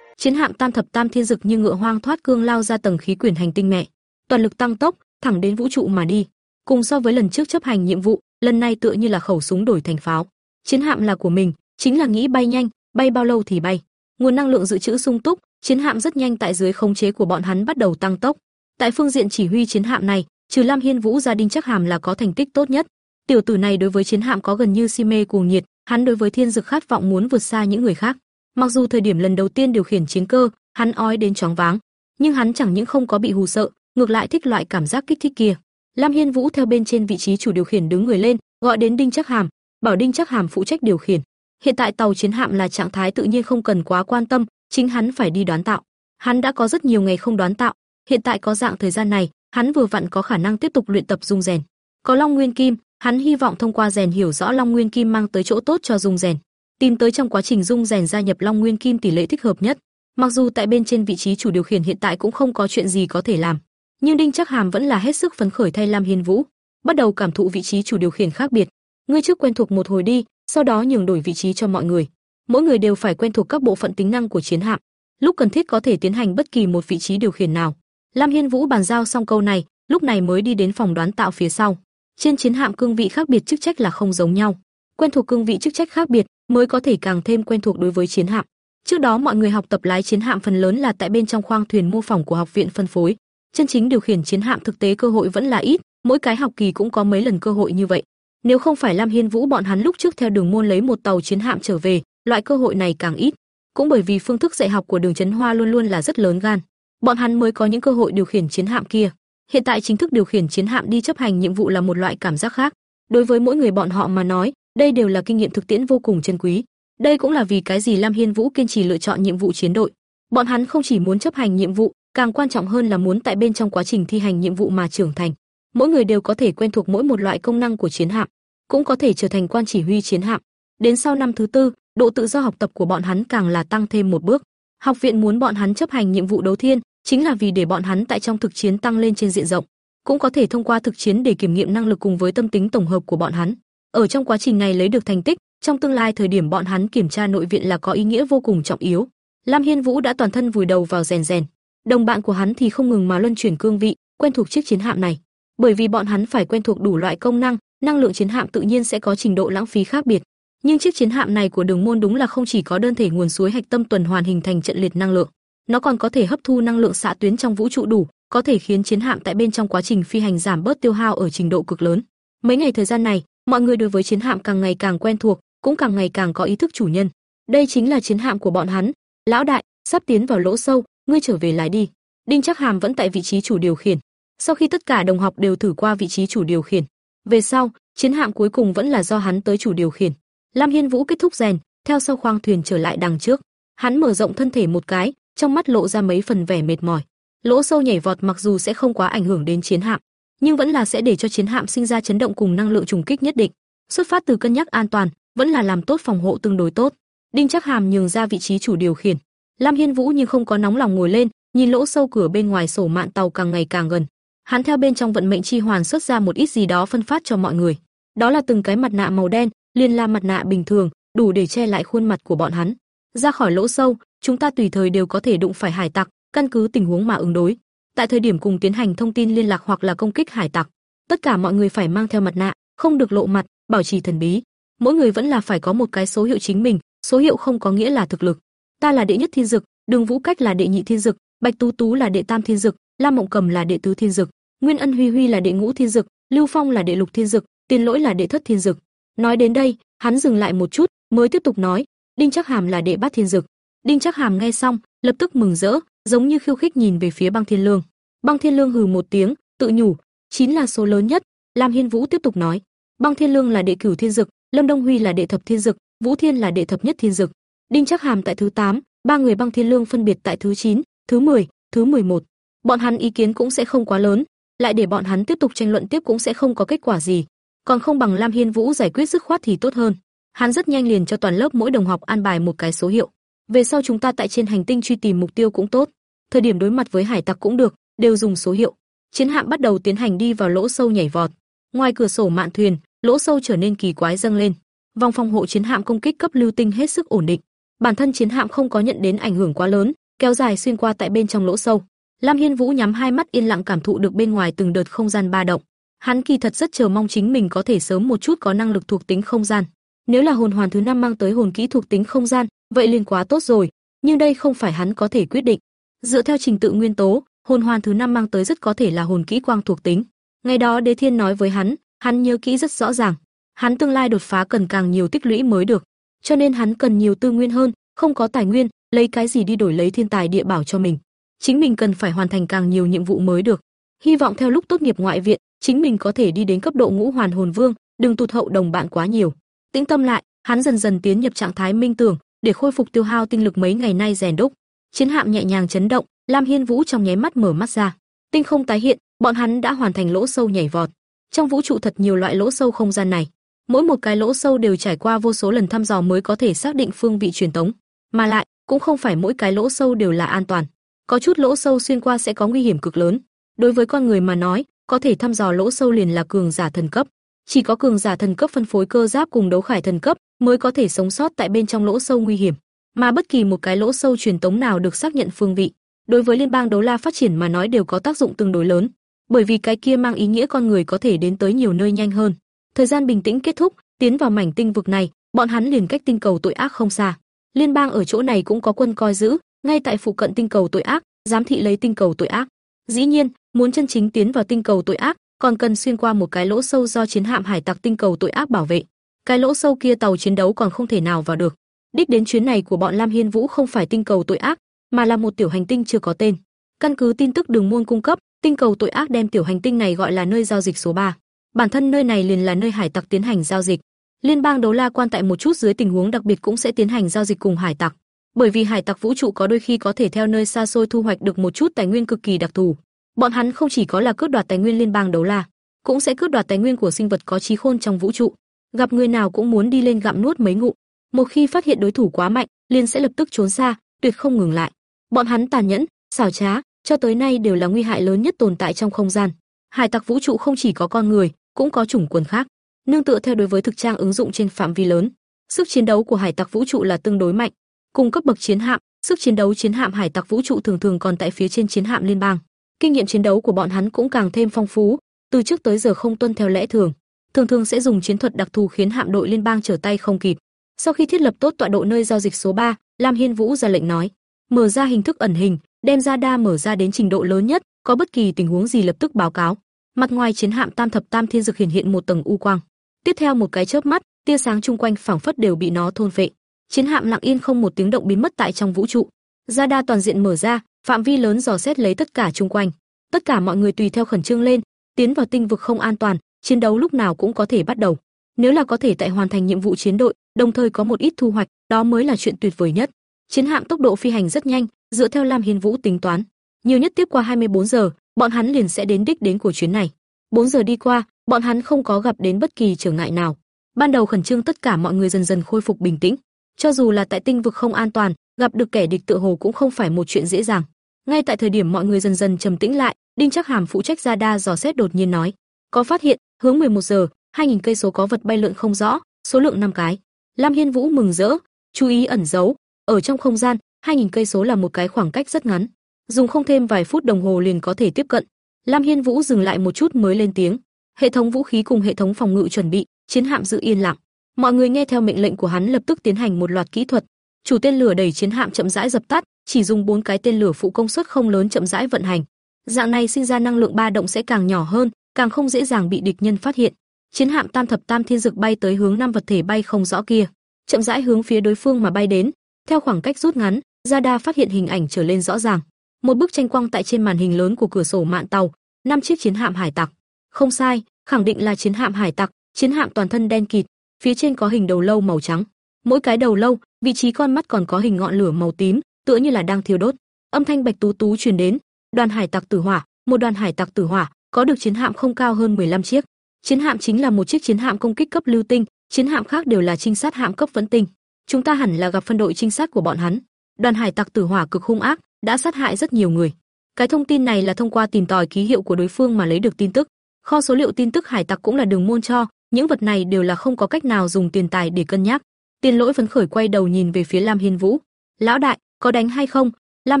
S1: Chiến hạm Tam thập Tam Thiên Dực như ngựa hoang thoát cương lao ra tầng khí quyển hành tinh mẹ, toàn lực tăng tốc, thẳng đến vũ trụ mà đi. Cùng so với lần trước chấp hành nhiệm vụ, lần này tựa như là khẩu súng đổi thành pháo. Chiến hạm là của mình, chính là nghĩ bay nhanh, bay bao lâu thì bay. Nguồn năng lượng dự trữ sung túc, Chiến hạm rất nhanh tại dưới khống chế của bọn hắn bắt đầu tăng tốc. Tại phương diện chỉ huy chiến hạm này, trừ Lam Hiên Vũ gia Đinh chắc hàm là có thành tích tốt nhất. Tiểu tử này đối với chiến hạm có gần như si mê cuồng nhiệt, hắn đối với thiên dực khát vọng muốn vượt xa những người khác. Mặc dù thời điểm lần đầu tiên điều khiển chiến cơ, hắn ói đến chóng váng, nhưng hắn chẳng những không có bị hù sợ, ngược lại thích loại cảm giác kích thích kia. Lam Hiên Vũ theo bên trên vị trí chủ điều khiển đứng người lên, gọi đến Đinh Chắc Hàm, bảo Đinh Chắc Hàm phụ trách điều khiển. Hiện tại tàu chiến hạm là trạng thái tự nhiên không cần quá quan tâm, chính hắn phải đi đoán tạo. Hắn đã có rất nhiều ngày không đoán tạo, hiện tại có dạng thời gian này, hắn vừa vặn có khả năng tiếp tục luyện tập dung rèn. Có Long Nguyên Kim, hắn hy vọng thông qua rèn hiểu rõ Long Nguyên Kim mang tới chỗ tốt cho dung rèn, tìm tới trong quá trình dung rèn gia nhập Long Nguyên Kim tỷ lệ thích hợp nhất. Mặc dù tại bên trên vị trí chủ điều khiển hiện tại cũng không có chuyện gì có thể làm, nhưng Đinh Chắc Hàm vẫn là hết sức phấn khởi thay Lam Hiên Vũ, bắt đầu cảm thụ vị trí chủ điều khiển khác biệt. Ngươi trước quen thuộc một hồi đi, sau đó nhường đổi vị trí cho mọi người. Mỗi người đều phải quen thuộc các bộ phận tính năng của chiến hạm, lúc cần thiết có thể tiến hành bất kỳ một vị trí điều khiển nào. Lam Hiên Vũ bàn giao xong câu này, lúc này mới đi đến phòng đoán tạo phía sau. Trên chiến hạm cương vị khác biệt chức trách là không giống nhau. Quen thuộc cương vị chức trách khác biệt mới có thể càng thêm quen thuộc đối với chiến hạm. Trước đó mọi người học tập lái chiến hạm phần lớn là tại bên trong khoang thuyền mô phỏng của học viện phân phối, chân chính điều khiển chiến hạm thực tế cơ hội vẫn là ít, mỗi cái học kỳ cũng có mấy lần cơ hội như vậy. Nếu không phải Lam Hiên Vũ bọn hắn lúc trước theo đường môn lấy một tàu chiến hạm trở về, loại cơ hội này càng ít. Cũng bởi vì phương thức dạy học của Đường Chấn Hoa luôn luôn là rất lớn gan, bọn hắn mới có những cơ hội điều khiển chiến hạm kia. Hiện tại chính thức điều khiển chiến hạm đi chấp hành nhiệm vụ là một loại cảm giác khác. Đối với mỗi người bọn họ mà nói, đây đều là kinh nghiệm thực tiễn vô cùng chân quý. Đây cũng là vì cái gì Lam Hiên Vũ kiên trì lựa chọn nhiệm vụ chiến đội. Bọn hắn không chỉ muốn chấp hành nhiệm vụ, càng quan trọng hơn là muốn tại bên trong quá trình thi hành nhiệm vụ mà trưởng thành. Mỗi người đều có thể quen thuộc mỗi một loại công năng của chiến hạm, cũng có thể trở thành quan chỉ huy chiến hạm. Đến sau năm thứ tư, độ tự do học tập của bọn hắn càng là tăng thêm một bước. Học viện muốn bọn hắn chấp hành nhiệm vụ đấu thiên, chính là vì để bọn hắn tại trong thực chiến tăng lên trên diện rộng, cũng có thể thông qua thực chiến để kiểm nghiệm năng lực cùng với tâm tính tổng hợp của bọn hắn. Ở trong quá trình này lấy được thành tích, trong tương lai thời điểm bọn hắn kiểm tra nội viện là có ý nghĩa vô cùng trọng yếu. Lam Hiên Vũ đã toàn thân vùi đầu vào rèn rèn, đồng bạn của hắn thì không ngừng mà luân chuyển cương vị, quen thuộc chiếc chiến hạm này. Bởi vì bọn hắn phải quen thuộc đủ loại công năng, năng lượng chiến hạm tự nhiên sẽ có trình độ lãng phí khác biệt. Nhưng chiếc chiến hạm này của Đường Môn đúng là không chỉ có đơn thể nguồn suối hạch tâm tuần hoàn hình thành trận liệt năng lượng, nó còn có thể hấp thu năng lượng xạ tuyến trong vũ trụ đủ, có thể khiến chiến hạm tại bên trong quá trình phi hành giảm bớt tiêu hao ở trình độ cực lớn. Mấy ngày thời gian này, mọi người đối với chiến hạm càng ngày càng quen thuộc, cũng càng ngày càng có ý thức chủ nhân. Đây chính là chiến hạm của bọn hắn. Lão đại, sắp tiến vào lỗ sâu, ngươi trở về lái đi. Đinh Chắc Hàm vẫn tại vị trí chủ điều khiển. Sau khi tất cả đồng học đều thử qua vị trí chủ điều khiển, về sau, chiến hạm cuối cùng vẫn là do hắn tới chủ điều khiển. Lam Hiên Vũ kết thúc rèn, theo sau khoang thuyền trở lại đằng trước. Hắn mở rộng thân thể một cái, trong mắt lộ ra mấy phần vẻ mệt mỏi. Lỗ sâu nhảy vọt mặc dù sẽ không quá ảnh hưởng đến chiến hạm, nhưng vẫn là sẽ để cho chiến hạm sinh ra chấn động cùng năng lượng trùng kích nhất định. Xuất phát từ cân nhắc an toàn, vẫn là làm tốt phòng hộ tương đối tốt. Đinh Chắc Hàm nhường ra vị trí chủ điều khiển. Lam Hiên Vũ nhưng không có nóng lòng ngồi lên, nhìn lỗ sâu cửa bên ngoài sổ mạn tàu càng ngày càng gần. Hắn theo bên trong vận mệnh chi hoàn xuất ra một ít gì đó phân phát cho mọi người. Đó là từng cái mặt nạ màu đen, liên la mặt nạ bình thường, đủ để che lại khuôn mặt của bọn hắn. Ra khỏi lỗ sâu, chúng ta tùy thời đều có thể đụng phải hải tặc, căn cứ tình huống mà ứng đối. Tại thời điểm cùng tiến hành thông tin liên lạc hoặc là công kích hải tặc, tất cả mọi người phải mang theo mặt nạ, không được lộ mặt, bảo trì thần bí. Mỗi người vẫn là phải có một cái số hiệu chính mình, số hiệu không có nghĩa là thực lực. Ta là đệ nhất thiên dực, Đường Vũ Cách là đệ nhị thiên dực, Bạch Tú Tú là đệ tam thiên dực, Lam Mộng Cầm là đệ tứ thiên dực, Nguyên Ân Huy Huy là đệ ngũ thiên dực, Lưu Phong là đệ lục thiên dực, Tiền Lỗi là đệ thất thiên dực. Nói đến đây, hắn dừng lại một chút, mới tiếp tục nói, Đinh Chắc Hàm là đệ bát thiên dực. Đinh Trác Hàm nghe xong, lập tức mừng rỡ, giống như khiêu khích nhìn về phía Băng Thiên Lương. Băng Thiên Lương hừ một tiếng, tự nhủ, chín là số lớn nhất. Lam Hiên Vũ tiếp tục nói, Băng Thiên Lương là đệ cửu thiên dực, Lâm Đông Huy là đệ thập thiên dực, Vũ Thiên là đệ thập nhất thiên dực. Đinh Trác Hàm tại thứ 8, ba người Băng Thiên Lương phân biệt tại thứ 9, thứ 10, thứ 11. Bọn hắn ý kiến cũng sẽ không quá lớn, lại để bọn hắn tiếp tục tranh luận tiếp cũng sẽ không có kết quả gì, còn không bằng Lam Hiên Vũ giải quyết dứt khoát thì tốt hơn. Hắn rất nhanh liền cho toàn lớp mỗi đồng học an bài một cái số hiệu. Về sau chúng ta tại trên hành tinh truy tìm mục tiêu cũng tốt, thời điểm đối mặt với hải tặc cũng được, đều dùng số hiệu. Chiến hạm bắt đầu tiến hành đi vào lỗ sâu nhảy vọt. Ngoài cửa sổ mạn thuyền, lỗ sâu trở nên kỳ quái dâng lên. Vòng phòng hộ chiến hạm công kích cấp lưu tinh hết sức ổn định. Bản thân chiến hạm không có nhận đến ảnh hưởng quá lớn, kéo dài xuyên qua tại bên trong lỗ sâu. Lam Hiên Vũ nhắm hai mắt yên lặng cảm thụ được bên ngoài từng đợt không gian ba động. Hắn kỳ thật rất chờ mong chính mình có thể sớm một chút có năng lực thuộc tính không gian. Nếu là hồn hoàn thứ năm mang tới hồn kỹ thuộc tính không gian, vậy liền quá tốt rồi. nhưng đây không phải hắn có thể quyết định. Dựa theo trình tự nguyên tố, hồn hoàn thứ năm mang tới rất có thể là hồn kỹ quang thuộc tính. Ngày đó Đế Thiên nói với hắn, hắn nhớ kỹ rất rõ ràng, hắn tương lai đột phá cần càng nhiều tích lũy mới được, cho nên hắn cần nhiều tư nguyên hơn, không có tài nguyên, lấy cái gì đi đổi lấy thiên tài địa bảo cho mình. Chính mình cần phải hoàn thành càng nhiều nhiệm vụ mới được. Hy vọng theo lúc tốt nghiệp ngoại viện, chính mình có thể đi đến cấp độ ngũ hoàn hồn vương, đừng tụt hậu đồng bạn quá nhiều. Tĩnh tâm lại, hắn dần dần tiến nhập trạng thái minh tưởng, để khôi phục tiêu hao tinh lực mấy ngày nay rèn đúc. Chiến hạm nhẹ nhàng chấn động, Lam Hiên Vũ trong nháy mắt mở mắt ra. Tinh không tái hiện, bọn hắn đã hoàn thành lỗ sâu nhảy vọt. Trong vũ trụ thật nhiều loại lỗ sâu không gian này, mỗi một cái lỗ sâu đều trải qua vô số lần thăm dò mới có thể xác định phương vị truyền tống, mà lại cũng không phải mỗi cái lỗ sâu đều là an toàn. Có chút lỗ sâu xuyên qua sẽ có nguy hiểm cực lớn. Đối với con người mà nói, có thể thăm dò lỗ sâu liền là cường giả thần cấp. Chỉ có cường giả thần cấp phân phối cơ giáp cùng đấu khải thần cấp mới có thể sống sót tại bên trong lỗ sâu nguy hiểm. Mà bất kỳ một cái lỗ sâu truyền tống nào được xác nhận phương vị, đối với liên bang đấu la phát triển mà nói đều có tác dụng tương đối lớn, bởi vì cái kia mang ý nghĩa con người có thể đến tới nhiều nơi nhanh hơn. Thời gian bình tĩnh kết thúc, tiến vào mảnh tinh vực này, bọn hắn liền cách tinh cầu tội ác không xa. Liên bang ở chỗ này cũng có quân coi giữ, ngay tại phụ cận tinh cầu tội ác, giám thị lấy tinh cầu tội ác. Dĩ nhiên, muốn chân chính tiến vào tinh cầu tội ác, còn cần xuyên qua một cái lỗ sâu do chiến hạm hải tặc tinh cầu tội ác bảo vệ. Cái lỗ sâu kia tàu chiến đấu còn không thể nào vào được. Đích đến chuyến này của bọn Lam Hiên Vũ không phải tinh cầu tội ác, mà là một tiểu hành tinh chưa có tên. Căn cứ tin tức đường môn cung cấp, tinh cầu tội ác đem tiểu hành tinh này gọi là nơi giao dịch số 3. Bản thân nơi này liền là nơi hải tặc tiến hành giao dịch. Liên bang đấu la quan tại một chút dưới tình huống đặc biệt cũng sẽ tiến hành giao dịch cùng hải tặc, bởi vì hải tặc vũ trụ có đôi khi có thể theo nơi xa xôi thu hoạch được một chút tài nguyên cực kỳ đặc thù. Bọn hắn không chỉ có là cướp đoạt tài nguyên liên bang đấu la, cũng sẽ cướp đoạt tài nguyên của sinh vật có trí khôn trong vũ trụ. Gặp người nào cũng muốn đi lên gặm nuốt mấy ngụm. Một khi phát hiện đối thủ quá mạnh, liền sẽ lập tức trốn xa, tuyệt không ngừng lại. Bọn hắn tàn nhẫn, xảo trá, cho tới nay đều là nguy hại lớn nhất tồn tại trong không gian. Hải tặc vũ trụ không chỉ có con người, cũng có chủng quần khác. Nương tựa theo đối với thực trang ứng dụng trên phạm vi lớn, sức chiến đấu của hải tặc vũ trụ là tương đối mạnh. Cùng cấp bậc chiến hạm, sức chiến đấu chiến hạm hải tặc vũ trụ thường thường còn tại phía trên chiến hạm liên bang. Kinh nghiệm chiến đấu của bọn hắn cũng càng thêm phong phú, từ trước tới giờ không tuân theo lẽ thường, thường thường sẽ dùng chiến thuật đặc thù khiến hạm đội liên bang trở tay không kịp. Sau khi thiết lập tốt tọa độ nơi giao dịch số 3, Lam Hiên Vũ ra lệnh nói: "Mở ra hình thức ẩn hình, đem ra đa mở ra đến trình độ lớn nhất, có bất kỳ tình huống gì lập tức báo cáo." Mặt ngoài chiến hạm Tam thập Tam Thiên Dực hiện hiện một tầng u quang. Tiếp theo một cái chớp mắt, tia sáng chung quanh phảng phất đều bị nó thôn phệ. Chiến hạm lặng yên không một tiếng động biến mất tại trong vũ trụ. Ra đa toàn diện mở ra, phạm vi lớn dò xét lấy tất cả chung quanh. Tất cả mọi người tùy theo khẩn trương lên, tiến vào tinh vực không an toàn, chiến đấu lúc nào cũng có thể bắt đầu. Nếu là có thể tại hoàn thành nhiệm vụ chiến đội, đồng thời có một ít thu hoạch, đó mới là chuyện tuyệt vời nhất. Chiến hạm tốc độ phi hành rất nhanh, dựa theo Lam Hiên Vũ tính toán, nhiều nhất tiếp qua 24 giờ, bọn hắn liền sẽ đến đích đến của chuyến này. 4 giờ đi qua, bọn hắn không có gặp đến bất kỳ trở ngại nào. Ban đầu khẩn trương tất cả mọi người dần dần khôi phục bình tĩnh. Cho dù là tại tinh vực không an toàn, gặp được kẻ địch tựa hồ cũng không phải một chuyện dễ dàng. Ngay tại thời điểm mọi người dần dần trầm tĩnh lại, Đinh Chắc Hàm phụ trách radar đa dò xét đột nhiên nói, có phát hiện, hướng 11 giờ, 2000 cây số có vật bay lượn không rõ, số lượng 5 cái. Lam Hiên Vũ mừng rỡ, chú ý ẩn giấu, ở trong không gian, 2000 cây số là một cái khoảng cách rất ngắn, dùng không thêm vài phút đồng hồ liền có thể tiếp cận. Lam Hiên Vũ dừng lại một chút mới lên tiếng, hệ thống vũ khí cùng hệ thống phòng ngự chuẩn bị, chiến hạm giữ yên lặng. Mọi người nghe theo mệnh lệnh của hắn lập tức tiến hành một loạt kỹ thuật. Chủ tên lửa đẩy chiến hạm chậm rãi dập tắt, chỉ dùng bốn cái tên lửa phụ công suất không lớn chậm rãi vận hành. Dạng này sinh ra năng lượng ba động sẽ càng nhỏ hơn, càng không dễ dàng bị địch nhân phát hiện. Chiến hạm Tam thập Tam Thiên Dực bay tới hướng năm vật thể bay không rõ kia, chậm rãi hướng phía đối phương mà bay đến. Theo khoảng cách rút ngắn, Zada phát hiện hình ảnh trở lên rõ ràng. Một bức tranh quang tại trên màn hình lớn của cửa sổ mạn tàu, năm chiếc chiến hạm hải tặc. Không sai, khẳng định là chiến hạm hải tặc, chiến hạm toàn thân đen kịt, phía trên có hình đầu lâu màu trắng. Mỗi cái đầu lâu, vị trí con mắt còn có hình ngọn lửa màu tím, tựa như là đang thiêu đốt. Âm thanh bạch tú tú truyền đến, đoàn hải tặc tử hỏa, một đoàn hải tặc tử hỏa, có được chiến hạm không cao hơn 15 chiếc. Chiến hạm chính là một chiếc chiến hạm công kích cấp lưu tinh, chiến hạm khác đều là trinh sát hạm cấp vẫn tinh. Chúng ta hẳn là gặp phân đội trinh sát của bọn hắn. Đoàn hải tặc tử hỏa cực hung ác, đã sát hại rất nhiều người. Cái thông tin này là thông qua tìm tòi ký hiệu của đối phương mà lấy được tin tức. Kho số liệu tin tức hải tặc cũng là đường môn cho, những vật này đều là không có cách nào dùng tiền tài để cân nhắc. Tiền Lỗi phấn khởi quay đầu nhìn về phía Lam Hiên Vũ. "Lão đại, có đánh hay không?" Lam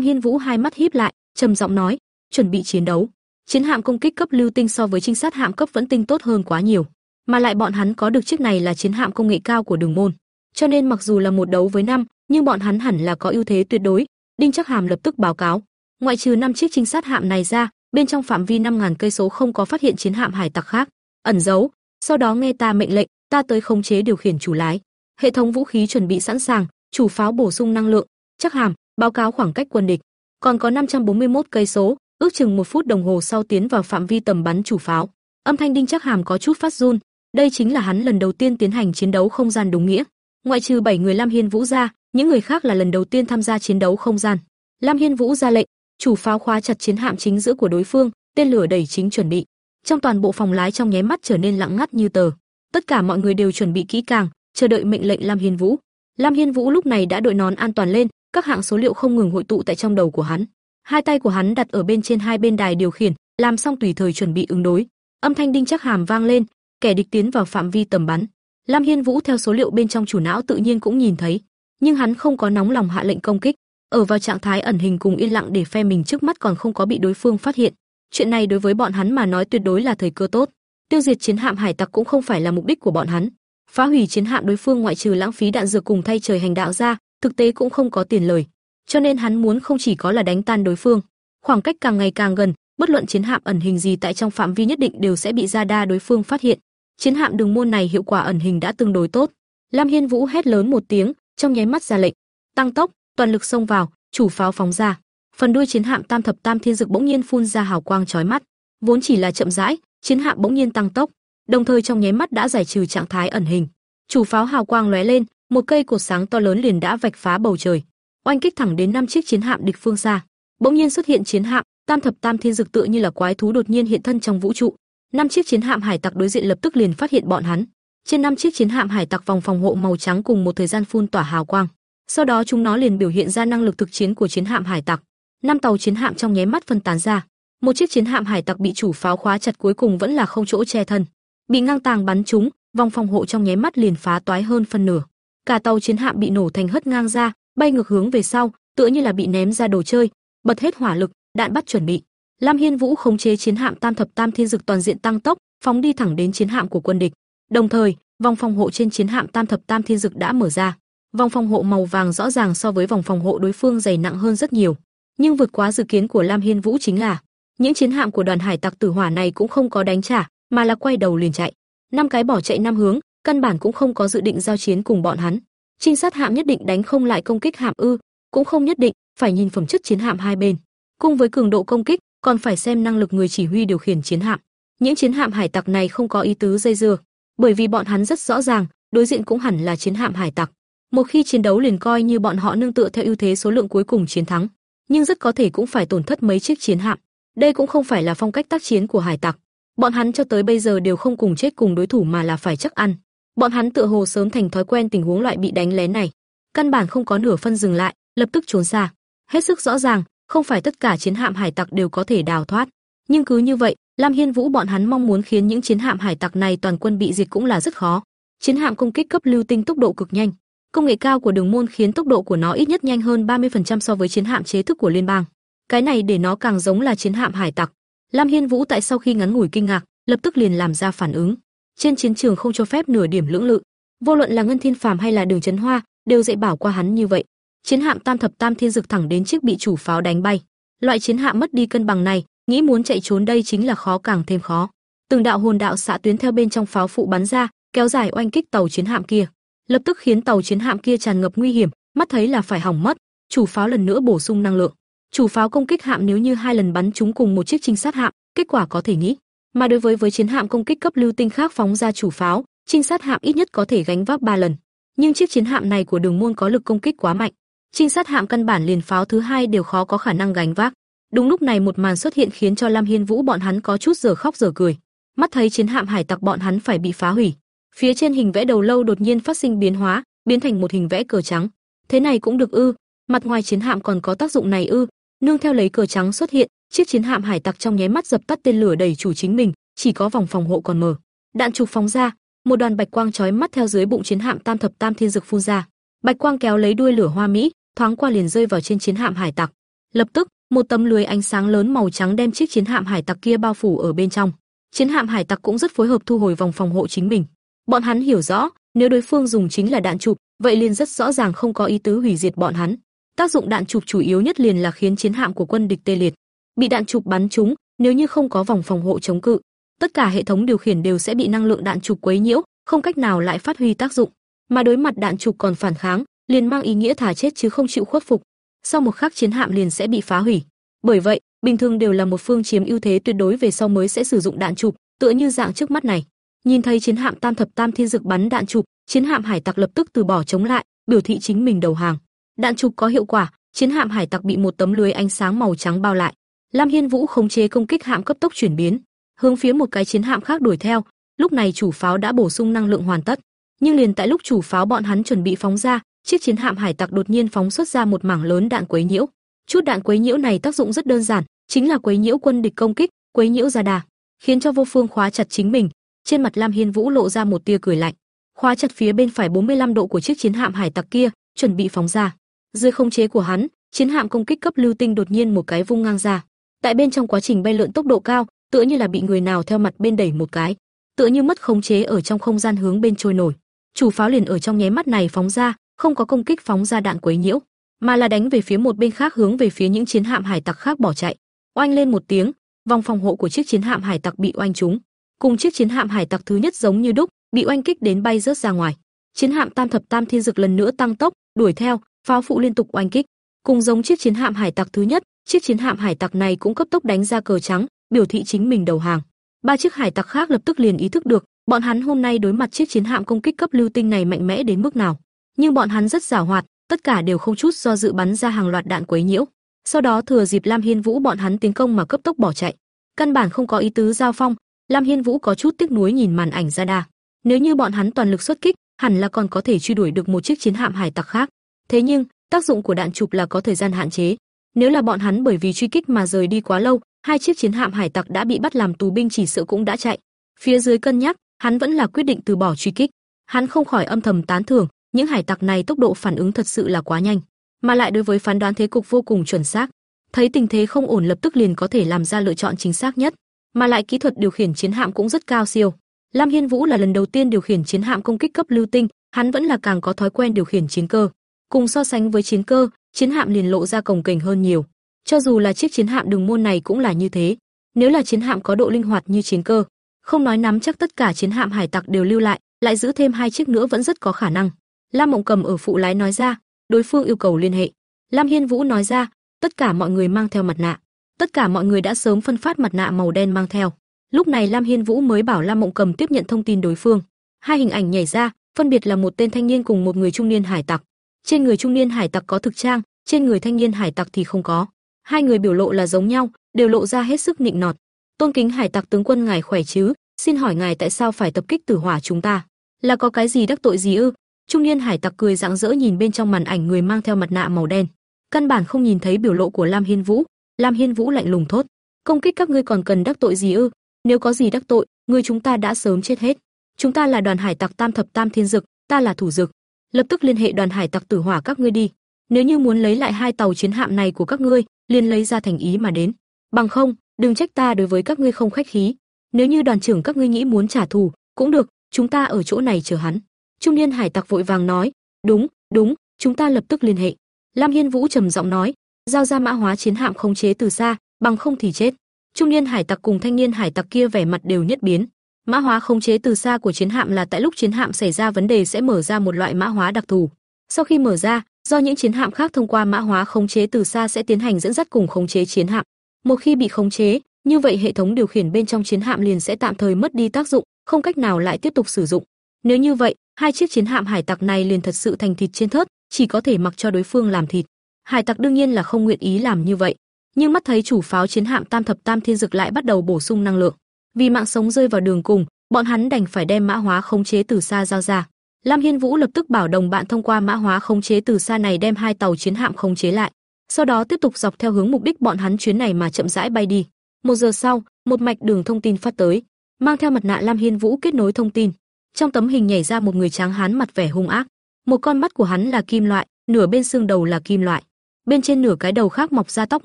S1: Hiên Vũ hai mắt híp lại, trầm giọng nói, "Chuẩn bị chiến đấu." Chiến hạm công kích cấp lưu tinh so với trinh sát hạm cấp vẫn tinh tốt hơn quá nhiều, mà lại bọn hắn có được chiếc này là chiến hạm công nghệ cao của Đường môn. Cho nên mặc dù là một đấu với năm, nhưng bọn hắn hẳn là có ưu thế tuyệt đối. Đinh Chắc Hàm lập tức báo cáo, ngoại trừ năm chiếc trinh sát hạm này ra, bên trong phạm vi 5000 cây số không có phát hiện chiến hạm hải tặc khác ẩn giấu. Sau đó nghe ta mệnh lệnh, ta tới khống chế điều khiển chủ lái. Hệ thống vũ khí chuẩn bị sẵn sàng, chủ pháo bổ sung năng lượng, chắc hàm, báo cáo khoảng cách quân địch. Còn có 541 cây số, ước chừng một phút đồng hồ sau tiến vào phạm vi tầm bắn chủ pháo. Âm thanh đinh chắc hàm có chút phát run, đây chính là hắn lần đầu tiên tiến hành chiến đấu không gian đúng nghĩa. Ngoại trừ 7 người Lam Hiên Vũ ra, những người khác là lần đầu tiên tham gia chiến đấu không gian. Lam Hiên Vũ ra lệnh, chủ pháo khóa chặt chiến hạm chính giữa của đối phương, tên lửa đẩy chính chuẩn bị. Trong toàn bộ phòng lái trong nháy mắt trở nên lặng ngắt như tờ. Tất cả mọi người đều chuẩn bị kỹ càng, chờ đợi mệnh lệnh Lam Hiên Vũ. Lam Hiên Vũ lúc này đã đội nón an toàn lên, các hạng số liệu không ngừng hội tụ tại trong đầu của hắn. Hai tay của hắn đặt ở bên trên hai bên đài điều khiển, làm xong tùy thời chuẩn bị ứng đối. Âm thanh đinh chắc hàm vang lên, kẻ địch tiến vào phạm vi tầm bắn. Lam Hiên Vũ theo số liệu bên trong chủ não tự nhiên cũng nhìn thấy, nhưng hắn không có nóng lòng hạ lệnh công kích, ở vào trạng thái ẩn hình cùng yên lặng để phe mình trước mắt còn không có bị đối phương phát hiện. Chuyện này đối với bọn hắn mà nói tuyệt đối là thời cơ tốt. Tiêu diệt chiến hạm hải tặc cũng không phải là mục đích của bọn hắn. Phá hủy chiến hạm đối phương ngoại trừ lãng phí đạn dược cùng thay trời hành đạo ra, thực tế cũng không có tiền lời. Cho nên hắn muốn không chỉ có là đánh tan đối phương, khoảng cách càng ngày càng gần, bất luận chiến hạm ẩn hình gì tại trong phạm vi nhất định đều sẽ bị ra đa đối phương phát hiện. Chiến hạm đường môn này hiệu quả ẩn hình đã tương đối tốt. Lam Hiên Vũ hét lớn một tiếng, trong nháy mắt ra lệnh, tăng tốc, toàn lực xông vào, chủ pháo phóng ra. Phần đuôi chiến hạm Tam thập Tam Thiên Dực bỗng nhiên phun ra hào quang chói mắt, vốn chỉ là chậm rãi, chiến hạm bỗng nhiên tăng tốc, đồng thời trong nháy mắt đã giải trừ trạng thái ẩn hình. Chủ pháo hào quang lóe lên, một cây cột sáng to lớn liền đã vạch phá bầu trời, oanh kích thẳng đến năm chiếc chiến hạm địch phương xa. Bỗng nhiên xuất hiện chiến hạm, Tam thập Tam Thiên Dực tựa như là quái thú đột nhiên hiện thân trong vũ trụ. Năm chiếc chiến hạm hải tặc đối diện lập tức liền phát hiện bọn hắn. Trên năm chiếc chiến hạm hải tặc vòng phòng hộ màu trắng cùng một thời gian phun tỏa hào quang. Sau đó chúng nó liền biểu hiện ra năng lực thực chiến của chiến hạm hải tặc. Năm tàu chiến hạm trong nháy mắt phân tán ra. Một chiếc chiến hạm hải tặc bị chủ pháo khóa chặt cuối cùng vẫn là không chỗ che thân, bị ngang tàng bắn trúng, vòng phòng hộ trong nháy mắt liền phá toái hơn phân nửa. Cả tàu chiến hạm bị nổ thành hất ngang ra, bay ngược hướng về sau, tựa như là bị ném ra đồ chơi, bật hết hỏa lực, đạn bắt chuẩn bị. Lam Hiên Vũ khống chế chiến hạm Tam thập Tam Thiên Dực toàn diện tăng tốc, phóng đi thẳng đến chiến hạm của quân địch. Đồng thời, vòng phòng hộ trên chiến hạm Tam thập Tam Thiên Dực đã mở ra. Vòng phòng hộ màu vàng rõ ràng so với vòng phòng hộ đối phương dày nặng hơn rất nhiều, nhưng vượt quá dự kiến của Lam Hiên Vũ chính là những chiến hạm của đoàn hải tặc tử hỏa này cũng không có đánh trả, mà là quay đầu liền chạy. Năm cái bỏ chạy năm hướng, căn bản cũng không có dự định giao chiến cùng bọn hắn. Trinh sát hạm nhất định đánh không lại công kích hạm ư? Cũng không nhất định, phải nhìn phẩm chất chiến hạm hai bên. Cùng với cường độ công kích, còn phải xem năng lực người chỉ huy điều khiển chiến hạm. Những chiến hạm hải tặc này không có ý tứ dây dưa, bởi vì bọn hắn rất rõ ràng, đối diện cũng hẳn là chiến hạm hải tặc. Một khi chiến đấu liền coi như bọn họ nương tựa theo ưu thế số lượng cuối cùng chiến thắng, nhưng rất có thể cũng phải tổn thất mấy chiếc chiến hạm. Đây cũng không phải là phong cách tác chiến của hải tặc. Bọn hắn cho tới bây giờ đều không cùng chết cùng đối thủ mà là phải chắc ăn. Bọn hắn tựa hồ sớm thành thói quen tình huống loại bị đánh lén này, căn bản không có nửa phân dừng lại, lập tức trốn xa. Hết sức rõ ràng, không phải tất cả chiến hạm hải tặc đều có thể đào thoát, nhưng cứ như vậy, Lam Hiên Vũ bọn hắn mong muốn khiến những chiến hạm hải tặc này toàn quân bị diệt cũng là rất khó. Chiến hạm công kích cấp lưu tinh tốc độ cực nhanh, công nghệ cao của Đường Môn khiến tốc độ của nó ít nhất nhanh hơn 30% so với chiến hạm chế thức của liên bang. Cái này để nó càng giống là chiến hạm hải tặc. Lam Hiên Vũ tại sau khi ngắn ngủi kinh ngạc, lập tức liền làm ra phản ứng. Trên chiến trường không cho phép nửa điểm lưỡng lự, vô luận là Ngân Thiên Phàm hay là Đường Chấn Hoa, đều dạy bảo qua hắn như vậy. Chiến hạm Tam thập Tam Thiên Dực thẳng đến chiếc bị chủ pháo đánh bay. Loại chiến hạm mất đi cân bằng này, nghĩ muốn chạy trốn đây chính là khó càng thêm khó. Từng đạo hồn đạo xạ tuyến theo bên trong pháo phụ bắn ra, kéo dài oanh kích tàu chiến hạm kia, lập tức khiến tàu chiến hạm kia tràn ngập nguy hiểm, mắt thấy là phải hỏng mất. Chủ pháo lần nữa bổ sung năng lượng. Chủ pháo công kích hạm nếu như hai lần bắn chúng cùng một chiếc trinh sát hạm, kết quả có thể nghĩ. Mà đối với với chiến hạm công kích cấp lưu tinh khác phóng ra chủ pháo, trinh sát hạm ít nhất có thể gánh vác 3 lần. Nhưng chiếc chiến hạm này của Đường Môn có lực công kích quá mạnh, trinh sát hạm căn bản liền pháo thứ hai đều khó có khả năng gánh vác. Đúng lúc này một màn xuất hiện khiến cho Lam Hiên Vũ bọn hắn có chút giờ khóc giờ cười. Mắt thấy chiến hạm hải tặc bọn hắn phải bị phá hủy, phía trên hình vẽ đầu lâu đột nhiên phát sinh biến hóa, biến thành một hình vẽ cờ trắng. Thế này cũng được ư? Mặt ngoài chiến hạm còn có tác dụng này ư? Nương theo lấy cờ trắng xuất hiện, chiếc chiến hạm hải tặc trong nháy mắt dập tắt tên lửa đẩy chủ chính mình, chỉ có vòng phòng hộ còn mở. Đạn trục phóng ra, một đoàn bạch quang chói mắt theo dưới bụng chiến hạm Tam thập Tam Thiên Dực phun ra. Bạch quang kéo lấy đuôi lửa hoa mỹ, thoáng qua liền rơi vào trên chiến hạm hải tặc. Lập tức, một tấm lưới ánh sáng lớn màu trắng đem chiếc chiến hạm hải tặc kia bao phủ ở bên trong. Chiến hạm hải tặc cũng rất phối hợp thu hồi vòng phòng hộ chính mình. Bọn hắn hiểu rõ, Nếu đối phương dùng chính là đạn chụp, vậy liền rất rõ ràng không có ý tứ hủy diệt bọn hắn. Tác dụng đạn chụp chủ yếu nhất liền là khiến chiến hạm của quân địch tê liệt. Bị đạn chụp bắn trúng, nếu như không có vòng phòng hộ chống cự, tất cả hệ thống điều khiển đều sẽ bị năng lượng đạn chụp quấy nhiễu, không cách nào lại phát huy tác dụng. Mà đối mặt đạn chụp còn phản kháng, liền mang ý nghĩa thả chết chứ không chịu khuất phục. Sau một khắc chiến hạm liền sẽ bị phá hủy. Bởi vậy, bình thường đều là một phương chiếm ưu thế tuyệt đối về sau mới sẽ sử dụng đạn chụp, tựa như dạng trước mắt này. Nhìn thấy chiến hạm Tam thập Tam thiên dực bắn đạn chụp, chiến hạm hải tặc lập tức từ bỏ chống lại, biểu thị chính mình đầu hàng. Đạn chụp có hiệu quả, chiến hạm hải tặc bị một tấm lưới ánh sáng màu trắng bao lại. Lam Hiên Vũ khống chế công kích hạm cấp tốc chuyển biến, hướng phía một cái chiến hạm khác đuổi theo. Lúc này chủ pháo đã bổ sung năng lượng hoàn tất, nhưng liền tại lúc chủ pháo bọn hắn chuẩn bị phóng ra, chiếc chiến hạm hải tặc đột nhiên phóng xuất ra một mảng lớn đạn quấy nhiễu. Chút đạn quấy nhiễu này tác dụng rất đơn giản, chính là quấy nhiễu quân địch công kích, quấy nhiễu ra đà, khiến cho vô phương khóa chặt chính mình. Trên mặt Lam Hiên Vũ lộ ra một tia cười lạnh, khóa chặt phía bên phải 45 độ của chiếc chiến hạm hải tặc kia, chuẩn bị phóng ra. Dưới khống chế của hắn, chiến hạm công kích cấp lưu tinh đột nhiên một cái vung ngang ra. Tại bên trong quá trình bay lượn tốc độ cao, tựa như là bị người nào theo mặt bên đẩy một cái, tựa như mất khống chế ở trong không gian hướng bên trôi nổi. Chủ pháo liền ở trong nháy mắt này phóng ra, không có công kích phóng ra đạn quấy nhiễu, mà là đánh về phía một bên khác hướng về phía những chiến hạm hải tặc khác bỏ chạy. Oanh lên một tiếng, vòng phòng hộ của chiếc chiến hạm hải tặc bị oanh trúng, cùng chiếc chiến hạm hải tặc thứ nhất giống như đúc, bị oanh kích đến bay rớt ra ngoài. Chiến hạm Tam thập Tam Thiên Dực lần nữa tăng tốc, đuổi theo, pháo phụ liên tục oanh kích. Cùng giống chiếc chiến hạm hải tặc thứ nhất, chiếc chiến hạm hải tặc này cũng cấp tốc đánh ra cờ trắng, biểu thị chính mình đầu hàng. Ba chiếc hải tặc khác lập tức liền ý thức được, bọn hắn hôm nay đối mặt chiếc chiến hạm công kích cấp lưu tinh này mạnh mẽ đến mức nào. Nhưng bọn hắn rất giàu hoạt, tất cả đều không chút do dự bắn ra hàng loạt đạn quấy nhiễu. Sau đó thừa dịp Lam Hiên Vũ bọn hắn tiến công mà cấp tốc bỏ chạy. Căn bản không có ý tứ giao phong, Lam Hiên Vũ có chút tiếc nuối nhìn màn ảnh ra đà. Nếu như bọn hắn toàn lực xuất kích, hẳn là còn có thể truy đuổi được một chiếc chiến hạm hải tặc khác. Thế nhưng, tác dụng của đạn chụp là có thời gian hạn chế. Nếu là bọn hắn bởi vì truy kích mà rời đi quá lâu, hai chiếc chiến hạm hải tặc đã bị bắt làm tù binh chỉ sợ cũng đã chạy. Phía dưới cân nhắc, hắn vẫn là quyết định từ bỏ truy kích. Hắn không khỏi âm thầm tán thưởng, những hải tặc này tốc độ phản ứng thật sự là quá nhanh, mà lại đối với phán đoán thế cục vô cùng chuẩn xác. Thấy tình thế không ổn lập tức liền có thể làm ra lựa chọn chính xác nhất, mà lại kỹ thuật điều khiển chiến hạm cũng rất cao siêu. Lam Hiên Vũ là lần đầu tiên điều khiển chiến hạm công kích cấp lưu tinh, hắn vẫn là càng có thói quen điều khiển chiến cơ. Cùng so sánh với chiến cơ, chiến hạm liền lộ ra cồng kềnh hơn nhiều. Cho dù là chiếc chiến hạm đường môn này cũng là như thế. Nếu là chiến hạm có độ linh hoạt như chiến cơ, không nói nắm chắc tất cả chiến hạm hải tặc đều lưu lại, lại giữ thêm hai chiếc nữa vẫn rất có khả năng. Lam Mộng Cầm ở phụ lái nói ra, đối phương yêu cầu liên hệ. Lam Hiên Vũ nói ra, tất cả mọi người mang theo mặt nạ. Tất cả mọi người đã sớm phân phát mặt nạ màu đen mang theo. Lúc này Lam Hiên Vũ mới bảo Lam Mộng Cầm tiếp nhận thông tin đối phương. Hai hình ảnh nhảy ra, phân biệt là một tên thanh niên cùng một người trung niên hải tặc. Trên người trung niên hải tặc có thực trang, trên người thanh niên hải tặc thì không có. Hai người biểu lộ là giống nhau, đều lộ ra hết sức nịnh nọt. Tôn kính hải tặc tướng quân ngài khỏe chứ? Xin hỏi ngài tại sao phải tập kích tử hỏa chúng ta? Là có cái gì đắc tội gì ư? Trung niên hải tặc cười rạng rỡ nhìn bên trong màn ảnh người mang theo mặt nạ màu đen, căn bản không nhìn thấy biểu lộ của Lam Hiên Vũ. Lam Hiên Vũ lạnh lùng thốt: "Công kích các ngươi còn cần đắc tội gì ư? Nếu có gì đắc tội, người chúng ta đã sớm chết hết. Chúng ta là đoàn hải tặc Tam thập Tam Thiên Dực, ta là thủ dực. Lập tức liên hệ đoàn hải tặc Tử Hỏa các ngươi đi. Nếu như muốn lấy lại hai tàu chiến hạm này của các ngươi, liền lấy ra thành ý mà đến. Bằng không, đừng trách ta đối với các ngươi không khách khí. Nếu như đoàn trưởng các ngươi nghĩ muốn trả thù, cũng được, chúng ta ở chỗ này chờ hắn." Trung niên hải tặc vội vàng nói, "Đúng, đúng, chúng ta lập tức liên hệ." Lam Hiên Vũ trầm giọng nói, "Giao ra mã hóa chiến hạm không chế từ xa, bằng không thì chết." Trung niên hải tặc cùng thanh niên hải tặc kia vẻ mặt đều nhất biến. Mã hóa khống chế từ xa của chiến hạm là tại lúc chiến hạm xảy ra vấn đề sẽ mở ra một loại mã hóa đặc thù. Sau khi mở ra, do những chiến hạm khác thông qua mã hóa khống chế từ xa sẽ tiến hành dẫn dắt cùng khống chế chiến hạm. Một khi bị khống chế, như vậy hệ thống điều khiển bên trong chiến hạm liền sẽ tạm thời mất đi tác dụng, không cách nào lại tiếp tục sử dụng. Nếu như vậy, hai chiếc chiến hạm hải tặc này liền thật sự thành thịt trên thớt, chỉ có thể mặc cho đối phương làm thịt. Hải tặc đương nhiên là không nguyện ý làm như vậy, nhưng mắt thấy chủ pháo chiến hạm Tam thập Tam Thiên Dực lại bắt đầu bổ sung năng lượng, vì mạng sống rơi vào đường cùng, bọn hắn đành phải đem mã hóa khống chế từ xa giao ra. Lam Hiên Vũ lập tức bảo đồng bạn thông qua mã hóa khống chế từ xa này đem hai tàu chiến hạm khống chế lại, sau đó tiếp tục dọc theo hướng mục đích bọn hắn chuyến này mà chậm rãi bay đi. Một giờ sau, một mạch đường thông tin phát tới, mang theo mặt nạ Lam Hiên Vũ kết nối thông tin. Trong tấm hình nhảy ra một người tráng hán mặt vẻ hung ác, một con mắt của hắn là kim loại, nửa bên xương đầu là kim loại, bên trên nửa cái đầu khác mọc ra tóc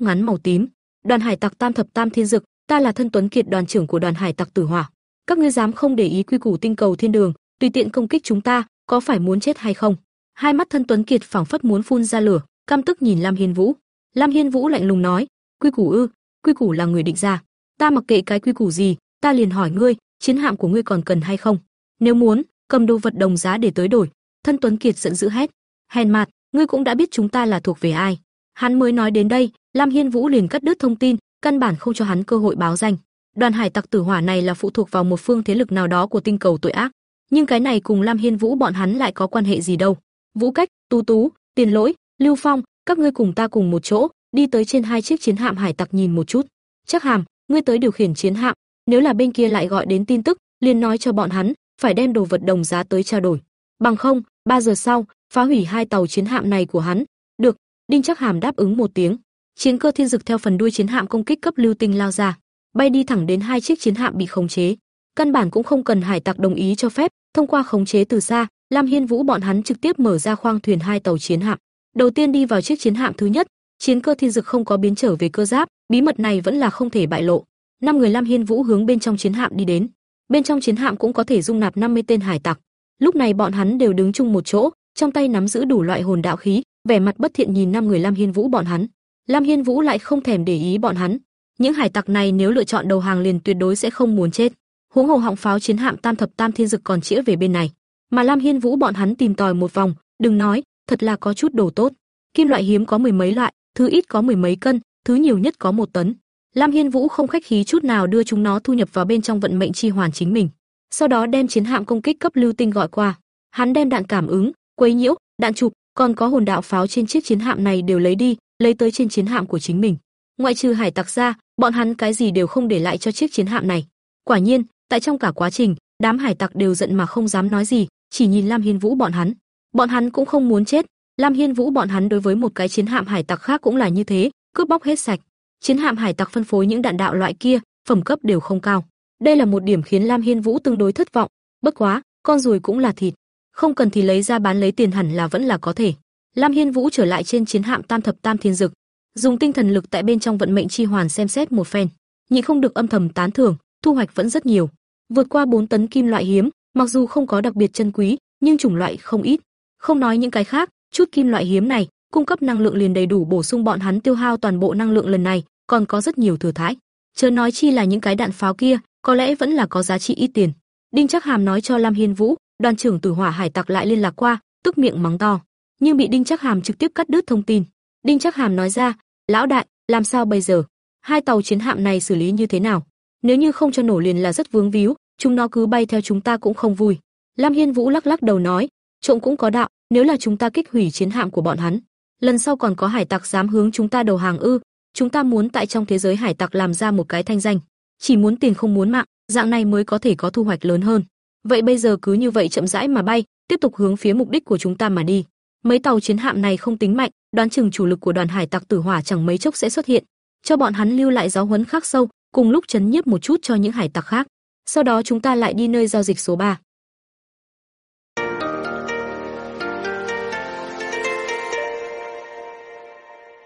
S1: ngắn màu tím. Đoàn hải tặc Tam thập Tam Thiên Dực, ta là thân tuấn kiệt đoàn trưởng của đoàn hải tặc Tử Hỏa. Các ngươi dám không để ý quy củ tinh cầu thiên đường, tùy tiện công kích chúng ta, có phải muốn chết hay không? Hai mắt thân Tuấn Kiệt phảng phất muốn phun ra lửa, căm tức nhìn Lam Hiên Vũ. Lam Hiên Vũ lạnh lùng nói, quy củ ư? Quy củ là người định ra, ta mặc kệ cái quy củ gì, ta liền hỏi ngươi, chiến hạm của ngươi còn cần hay không? Nếu muốn, cầm đồ vật đồng giá để tới đổi. Thân Tuấn Kiệt giận dữ hét, hèn mạt, ngươi cũng đã biết chúng ta là thuộc về ai. Hắn mới nói đến đây, Lam Hiên Vũ liền cắt đứt thông tin, căn bản không cho hắn cơ hội báo danh. Đoàn hải tặc tử hỏa này là phụ thuộc vào một phương thế lực nào đó của tinh cầu tội ác, nhưng cái này cùng Lam Hiên Vũ bọn hắn lại có quan hệ gì đâu? Vũ Cách, Tú Tú, Tiền Lỗi, Lưu Phong, các ngươi cùng ta cùng một chỗ, đi tới trên hai chiếc chiến hạm hải tặc nhìn một chút. Chắc Hàm, ngươi tới điều khiển chiến hạm, nếu là bên kia lại gọi đến tin tức, liền nói cho bọn hắn, phải đem đồ vật đồng giá tới trao đổi. Bằng không, 3 giờ sau, phá hủy hai tàu chiến hạm này của hắn. Được, Đinh Chắc Hàm đáp ứng một tiếng. Chiến cơ thiên dực theo phần đuôi chiến hạm công kích cấp lưu tinh lao ra, bay đi thẳng đến hai chiếc chiến hạm bị khống chế. Căn bản cũng không cần hải tặc đồng ý cho phép, thông qua khống chế từ xa, Lam Hiên Vũ bọn hắn trực tiếp mở ra khoang thuyền hai tàu chiến hạm. Đầu tiên đi vào chiếc chiến hạm thứ nhất, chiến cơ thiên dực không có biến trở về cơ giáp, bí mật này vẫn là không thể bại lộ. Năm người Lam Hiên Vũ hướng bên trong chiến hạm đi đến. Bên trong chiến hạm cũng có thể dung nạp 50 tên hải tặc. Lúc này bọn hắn đều đứng chung một chỗ, trong tay nắm giữ đủ loại hồn đạo khí, vẻ mặt bất thiện nhìn năm người Lam Hiên Vũ bọn hắn. Lam Hiên Vũ lại không thèm để ý bọn hắn. Những hải tặc này nếu lựa chọn đầu hàng liền tuyệt đối sẽ không muốn chết. Huống hồ họng pháo chiến hạm Tam thập Tam Thiên Dực còn chĩa về bên này, mà Lam Hiên Vũ bọn hắn tìm tòi một vòng, đừng nói, thật là có chút đồ tốt. Kim loại hiếm có mười mấy loại, thứ ít có mười mấy cân, thứ nhiều nhất có một tấn. Lam Hiên Vũ không khách khí chút nào đưa chúng nó thu nhập vào bên trong vận mệnh chi hoàn chính mình. Sau đó đem chiến hạm công kích cấp lưu tinh gọi qua. Hắn đem đạn cảm ứng, quấy nhiễu, đạn chụp, còn có hồn đạo pháo trên chiếc chiến hạm này đều lấy đi, lấy tới trên chiến hạm của chính mình. Ngoại trừ hải tặc ra, bọn hắn cái gì đều không để lại cho chiếc chiến hạm này. Quả nhiên, tại trong cả quá trình, đám hải tặc đều giận mà không dám nói gì, chỉ nhìn Lam Hiên Vũ bọn hắn. Bọn hắn cũng không muốn chết, Lam Hiên Vũ bọn hắn đối với một cái chiến hạm hải tặc khác cũng là như thế, cướp bóc hết sạch. Chiến hạm hải tặc phân phối những đạn đạo loại kia, phẩm cấp đều không cao. Đây là một điểm khiến Lam Hiên Vũ tương đối thất vọng, bất quá, con ruồi cũng là thịt, không cần thì lấy ra bán lấy tiền hẳn là vẫn là có thể. Lam Hiên Vũ trở lại trên chiến hạm Tam thập Tam Thiên Dực, dùng tinh thần lực tại bên trong vận mệnh chi hoàn xem xét một phen, nhị không được âm thầm tán thưởng, thu hoạch vẫn rất nhiều. Vượt qua 4 tấn kim loại hiếm, mặc dù không có đặc biệt chân quý, nhưng chủng loại không ít. Không nói những cái khác, chút kim loại hiếm này, cung cấp năng lượng liền đầy đủ bổ sung bọn hắn tiêu hao toàn bộ năng lượng lần này, còn có rất nhiều thừa thãi. Chớ nói chi là những cái đạn pháo kia, có lẽ vẫn là có giá trị ít tiền. Đinh Trác Hàm nói cho Lam Hiên Vũ, đoàn trưởng Tử Hỏa Hải Tặc lại liên lạc qua, tức miệng mắng to, nhưng bị Đinh Trác Hàm trực tiếp cắt đứt thông tin. Đinh Trác Hàm nói ra, "Lão đại, làm sao bây giờ? Hai tàu chiến hạm này xử lý như thế nào? Nếu như không cho nổ liền là rất vướng víu, chúng nó cứ bay theo chúng ta cũng không vui." Lam Hiên Vũ lắc lắc đầu nói, "Trộm cũng có đạo, nếu là chúng ta kích hủy chiến hạm của bọn hắn, lần sau còn có hải tặc dám hướng chúng ta đầu hàng ư? Chúng ta muốn tại trong thế giới hải tặc làm ra một cái thanh danh, chỉ muốn tiền không muốn mạng, dạng này mới có thể có thu hoạch lớn hơn. Vậy bây giờ cứ như vậy chậm rãi mà bay, tiếp tục hướng phía mục đích của chúng ta mà đi. Mấy tàu chiến hạm này không tính mạnh, đoán chừng chủ lực của đoàn hải tặc tử hỏa chẳng mấy chốc sẽ xuất hiện, cho bọn hắn lưu lại giáo huấn khắc sâu, cùng lúc chấn nhiếp một chút cho những hải tặc khác. Sau đó chúng ta lại đi nơi giao dịch số 3.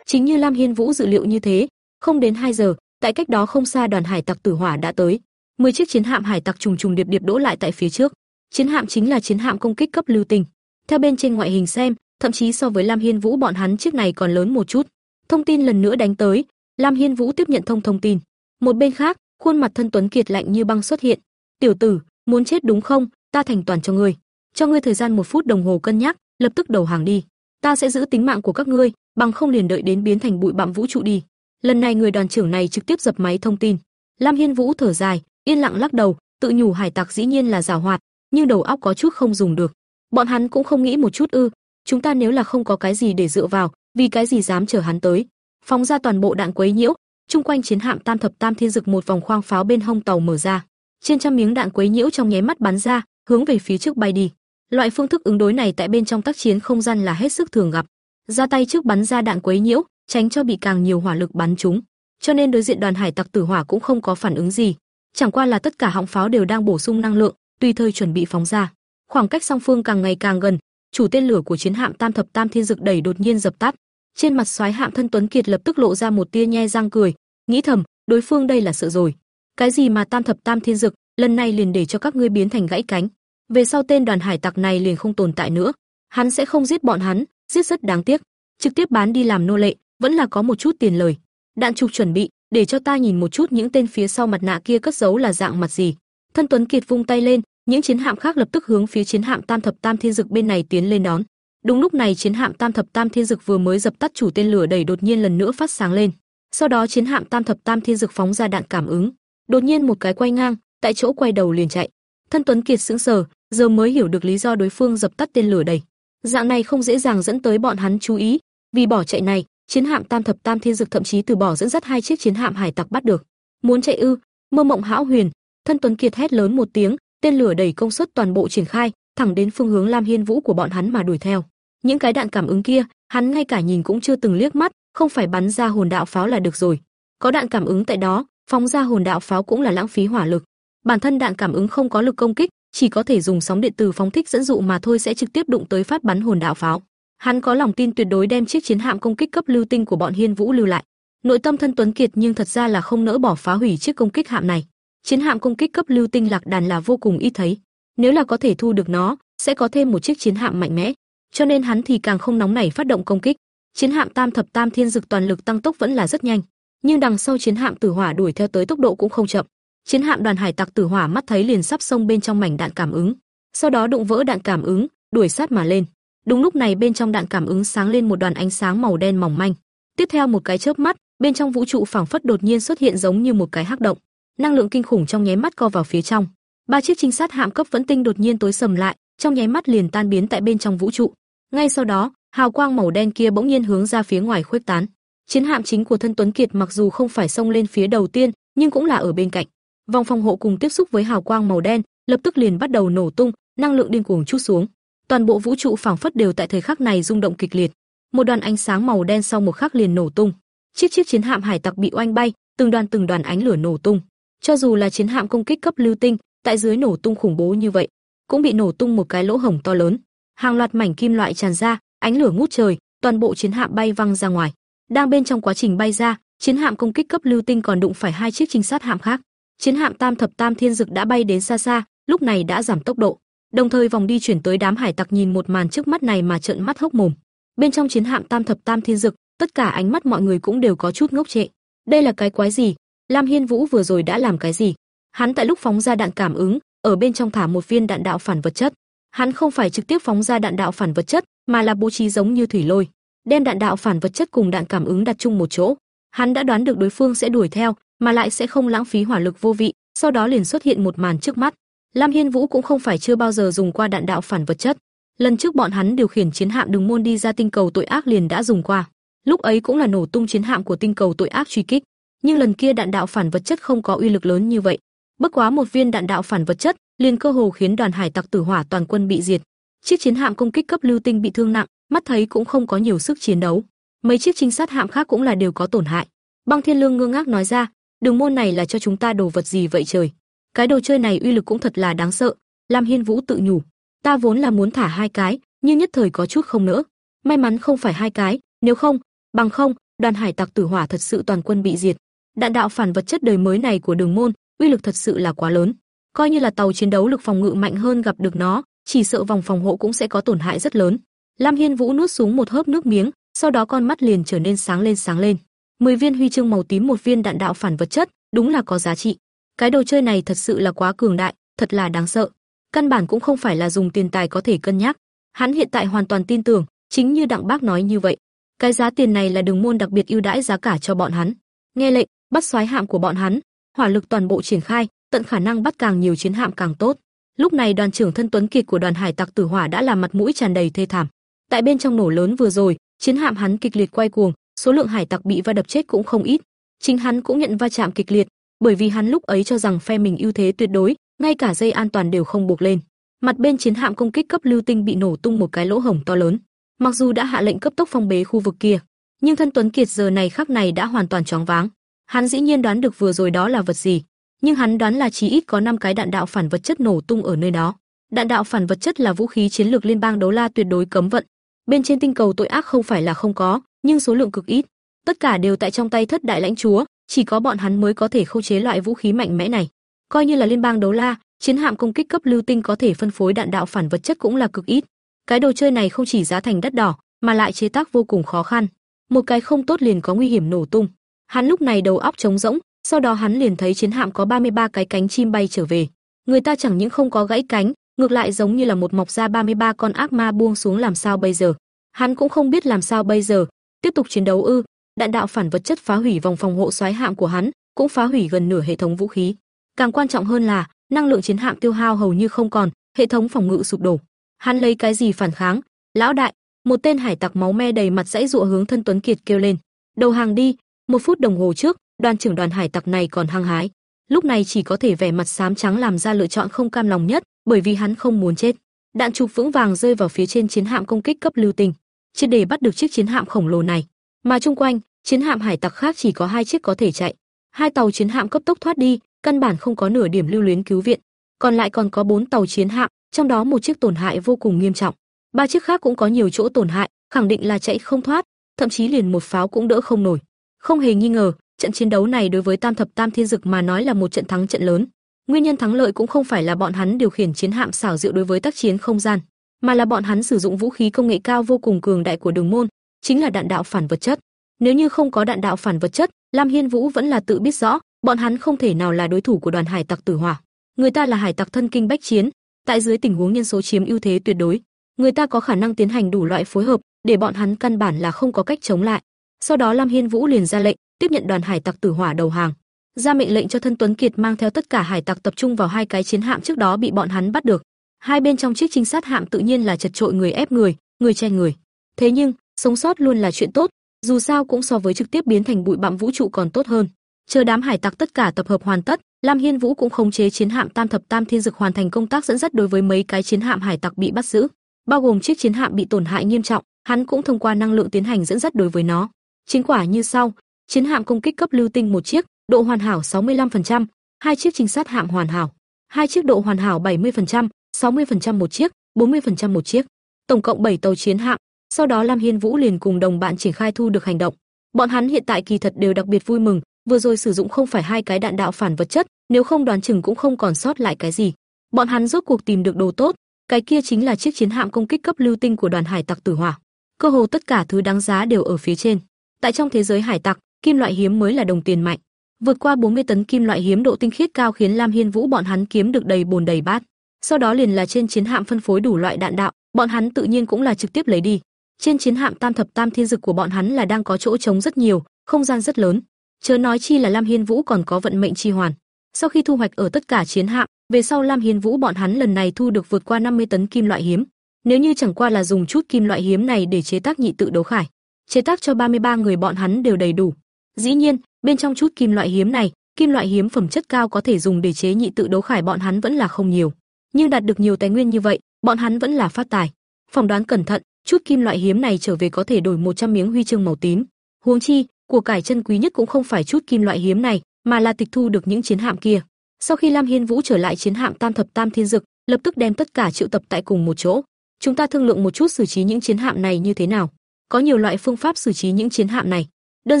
S1: Chính như Lam Hiên Vũ dự liệu như thế, không đến 2 giờ, tại cách đó không xa đoàn hải tặc tử hỏa đã tới. 10 chiếc chiến hạm hải tặc trùng trùng điệp điệp đỗ lại tại phía trước. Chiến hạm chính là chiến hạm công kích cấp lưu tình. Theo bên trên ngoại hình xem, thậm chí so với Lam Hiên Vũ bọn hắn chiếc này còn lớn một chút. Thông tin lần nữa đánh tới, Lam Hiên Vũ tiếp nhận thông thông tin. Một bên khác, khuôn mặt thân tuấn kiệt lạnh như băng xuất hiện. "Tiểu tử, muốn chết đúng không? Ta thành toàn cho ngươi. Cho ngươi thời gian một phút đồng hồ cân nhắc, lập tức đầu hàng đi. Ta sẽ giữ tính mạng của các ngươi, bằng không liền đợi đến biến thành bụi bặm vũ trụ đi." Lần này người đoàn trưởng này trực tiếp dập máy thông tin. Lam Hiên Vũ thở dài, yên lặng lắc đầu, tự nhủ hải tặc dĩ nhiên là giàu hoạt, nhưng đầu óc có chút không dùng được. Bọn hắn cũng không nghĩ một chút ư, chúng ta nếu là không có cái gì để dựa vào, vì cái gì dám chờ hắn tới? Phóng ra toàn bộ đạn quấy nhiễu, chung quanh chiến hạm Tam thập Tam Thiên Dực một vòng khoang pháo bên hông tàu mở ra. Trên trăm miếng đạn quấy nhiễu trong nháy mắt bắn ra, hướng về phía trước bay đi. Loại phương thức ứng đối này tại bên trong tác chiến không gian là hết sức thường gặp. Ra tay trước bắn ra đạn quấy nhiễu, tránh cho bị càng nhiều hỏa lực bắn trúng. Cho nên đối diện đoàn hải tặc tử hỏa cũng không có phản ứng gì, chẳng qua là tất cả họng pháo đều đang bổ sung năng lượng, tùy thời chuẩn bị phóng ra. Khoảng cách song phương càng ngày càng gần, chủ tên lửa của chiến hạm Tam thập Tam Thiên Dực đẩy đột nhiên dập tắt. Trên mặt soái hạm thân Tuấn Kiệt lập tức lộ ra một tia nhe răng cười, nghĩ thầm, đối phương đây là sợ rồi. Cái gì mà Tam thập Tam Thiên Dực, lần này liền để cho các ngươi biến thành gãy cánh. Về sau tên đoàn hải tặc này liền không tồn tại nữa. Hắn sẽ không giết bọn hắn, giết rất đáng tiếc, trực tiếp bán đi làm nô lệ, vẫn là có một chút tiền lời. Đạn trục chuẩn bị, để cho ta nhìn một chút những tên phía sau mặt nạ kia cất giấu là dạng mặt gì. Thân Tuấn Kiệt vung tay lên, những chiến hạm khác lập tức hướng phía chiến hạm Tam thập Tam Thiên Dực bên này tiến lên đón. Đúng lúc này chiến hạm Tam thập Tam Thiên Dực vừa mới dập tắt chủ tên lửa đẩy đột nhiên lần nữa phát sáng lên. Sau đó chiến hạm Tam thập Tam Thiên Dực phóng ra đạn cảm ứng, đột nhiên một cái quay ngang, tại chỗ quay đầu liền chạy. Thân Tuấn Kiệt sững sờ, giờ mới hiểu được lý do đối phương dập tắt tên lửa đẩy. Dạng này không dễ dàng dẫn tới bọn hắn chú ý, vì bỏ chạy này, chiến hạm Tam thập Tam Thiên Dực thậm chí từ bỏ dẫn dắt hai chiếc chiến hạm hải tặc bắt được. Muốn chạy ư? Mơ mộng hão huyền, thân Tuấn Kiệt hét lớn một tiếng, tên lửa đẩy công suất toàn bộ triển khai, thẳng đến phương hướng Lam Hiên Vũ của bọn hắn mà đuổi theo. Những cái đạn cảm ứng kia, hắn ngay cả nhìn cũng chưa từng liếc mắt, không phải bắn ra hồn đạo pháo là được rồi. Có đạn cảm ứng tại đó, phóng ra hồn đạo pháo cũng là lãng phí hỏa lực. Bản thân đạn cảm ứng không có lực công kích, chỉ có thể dùng sóng điện từ phóng thích dẫn dụ mà thôi sẽ trực tiếp đụng tới phát bắn hồn đạo pháo. Hắn có lòng tin tuyệt đối đem chiếc chiến hạm công kích cấp lưu tinh của bọn Hiên Vũ lưu lại. Nội tâm thân Tuấn Kiệt nhưng thật ra là không nỡ bỏ phá hủy chiếc công kích hạm này. Chiến hạm công kích cấp lưu tinh lạc đàn là vô cùng ít thấy, nếu là có thể thu được nó, sẽ có thêm một chiếc chiến hạm mạnh mẽ. Cho nên hắn thì càng không nóng nảy phát động công kích. Chiến hạm Tam thập Tam Thiên Dực toàn lực tăng tốc vẫn là rất nhanh, nhưng đằng sau chiến hạm Tử Hỏa đuổi theo tới tốc độ cũng không chậm. Chiến hạm đoàn hải tặc Tử Hỏa mắt thấy liền sắp xông bên trong mảnh đạn cảm ứng, sau đó đụng vỡ đạn cảm ứng, đuổi sát mà lên. Đúng lúc này bên trong đạn cảm ứng sáng lên một đoàn ánh sáng màu đen mỏng manh. Tiếp theo một cái chớp mắt, bên trong vũ trụ phảng phất đột nhiên xuất hiện giống như một cái hắc động, năng lượng kinh khủng trong nháy mắt co vào phía trong. Ba chiếc trinh sát hạm cấp vẫn tinh đột nhiên tối sầm lại, trong nháy mắt liền tan biến tại bên trong vũ trụ. Ngay sau đó, hào quang màu đen kia bỗng nhiên hướng ra phía ngoài khuếch tán. Chiến hạm chính của thân Tuấn Kiệt mặc dù không phải xông lên phía đầu tiên, nhưng cũng là ở bên cạnh. Vòng phòng hộ cùng tiếp xúc với hào quang màu đen, lập tức liền bắt đầu nổ tung, năng lượng điên cuồng chút xuống. Toàn bộ vũ trụ phảng phất đều tại thời khắc này rung động kịch liệt. Một đoàn ánh sáng màu đen sau một khắc liền nổ tung. Chiếc chiếc chiến hạm hải tặc bị oanh bay, từng đoàn từng đoàn ánh lửa nổ tung. Cho dù là chiến hạm công kích cấp lưu tinh, tại dưới nổ tung khủng bố như vậy, cũng bị nổ tung một cái lỗ hổng to lớn. Hàng loạt mảnh kim loại tràn ra, ánh lửa ngút trời, toàn bộ chiến hạm bay văng ra ngoài. Đang bên trong quá trình bay ra, chiến hạm công kích cấp lưu tinh còn đụng phải hai chiếc trinh sát hạm khác. Chiến hạm Tam thập Tam Thiên Dực đã bay đến xa xa, lúc này đã giảm tốc độ, đồng thời vòng đi chuyển tới đám hải tặc nhìn một màn trước mắt này mà trợn mắt hốc mồm. Bên trong chiến hạm Tam thập Tam Thiên Dực, tất cả ánh mắt mọi người cũng đều có chút ngốc trệ. Đây là cái quái gì? Lam Hiên Vũ vừa rồi đã làm cái gì? Hắn tại lúc phóng ra đạn cảm ứng, ở bên trong thả một viên đạn đạo phản vật chất. Hắn không phải trực tiếp phóng ra đạn đạo phản vật chất, mà là bố trí giống như thủy lôi, đem đạn đạo phản vật chất cùng đạn cảm ứng đặt chung một chỗ. Hắn đã đoán được đối phương sẽ đuổi theo, mà lại sẽ không lãng phí hỏa lực vô vị, sau đó liền xuất hiện một màn trước mắt. Lam Hiên Vũ cũng không phải chưa bao giờ dùng qua đạn đạo phản vật chất. Lần trước bọn hắn điều khiển chiến hạm đường môn đi ra tinh cầu tội ác liền đã dùng qua. Lúc ấy cũng là nổ tung chiến hạm của tinh cầu tội ác truy kích, nhưng lần kia đạn đạo phản vật chất không có uy lực lớn như vậy. Bất quá một viên đạn đạo phản vật chất, liền cơ hồ khiến đoàn hải tặc tử hỏa toàn quân bị diệt. Chiếc chiến hạm công kích cấp lưu tinh bị thương nặng, mắt thấy cũng không có nhiều sức chiến đấu. Mấy chiếc trinh sát hạm khác cũng là đều có tổn hại. Băng Thiên Lương ngơ ngác nói ra, đường môn này là cho chúng ta đồ vật gì vậy trời? Cái đồ chơi này uy lực cũng thật là đáng sợ. Lam Hiên Vũ tự nhủ, ta vốn là muốn thả hai cái, nhưng nhất thời có chút không nỡ. May mắn không phải hai cái, nếu không, bằng không, đoàn hải tặc tử hỏa thật sự toàn quân bị diệt. Đạn đạo phản vật chất đời mới này của Đường môn, uy lực thật sự là quá lớn. Coi như là tàu chiến đấu lực phòng ngự mạnh hơn gặp được nó, chỉ sợ vòng phòng hộ cũng sẽ có tổn hại rất lớn. Lam Hiên Vũ nuốt xuống một hớp nước miếng, sau đó con mắt liền trở nên sáng lên sáng lên. Mười viên huy chương màu tím một viên đạn đạo phản vật chất, đúng là có giá trị. Cái đồ chơi này thật sự là quá cường đại, thật là đáng sợ. Căn bản cũng không phải là dùng tiền tài có thể cân nhắc. Hắn hiện tại hoàn toàn tin tưởng, chính như Đặng Bác nói như vậy. Cái giá tiền này là đường môn đặc biệt ưu đãi giá cả cho bọn hắn. Nghe lệnh, bắt xoáy hạm của bọn hắn, hỏa lực toàn bộ triển khai, tận khả năng bắt càng nhiều chiến hạm càng tốt. Lúc này đoàn trưởng thân Tuấn Kiệt của đoàn hải tặc Tử Hỏa đã làm mặt mũi tràn đầy thê thảm. Tại bên trong nổ lớn vừa rồi, chiến hạm hắn kịch liệt quay cuồng, số lượng hải tặc bị va đập chết cũng không ít. Chính hắn cũng nhận va chạm kịch liệt, bởi vì hắn lúc ấy cho rằng phe mình ưu thế tuyệt đối, ngay cả dây an toàn đều không buộc lên. Mặt bên chiến hạm công kích cấp lưu tinh bị nổ tung một cái lỗ hổng to lớn. Mặc dù đã hạ lệnh cấp tốc phong bế khu vực kia, nhưng thân Tuấn Kiệt giờ này khắc này đã hoàn toàn choáng váng. Hắn dĩ nhiên đoán được vừa rồi đó là vật gì, nhưng hắn đoán là chỉ ít có 5 cái đạn đạo phản vật chất nổ tung ở nơi đó. Đạn đạo phản vật chất là vũ khí chiến lược liên bang đấu la tuyệt đối cấm vận. Bên trên tinh cầu tội ác không phải là không có, nhưng số lượng cực ít. Tất cả đều tại trong tay thất đại lãnh chúa, chỉ có bọn hắn mới có thể khâu chế loại vũ khí mạnh mẽ này. Coi như là liên bang đấu la, chiến hạm công kích cấp lưu tinh có thể phân phối đạn đạo phản vật chất cũng là cực ít. Cái đồ chơi này không chỉ giá thành đắt đỏ, mà lại chế tác vô cùng khó khăn. Một cái không tốt liền có nguy hiểm nổ tung. Hắn lúc này đầu óc trống rỗng, sau đó hắn liền thấy chiến hạm có 33 cái cánh chim bay trở về. Người ta chẳng những không có gãy cánh, ngược lại giống như là một mọc ra 33 con ác ma buông xuống làm sao bây giờ. Hắn cũng không biết làm sao bây giờ, tiếp tục chiến đấu ư? Đạn đạo phản vật chất phá hủy vòng phòng hộ xoáy hạm của hắn, cũng phá hủy gần nửa hệ thống vũ khí. Càng quan trọng hơn là, năng lượng chiến hạm tiêu hao hầu như không còn, hệ thống phòng ngự sụp đổ. Hắn lấy cái gì phản kháng? Lão đại, một tên hải tặc máu me đầy mặt dãy dụa hướng thân Tuấn Kiệt kêu lên. Đầu hàng đi, một phút đồng hồ trước, đoàn trưởng đoàn hải tặc này còn hăng hái. Lúc này chỉ có thể vẻ mặt xám trắng làm ra lựa chọn không cam lòng nhất, bởi vì hắn không muốn chết. Đạn trục vững vàng rơi vào phía trên chiến hạm công kích cấp lưu tình, chỉ để bắt được chiếc chiến hạm khổng lồ này. Mà chung quanh, chiến hạm hải tặc khác chỉ có hai chiếc có thể chạy. Hai tàu chiến hạm cấp tốc thoát đi, căn bản không có nửa điểm lưu luyến cứu viện. Còn lại còn có bốn tàu chiến hạm, trong đó một chiếc tổn hại vô cùng nghiêm trọng. Ba chiếc khác cũng có nhiều chỗ tổn hại, khẳng định là chạy không thoát, thậm chí liền một pháo cũng đỡ không nổi. Không hề nghi ngờ, trận chiến đấu này đối với Tam thập Tam Thiên Dực mà nói là một trận thắng trận lớn. Nguyên nhân thắng lợi cũng không phải là bọn hắn điều khiển chiến hạm xảo diệu đối với tác chiến không gian, mà là bọn hắn sử dụng vũ khí công nghệ cao vô cùng cường đại của Đường môn, chính là đạn đạo phản vật chất. Nếu như không có đạn đạo phản vật chất, Lam Hiên Vũ vẫn là tự biết rõ, bọn hắn không thể nào là đối thủ của đoàn hải tặc Tử Hỏa. Người ta là hải tặc thân kinh bách chiến, tại dưới tình huống nhân số chiếm ưu thế tuyệt đối, người ta có khả năng tiến hành đủ loại phối hợp, để bọn hắn căn bản là không có cách chống lại. Sau đó Lam Hiên Vũ liền ra lệnh, tiếp nhận đoàn hải tặc Tử Hỏa đầu hàng, ra mệnh lệnh cho thân Tuấn Kiệt mang theo tất cả hải tặc tập trung vào hai cái chiến hạm trước đó bị bọn hắn bắt được. Hai bên trong chiếc trinh sát hạm tự nhiên là chật trội người ép người, người chen người. Thế nhưng, sống sót luôn là chuyện tốt, dù sao cũng so với trực tiếp biến thành bụi bặm vũ trụ còn tốt hơn. Chờ đám hải tặc tất cả tập hợp hoàn tất, Lam Hiên Vũ cũng khống chế chiến hạm Tam thập Tam Thiên Dực hoàn thành công tác dẫn dắt đối với mấy cái chiến hạm hải tặc bị bắt giữ, bao gồm chiếc chiến hạm bị tổn hại nghiêm trọng, hắn cũng thông qua năng lượng tiến hành dẫn dắt đối với nó. Chính quả như sau, chiến hạm công kích cấp lưu tinh một chiếc, độ hoàn hảo 65%, hai chiếc trinh sát hạm hoàn hảo, hai chiếc độ hoàn hảo 70%, 60% một chiếc, 40% một chiếc. Tổng cộng 7 tàu chiến hạm, sau đó Lam Hiên Vũ liền cùng đồng bạn triển khai thu được hành động. Bọn hắn hiện tại kỳ thật đều đặc biệt vui mừng, vừa rồi sử dụng không phải hai cái đạn đạo phản vật chất, nếu không đoán chừng cũng không còn sót lại cái gì. Bọn hắn rốt cuộc tìm được đồ tốt, cái kia chính là chiếc chiến hạm công kích cấp lưu tinh của đoàn hải tặc Tử Hỏa. Cơ hồ tất cả thứ đáng giá đều ở phía trên. Tại trong thế giới hải tặc, kim loại hiếm mới là đồng tiền mạnh. Vượt qua 40 tấn kim loại hiếm độ tinh khiết cao khiến Lam Hiên Vũ bọn hắn kiếm được đầy bồn đầy bát. Sau đó liền là trên chiến hạm phân phối đủ loại đạn đạo, bọn hắn tự nhiên cũng là trực tiếp lấy đi. Trên chiến hạm Tam thập Tam Thiên Dực của bọn hắn là đang có chỗ trống rất nhiều, không gian rất lớn. Chớ nói chi là Lam Hiên Vũ còn có vận mệnh chi hoàn. Sau khi thu hoạch ở tất cả chiến hạm, về sau Lam Hiên Vũ bọn hắn lần này thu được vượt qua 50 tấn kim loại hiếm. Nếu như chẳng qua là dùng chút kim loại hiếm này để chế tác nhị tự đấu khải, chế tác cho 33 người bọn hắn đều đầy đủ. Dĩ nhiên, bên trong chút kim loại hiếm này, kim loại hiếm phẩm chất cao có thể dùng để chế nhị tự đấu khải bọn hắn vẫn là không nhiều. Nhưng đạt được nhiều tài nguyên như vậy, bọn hắn vẫn là phát tài. Phỏng đoán cẩn thận, chút kim loại hiếm này trở về có thể đổi 100 miếng huy chương màu tím. Huống chi, của cải chân quý nhất cũng không phải chút kim loại hiếm này, mà là tịch thu được những chiến hạm kia. Sau khi Lam Hiên Vũ trở lại chiến hạm Tam thập Tam Thiên Dực, lập tức đem tất cả triệu tập tại cùng một chỗ. Chúng ta thương lượng một chút xử trí những chiến hạm này như thế nào. Có nhiều loại phương pháp xử trí những chiến hạm này, đơn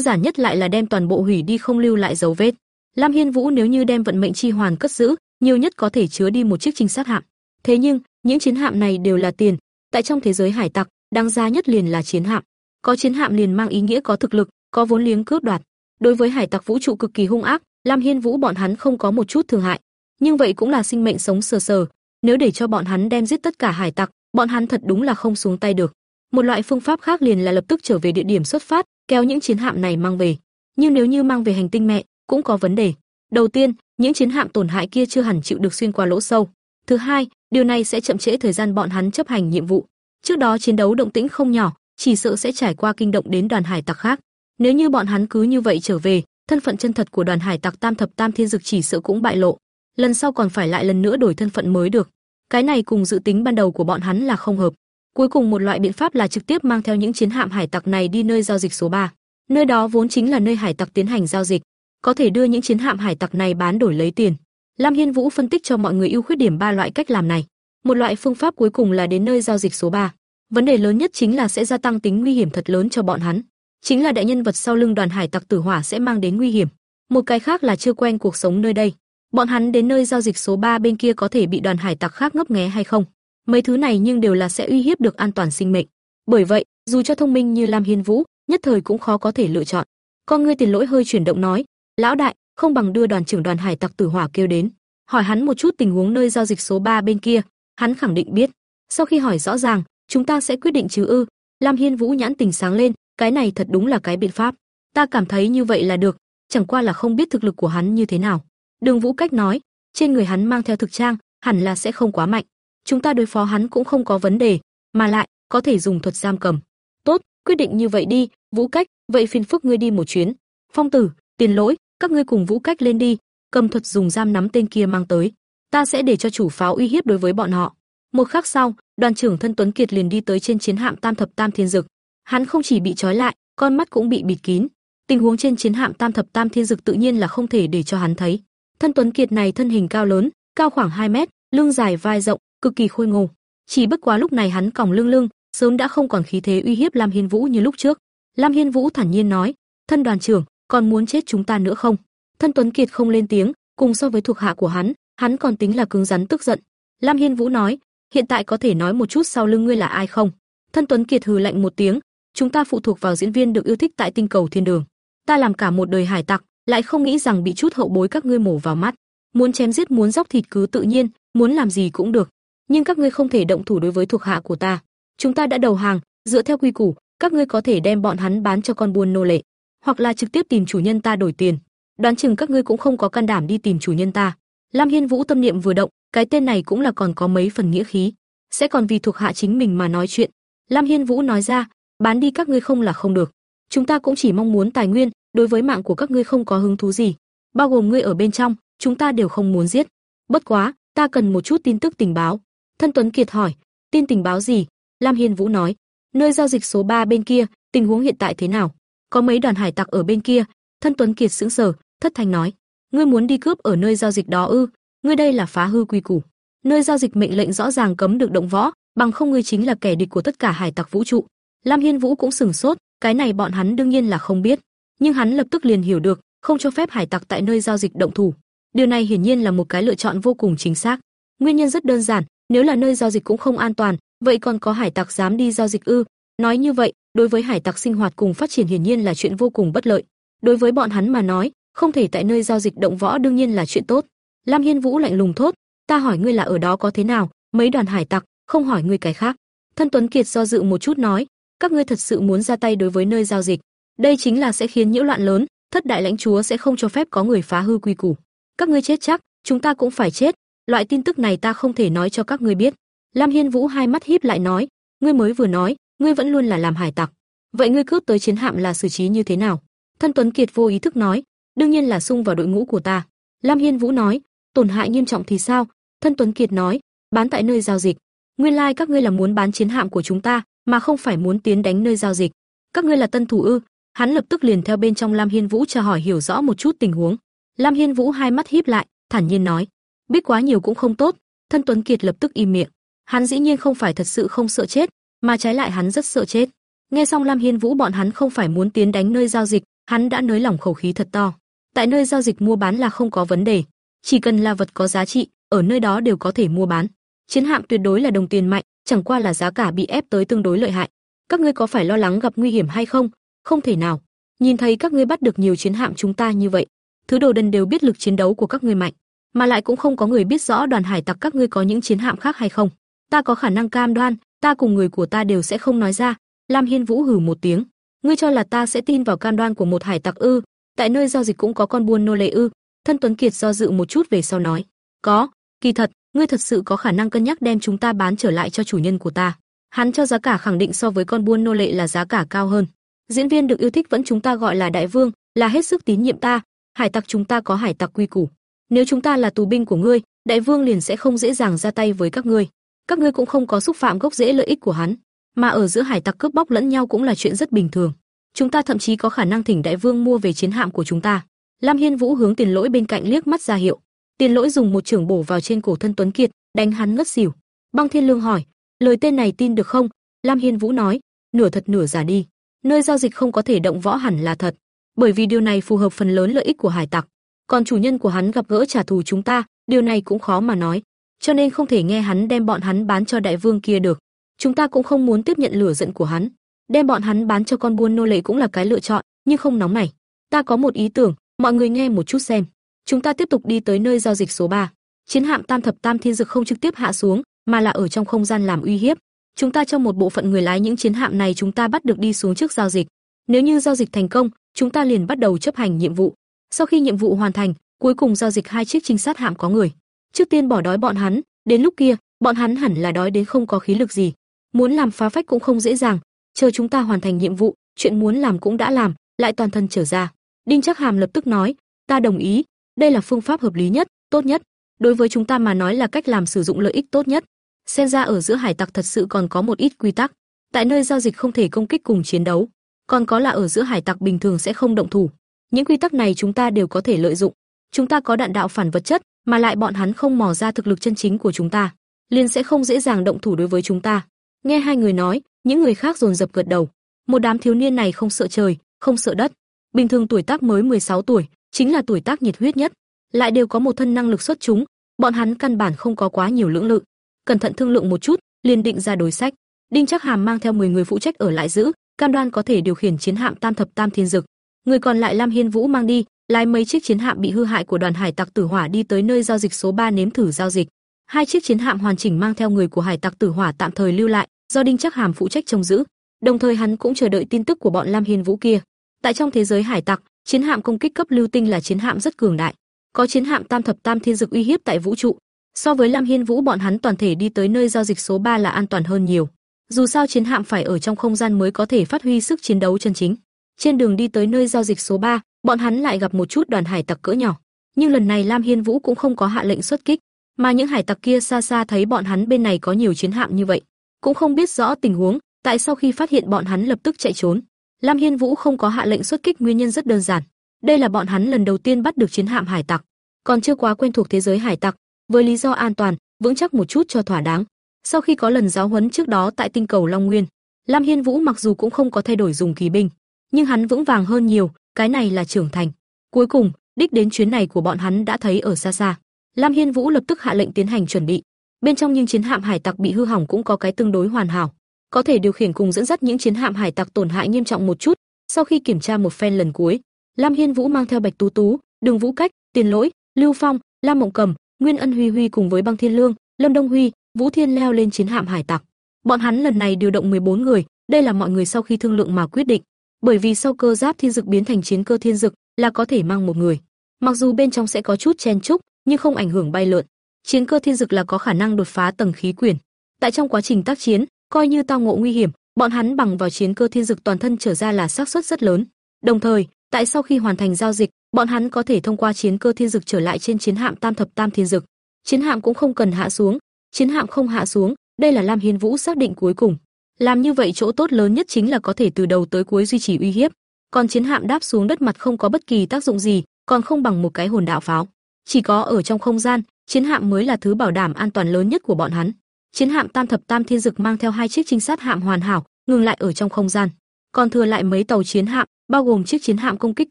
S1: giản nhất lại là đem toàn bộ hủy đi không lưu lại dấu vết. Lam Hiên Vũ nếu như đem vận mệnh chi hoàn cất giữ, nhiều nhất có thể chứa đi một chiếc trinh sát hạm. Thế nhưng, những chiến hạm này đều là tiền, tại trong thế giới hải tặc, đáng giá nhất liền là chiến hạm. Có chiến hạm liền mang ý nghĩa có thực lực, có vốn liếng cướp đoạt. Đối với hải tặc vũ trụ cực kỳ hung ác, Lam Hiên Vũ bọn hắn không có một chút thương hại, nhưng vậy cũng là sinh mệnh sống sờ sờ, nếu để cho bọn hắn đem giết tất cả hải tặc, bọn hắn thật đúng là không xuống tay được. Một loại phương pháp khác liền là lập tức trở về địa điểm xuất phát, kéo những chiến hạm này mang về. Nhưng nếu như mang về hành tinh mẹ, cũng có vấn đề. Đầu tiên, những chiến hạm tổn hại kia chưa hẳn chịu được xuyên qua lỗ sâu. Thứ hai, điều này sẽ chậm trễ thời gian bọn hắn chấp hành nhiệm vụ. Trước đó chiến đấu động tĩnh không nhỏ, chỉ sợ sẽ trải qua kinh động đến đoàn hải tặc khác. Nếu như bọn hắn cứ như vậy trở về, thân phận chân thật của đoàn hải tặc Tam thập Tam Thiên Dực chỉ sợ cũng bại lộ. Lần sau còn phải lại lần nữa đổi thân phận mới được. Cái này cùng dự tính ban đầu của bọn hắn là không hợp. Cuối cùng một loại biện pháp là trực tiếp mang theo những chiến hạm hải tặc này đi nơi giao dịch số 3. Nơi đó vốn chính là nơi hải tặc tiến hành giao dịch, có thể đưa những chiến hạm hải tặc này bán đổi lấy tiền. Lam Hiên Vũ phân tích cho mọi người ưu khuyết điểm ba loại cách làm này. Một loại phương pháp cuối cùng là đến nơi giao dịch số 3. Vấn đề lớn nhất chính là sẽ gia tăng tính nguy hiểm thật lớn cho bọn hắn. Chính là đại nhân vật sau lưng đoàn hải tặc tử hỏa sẽ mang đến nguy hiểm. Một cái khác là chưa quen cuộc sống nơi đây. Bọn hắn đến nơi giao dịch số 3 bên kia có thể bị đoàn hải tặc khác ngấp nghé hay không? Mấy thứ này nhưng đều là sẽ uy hiếp được an toàn sinh mệnh. Bởi vậy, dù cho thông minh như Lam Hiên Vũ, nhất thời cũng khó có thể lựa chọn. Con ngươi tiền lỗi hơi chuyển động nói, lão đại, không bằng đưa đoàn trưởng đoàn hải tặc tử hỏa kêu đến, hỏi hắn một chút tình huống nơi giao dịch số 3 bên kia, hắn khẳng định biết. Sau khi hỏi rõ ràng, chúng ta sẽ quyết định chứ ư? Lam Hiên Vũ nhãn tình sáng lên, cái này thật đúng là cái biện pháp. Ta cảm thấy như vậy là được, chẳng qua là không biết thực lực của hắn như thế nào. Đường Vũ Cách nói, trên người hắn mang theo thực trang, hẳn là sẽ không quá mạnh. Chúng ta đối phó hắn cũng không có vấn đề, mà lại có thể dùng thuật giam cầm. Tốt, quyết định như vậy đi, Vũ Cách, vậy phiền phức ngươi đi một chuyến. Phong Tử, Tiền Lỗi, các ngươi cùng Vũ Cách lên đi, cầm thuật dùng giam nắm tên kia mang tới. Ta sẽ để cho chủ pháo uy hiếp đối với bọn họ. Một khắc sau, đoàn trưởng thân Tuấn Kiệt liền đi tới trên chiến hạm Tam thập Tam Thiên Dực. Hắn không chỉ bị trói lại, con mắt cũng bị bịt kín. Tình huống trên chiến hạm Tam thập Tam Thiên Dực tự nhiên là không thể để cho hắn thấy. Thân Tuấn Kiệt này thân hình cao lớn, cao khoảng 2 mét, lưng dài vai rộng, cực kỳ khôi ngô. Chỉ bất quá lúc này hắn còng lưng lưng, sớm đã không còn khí thế uy hiếp Lam Hiên Vũ như lúc trước. Lam Hiên Vũ thản nhiên nói, "Thân đoàn trưởng, còn muốn chết chúng ta nữa không?" Thân Tuấn Kiệt không lên tiếng, cùng so với thuộc hạ của hắn, hắn còn tính là cứng rắn tức giận. Lam Hiên Vũ nói, "Hiện tại có thể nói một chút sau lưng ngươi là ai không?" Thân Tuấn Kiệt hừ lạnh một tiếng, "Chúng ta phụ thuộc vào diễn viên được yêu thích tại tinh cầu thiên đường. Ta làm cả một đời hải tặc, lại không nghĩ rằng bị chút hậu bối các ngươi mổ vào mắt. Muốn chém giết muốn dốc thịt cứ tự nhiên, muốn làm gì cũng được, nhưng các ngươi không thể động thủ đối với thuộc hạ của ta. Chúng ta đã đầu hàng, dựa theo quy củ, các ngươi có thể đem bọn hắn bán cho con buôn nô lệ, hoặc là trực tiếp tìm chủ nhân ta đổi tiền. Đoán chừng các ngươi cũng không có can đảm đi tìm chủ nhân ta. Lam Hiên Vũ tâm niệm vừa động, cái tên này cũng là còn có mấy phần nghĩa khí, sẽ còn vì thuộc hạ chính mình mà nói chuyện. Lam Hiên Vũ nói ra, bán đi các ngươi không là không được. Chúng ta cũng chỉ mong muốn tài nguyên, đối với mạng của các ngươi không có hứng thú gì, bao gồm ngươi ở bên trong, chúng ta đều không muốn giết. Bất quá, ta cần một chút tin tức tình báo. Thân Tuấn Kiệt hỏi, tin tình báo gì? Lam Hiên Vũ nói, nơi giao dịch số 3 bên kia, tình huống hiện tại thế nào? Có mấy đoàn hải tặc ở bên kia. Thân Tuấn Kiệt sững sờ, thất thanh nói, ngươi muốn đi cướp ở nơi giao dịch đó ư? Ngươi đây là phá hư quy củ. Nơi giao dịch mệnh lệnh rõ ràng cấm được động võ, bằng không ngươi chính là kẻ địch của tất cả hải tặc vũ trụ. Lam Hiên Vũ cũng sừng sốt, cái này bọn hắn đương nhiên là không biết, nhưng hắn lập tức liền hiểu được, không cho phép hải tặc tại nơi giao dịch động thủ. Điều này hiển nhiên là một cái lựa chọn vô cùng chính xác. Nguyên nhân rất đơn giản, nếu là nơi giao dịch cũng không an toàn, vậy còn có hải tặc dám đi giao dịch ư? Nói như vậy, đối với hải tặc sinh hoạt cùng phát triển hiển nhiên là chuyện vô cùng bất lợi. Đối với bọn hắn mà nói, không thể tại nơi giao dịch động võ đương nhiên là chuyện tốt. Lam Hiên Vũ lạnh lùng thốt, ta hỏi ngươi là ở đó có thế nào, mấy đoàn hải tặc, không hỏi ngươi cái khác. Thân Tuấn Kiệt do dự một chút nói, các ngươi thật sự muốn ra tay đối với nơi giao dịch, đây chính là sẽ khiến nhiễu loạn lớn, thất đại lãnh chúa sẽ không cho phép có người phá hư quy củ. Các ngươi chết chắc, chúng ta cũng phải chết, loại tin tức này ta không thể nói cho các ngươi biết. Lam Hiên Vũ hai mắt híp lại nói, ngươi mới vừa nói, ngươi vẫn luôn là làm hải tặc. Vậy ngươi cướp tới chiến hạm là xử trí như thế nào? Thân Tuấn Kiệt vô ý thức nói, đương nhiên là xung vào đội ngũ của ta. Lam Hiên Vũ nói, tổn hại nghiêm trọng thì sao? Thân Tuấn Kiệt nói, bán tại nơi giao dịch. Nguyên lai like các ngươi là muốn bán chiến hạm của chúng ta, mà không phải muốn tiến đánh nơi giao dịch. Các ngươi là tân thủ ư? Hắn lập tức liền theo bên trong Lam Hiên Vũ tra hỏi hiểu rõ một chút tình huống. Lam Hiên Vũ hai mắt híp lại, thản nhiên nói, biết quá nhiều cũng không tốt. Thân Tuấn Kiệt lập tức im miệng. Hắn dĩ nhiên không phải thật sự không sợ chết, mà trái lại hắn rất sợ chết. Nghe xong Lam Hiên Vũ bọn hắn không phải muốn tiến đánh nơi giao dịch, hắn đã nới lỏng khẩu khí thật to. Tại nơi giao dịch mua bán là không có vấn đề, chỉ cần là vật có giá trị, ở nơi đó đều có thể mua bán. Chiến hạm tuyệt đối là đồng tiền mạnh, chẳng qua là giá cả bị ép tới tương đối lợi hại. Các ngươi có phải lo lắng gặp nguy hiểm hay không? Không thể nào. Nhìn thấy các ngươi bắt được nhiều chiến hạm chúng ta như vậy, thứ đồ đần đều biết lực chiến đấu của các ngươi mạnh, mà lại cũng không có người biết rõ đoàn hải tặc các ngươi có những chiến hạm khác hay không. Ta có khả năng cam đoan, ta cùng người của ta đều sẽ không nói ra. Lam Hiên Vũ hừ một tiếng, ngươi cho là ta sẽ tin vào cam đoan của một hải tặc ư? Tại nơi giao dịch cũng có con buôn nô lệ ư? Thân Tuấn Kiệt do dự một chút về sau nói, có, kỳ thật, ngươi thật sự có khả năng cân nhắc đem chúng ta bán trở lại cho chủ nhân của ta. Hắn cho giá cả khẳng định so với con buôn nô lệ là giá cả cao hơn. Diễn viên được yêu thích vẫn chúng ta gọi là đại vương, là hết sức tín nhiệm ta, hải tặc chúng ta có hải tặc quy củ. Nếu chúng ta là tù binh của ngươi, đại vương liền sẽ không dễ dàng ra tay với các ngươi. Các ngươi cũng không có xúc phạm gốc rễ lợi ích của hắn, mà ở giữa hải tặc cướp bóc lẫn nhau cũng là chuyện rất bình thường. Chúng ta thậm chí có khả năng thỉnh đại vương mua về chiến hạm của chúng ta. Lam Hiên Vũ hướng Tiền Lỗi bên cạnh liếc mắt ra hiệu. Tiền Lỗi dùng một trường bổ vào trên cổ thân Tuấn Kiệt, đánh hắn ngất xỉu. Băng Thiên Lương hỏi, lời tên này tin được không? Lam Hiên Vũ nói, nửa thật nửa giả đi nơi giao dịch không có thể động võ hẳn là thật, bởi vì điều này phù hợp phần lớn lợi ích của hải tặc. còn chủ nhân của hắn gặp gỡ trả thù chúng ta, điều này cũng khó mà nói, cho nên không thể nghe hắn đem bọn hắn bán cho đại vương kia được. Chúng ta cũng không muốn tiếp nhận lửa giận của hắn, đem bọn hắn bán cho con buôn nô lệ cũng là cái lựa chọn, nhưng không nóng này. Ta có một ý tưởng, mọi người nghe một chút xem. Chúng ta tiếp tục đi tới nơi giao dịch số 3. Chiến hạm Tam thập Tam Thiên Dực không trực tiếp hạ xuống, mà là ở trong không gian làm uy hiếp. Chúng ta cho một bộ phận người lái những chiến hạm này chúng ta bắt được đi xuống trước giao dịch. Nếu như giao dịch thành công, chúng ta liền bắt đầu chấp hành nhiệm vụ. Sau khi nhiệm vụ hoàn thành, cuối cùng giao dịch hai chiếc trinh sát hạm có người. Trước tiên bỏ đói bọn hắn, đến lúc kia, bọn hắn hẳn là đói đến không có khí lực gì. Muốn làm phá phách cũng không dễ dàng, chờ chúng ta hoàn thành nhiệm vụ, chuyện muốn làm cũng đã làm, lại toàn thân trở ra. Đinh Chắc Hàm lập tức nói, ta đồng ý, đây là phương pháp hợp lý nhất, tốt nhất. Đối với chúng ta mà nói là cách làm sử dụng lợi ích tốt nhất. Xem ra ở giữa hải tặc thật sự còn có một ít quy tắc. Tại nơi giao dịch không thể công kích cùng chiến đấu, còn có là ở giữa hải tặc bình thường sẽ không động thủ. Những quy tắc này chúng ta đều có thể lợi dụng. Chúng ta có đạn đạo phản vật chất, mà lại bọn hắn không mò ra thực lực chân chính của chúng ta, liền sẽ không dễ dàng động thủ đối với chúng ta. Nghe hai người nói, những người khác dồn dập gật đầu. Một đám thiếu niên này không sợ trời, không sợ đất. Bình thường tuổi tác mới 16 tuổi, chính là tuổi tác nhiệt huyết nhất, lại đều có một thân năng lực xuất chúng, bọn hắn căn bản không có quá nhiều lưỡng lự. Cẩn thận thương lượng một chút, liền định ra đối sách. Đinh Chắc Hàm mang theo 10 người phụ trách ở lại giữ, cam đoan có thể điều khiển chiến hạm Tam thập Tam Thiên Dực. Người còn lại Lam Hiên Vũ mang đi, lái mấy chiếc chiến hạm bị hư hại của đoàn hải tặc Tử Hỏa đi tới nơi giao dịch số 3 nếm thử giao dịch. Hai chiếc chiến hạm hoàn chỉnh mang theo người của hải tặc Tử Hỏa tạm thời lưu lại, do Đinh Trắc Hàm phụ trách trông giữ. Đồng thời hắn cũng chờ đợi tin tức của bọn Lam Hiên Vũ kia. Tại trong thế giới hải tặc, chiến hạm công kích cấp lưu tinh là chiến hạm rất cường đại. Có chiến hạm Tam thập Tam Thiên Dực uy hiếp tại vũ trụ, so với Lam Hiên Vũ bọn hắn toàn thể đi tới nơi giao dịch số 3 là an toàn hơn nhiều. Dù sao chiến hạm phải ở trong không gian mới có thể phát huy sức chiến đấu chân chính. Trên đường đi tới nơi giao dịch số 3, bọn hắn lại gặp một chút đoàn hải tặc cỡ nhỏ. Nhưng lần này Lam Hiên Vũ cũng không có hạ lệnh xuất kích, mà những hải tặc kia xa xa thấy bọn hắn bên này có nhiều chiến hạm như vậy, cũng không biết rõ tình huống, tại sau khi phát hiện bọn hắn lập tức chạy trốn. Lam Hiên Vũ không có hạ lệnh xuất kích nguyên nhân rất đơn giản, đây là bọn hắn lần đầu tiên bắt được chiến hạm hải tặc, còn chưa quá quen thuộc thế giới hải tặc, với lý do an toàn, vững chắc một chút cho thỏa đáng. Sau khi có lần giáo huấn trước đó tại tinh cầu Long Nguyên, Lam Hiên Vũ mặc dù cũng không có thay đổi dùng kỳ binh, nhưng hắn vững vàng hơn nhiều, cái này là trưởng thành. Cuối cùng, đích đến chuyến này của bọn hắn đã thấy ở xa xa. Lam Hiên Vũ lập tức hạ lệnh tiến hành chuẩn bị. Bên trong những chiến hạm hải tặc bị hư hỏng cũng có cái tương đối hoàn hảo, có thể điều khiển cùng dẫn dắt những chiến hạm hải tặc tổn hại nghiêm trọng một chút. Sau khi kiểm tra một phen lần cuối, Lam Hiên Vũ mang theo Bạch Tú Tú, Đường Vũ Cách, Tiền Lỗi, Lưu Phong, Lam Mộng Cầm, Nguyên Ân Huy Huy cùng với Băng Thiên Lương, Lâm Đông Huy, Vũ Thiên leo lên chiến hạm hải tặc. Bọn hắn lần này điều động 14 người, đây là mọi người sau khi thương lượng mà quyết định, bởi vì sau cơ giáp thiên dực biến thành chiến cơ thiên dực là có thể mang một người. Mặc dù bên trong sẽ có chút chen chúc, nhưng không ảnh hưởng bay lượn. Chiến cơ thiên dực là có khả năng đột phá tầng khí quyển. Tại trong quá trình tác chiến, coi như tao ngộ nguy hiểm, bọn hắn bằng vào chiến cơ thiên dực toàn thân trở ra là xác suất rất lớn. Đồng thời, tại sau khi hoàn thành giao dịch, bọn hắn có thể thông qua chiến cơ thiên dực trở lại trên chiến hạm Tam thập Tam Thiên Dực. Chiến hạm cũng không cần hạ xuống, chiến hạm không hạ xuống, đây là Lam Hiên Vũ xác định cuối cùng. Làm như vậy chỗ tốt lớn nhất chính là có thể từ đầu tới cuối duy trì uy hiếp. Còn chiến hạm đáp xuống đất mặt không có bất kỳ tác dụng gì, còn không bằng một cái hồn đạo pháo. Chỉ có ở trong không gian, chiến hạm mới là thứ bảo đảm an toàn lớn nhất của bọn hắn. Chiến hạm Tam thập Tam Thiên Dực mang theo hai chiếc trinh sát hạm hoàn hảo, ngừng lại ở trong không gian. Còn thừa lại mấy tàu chiến hạm, bao gồm chiếc chiến hạm công kích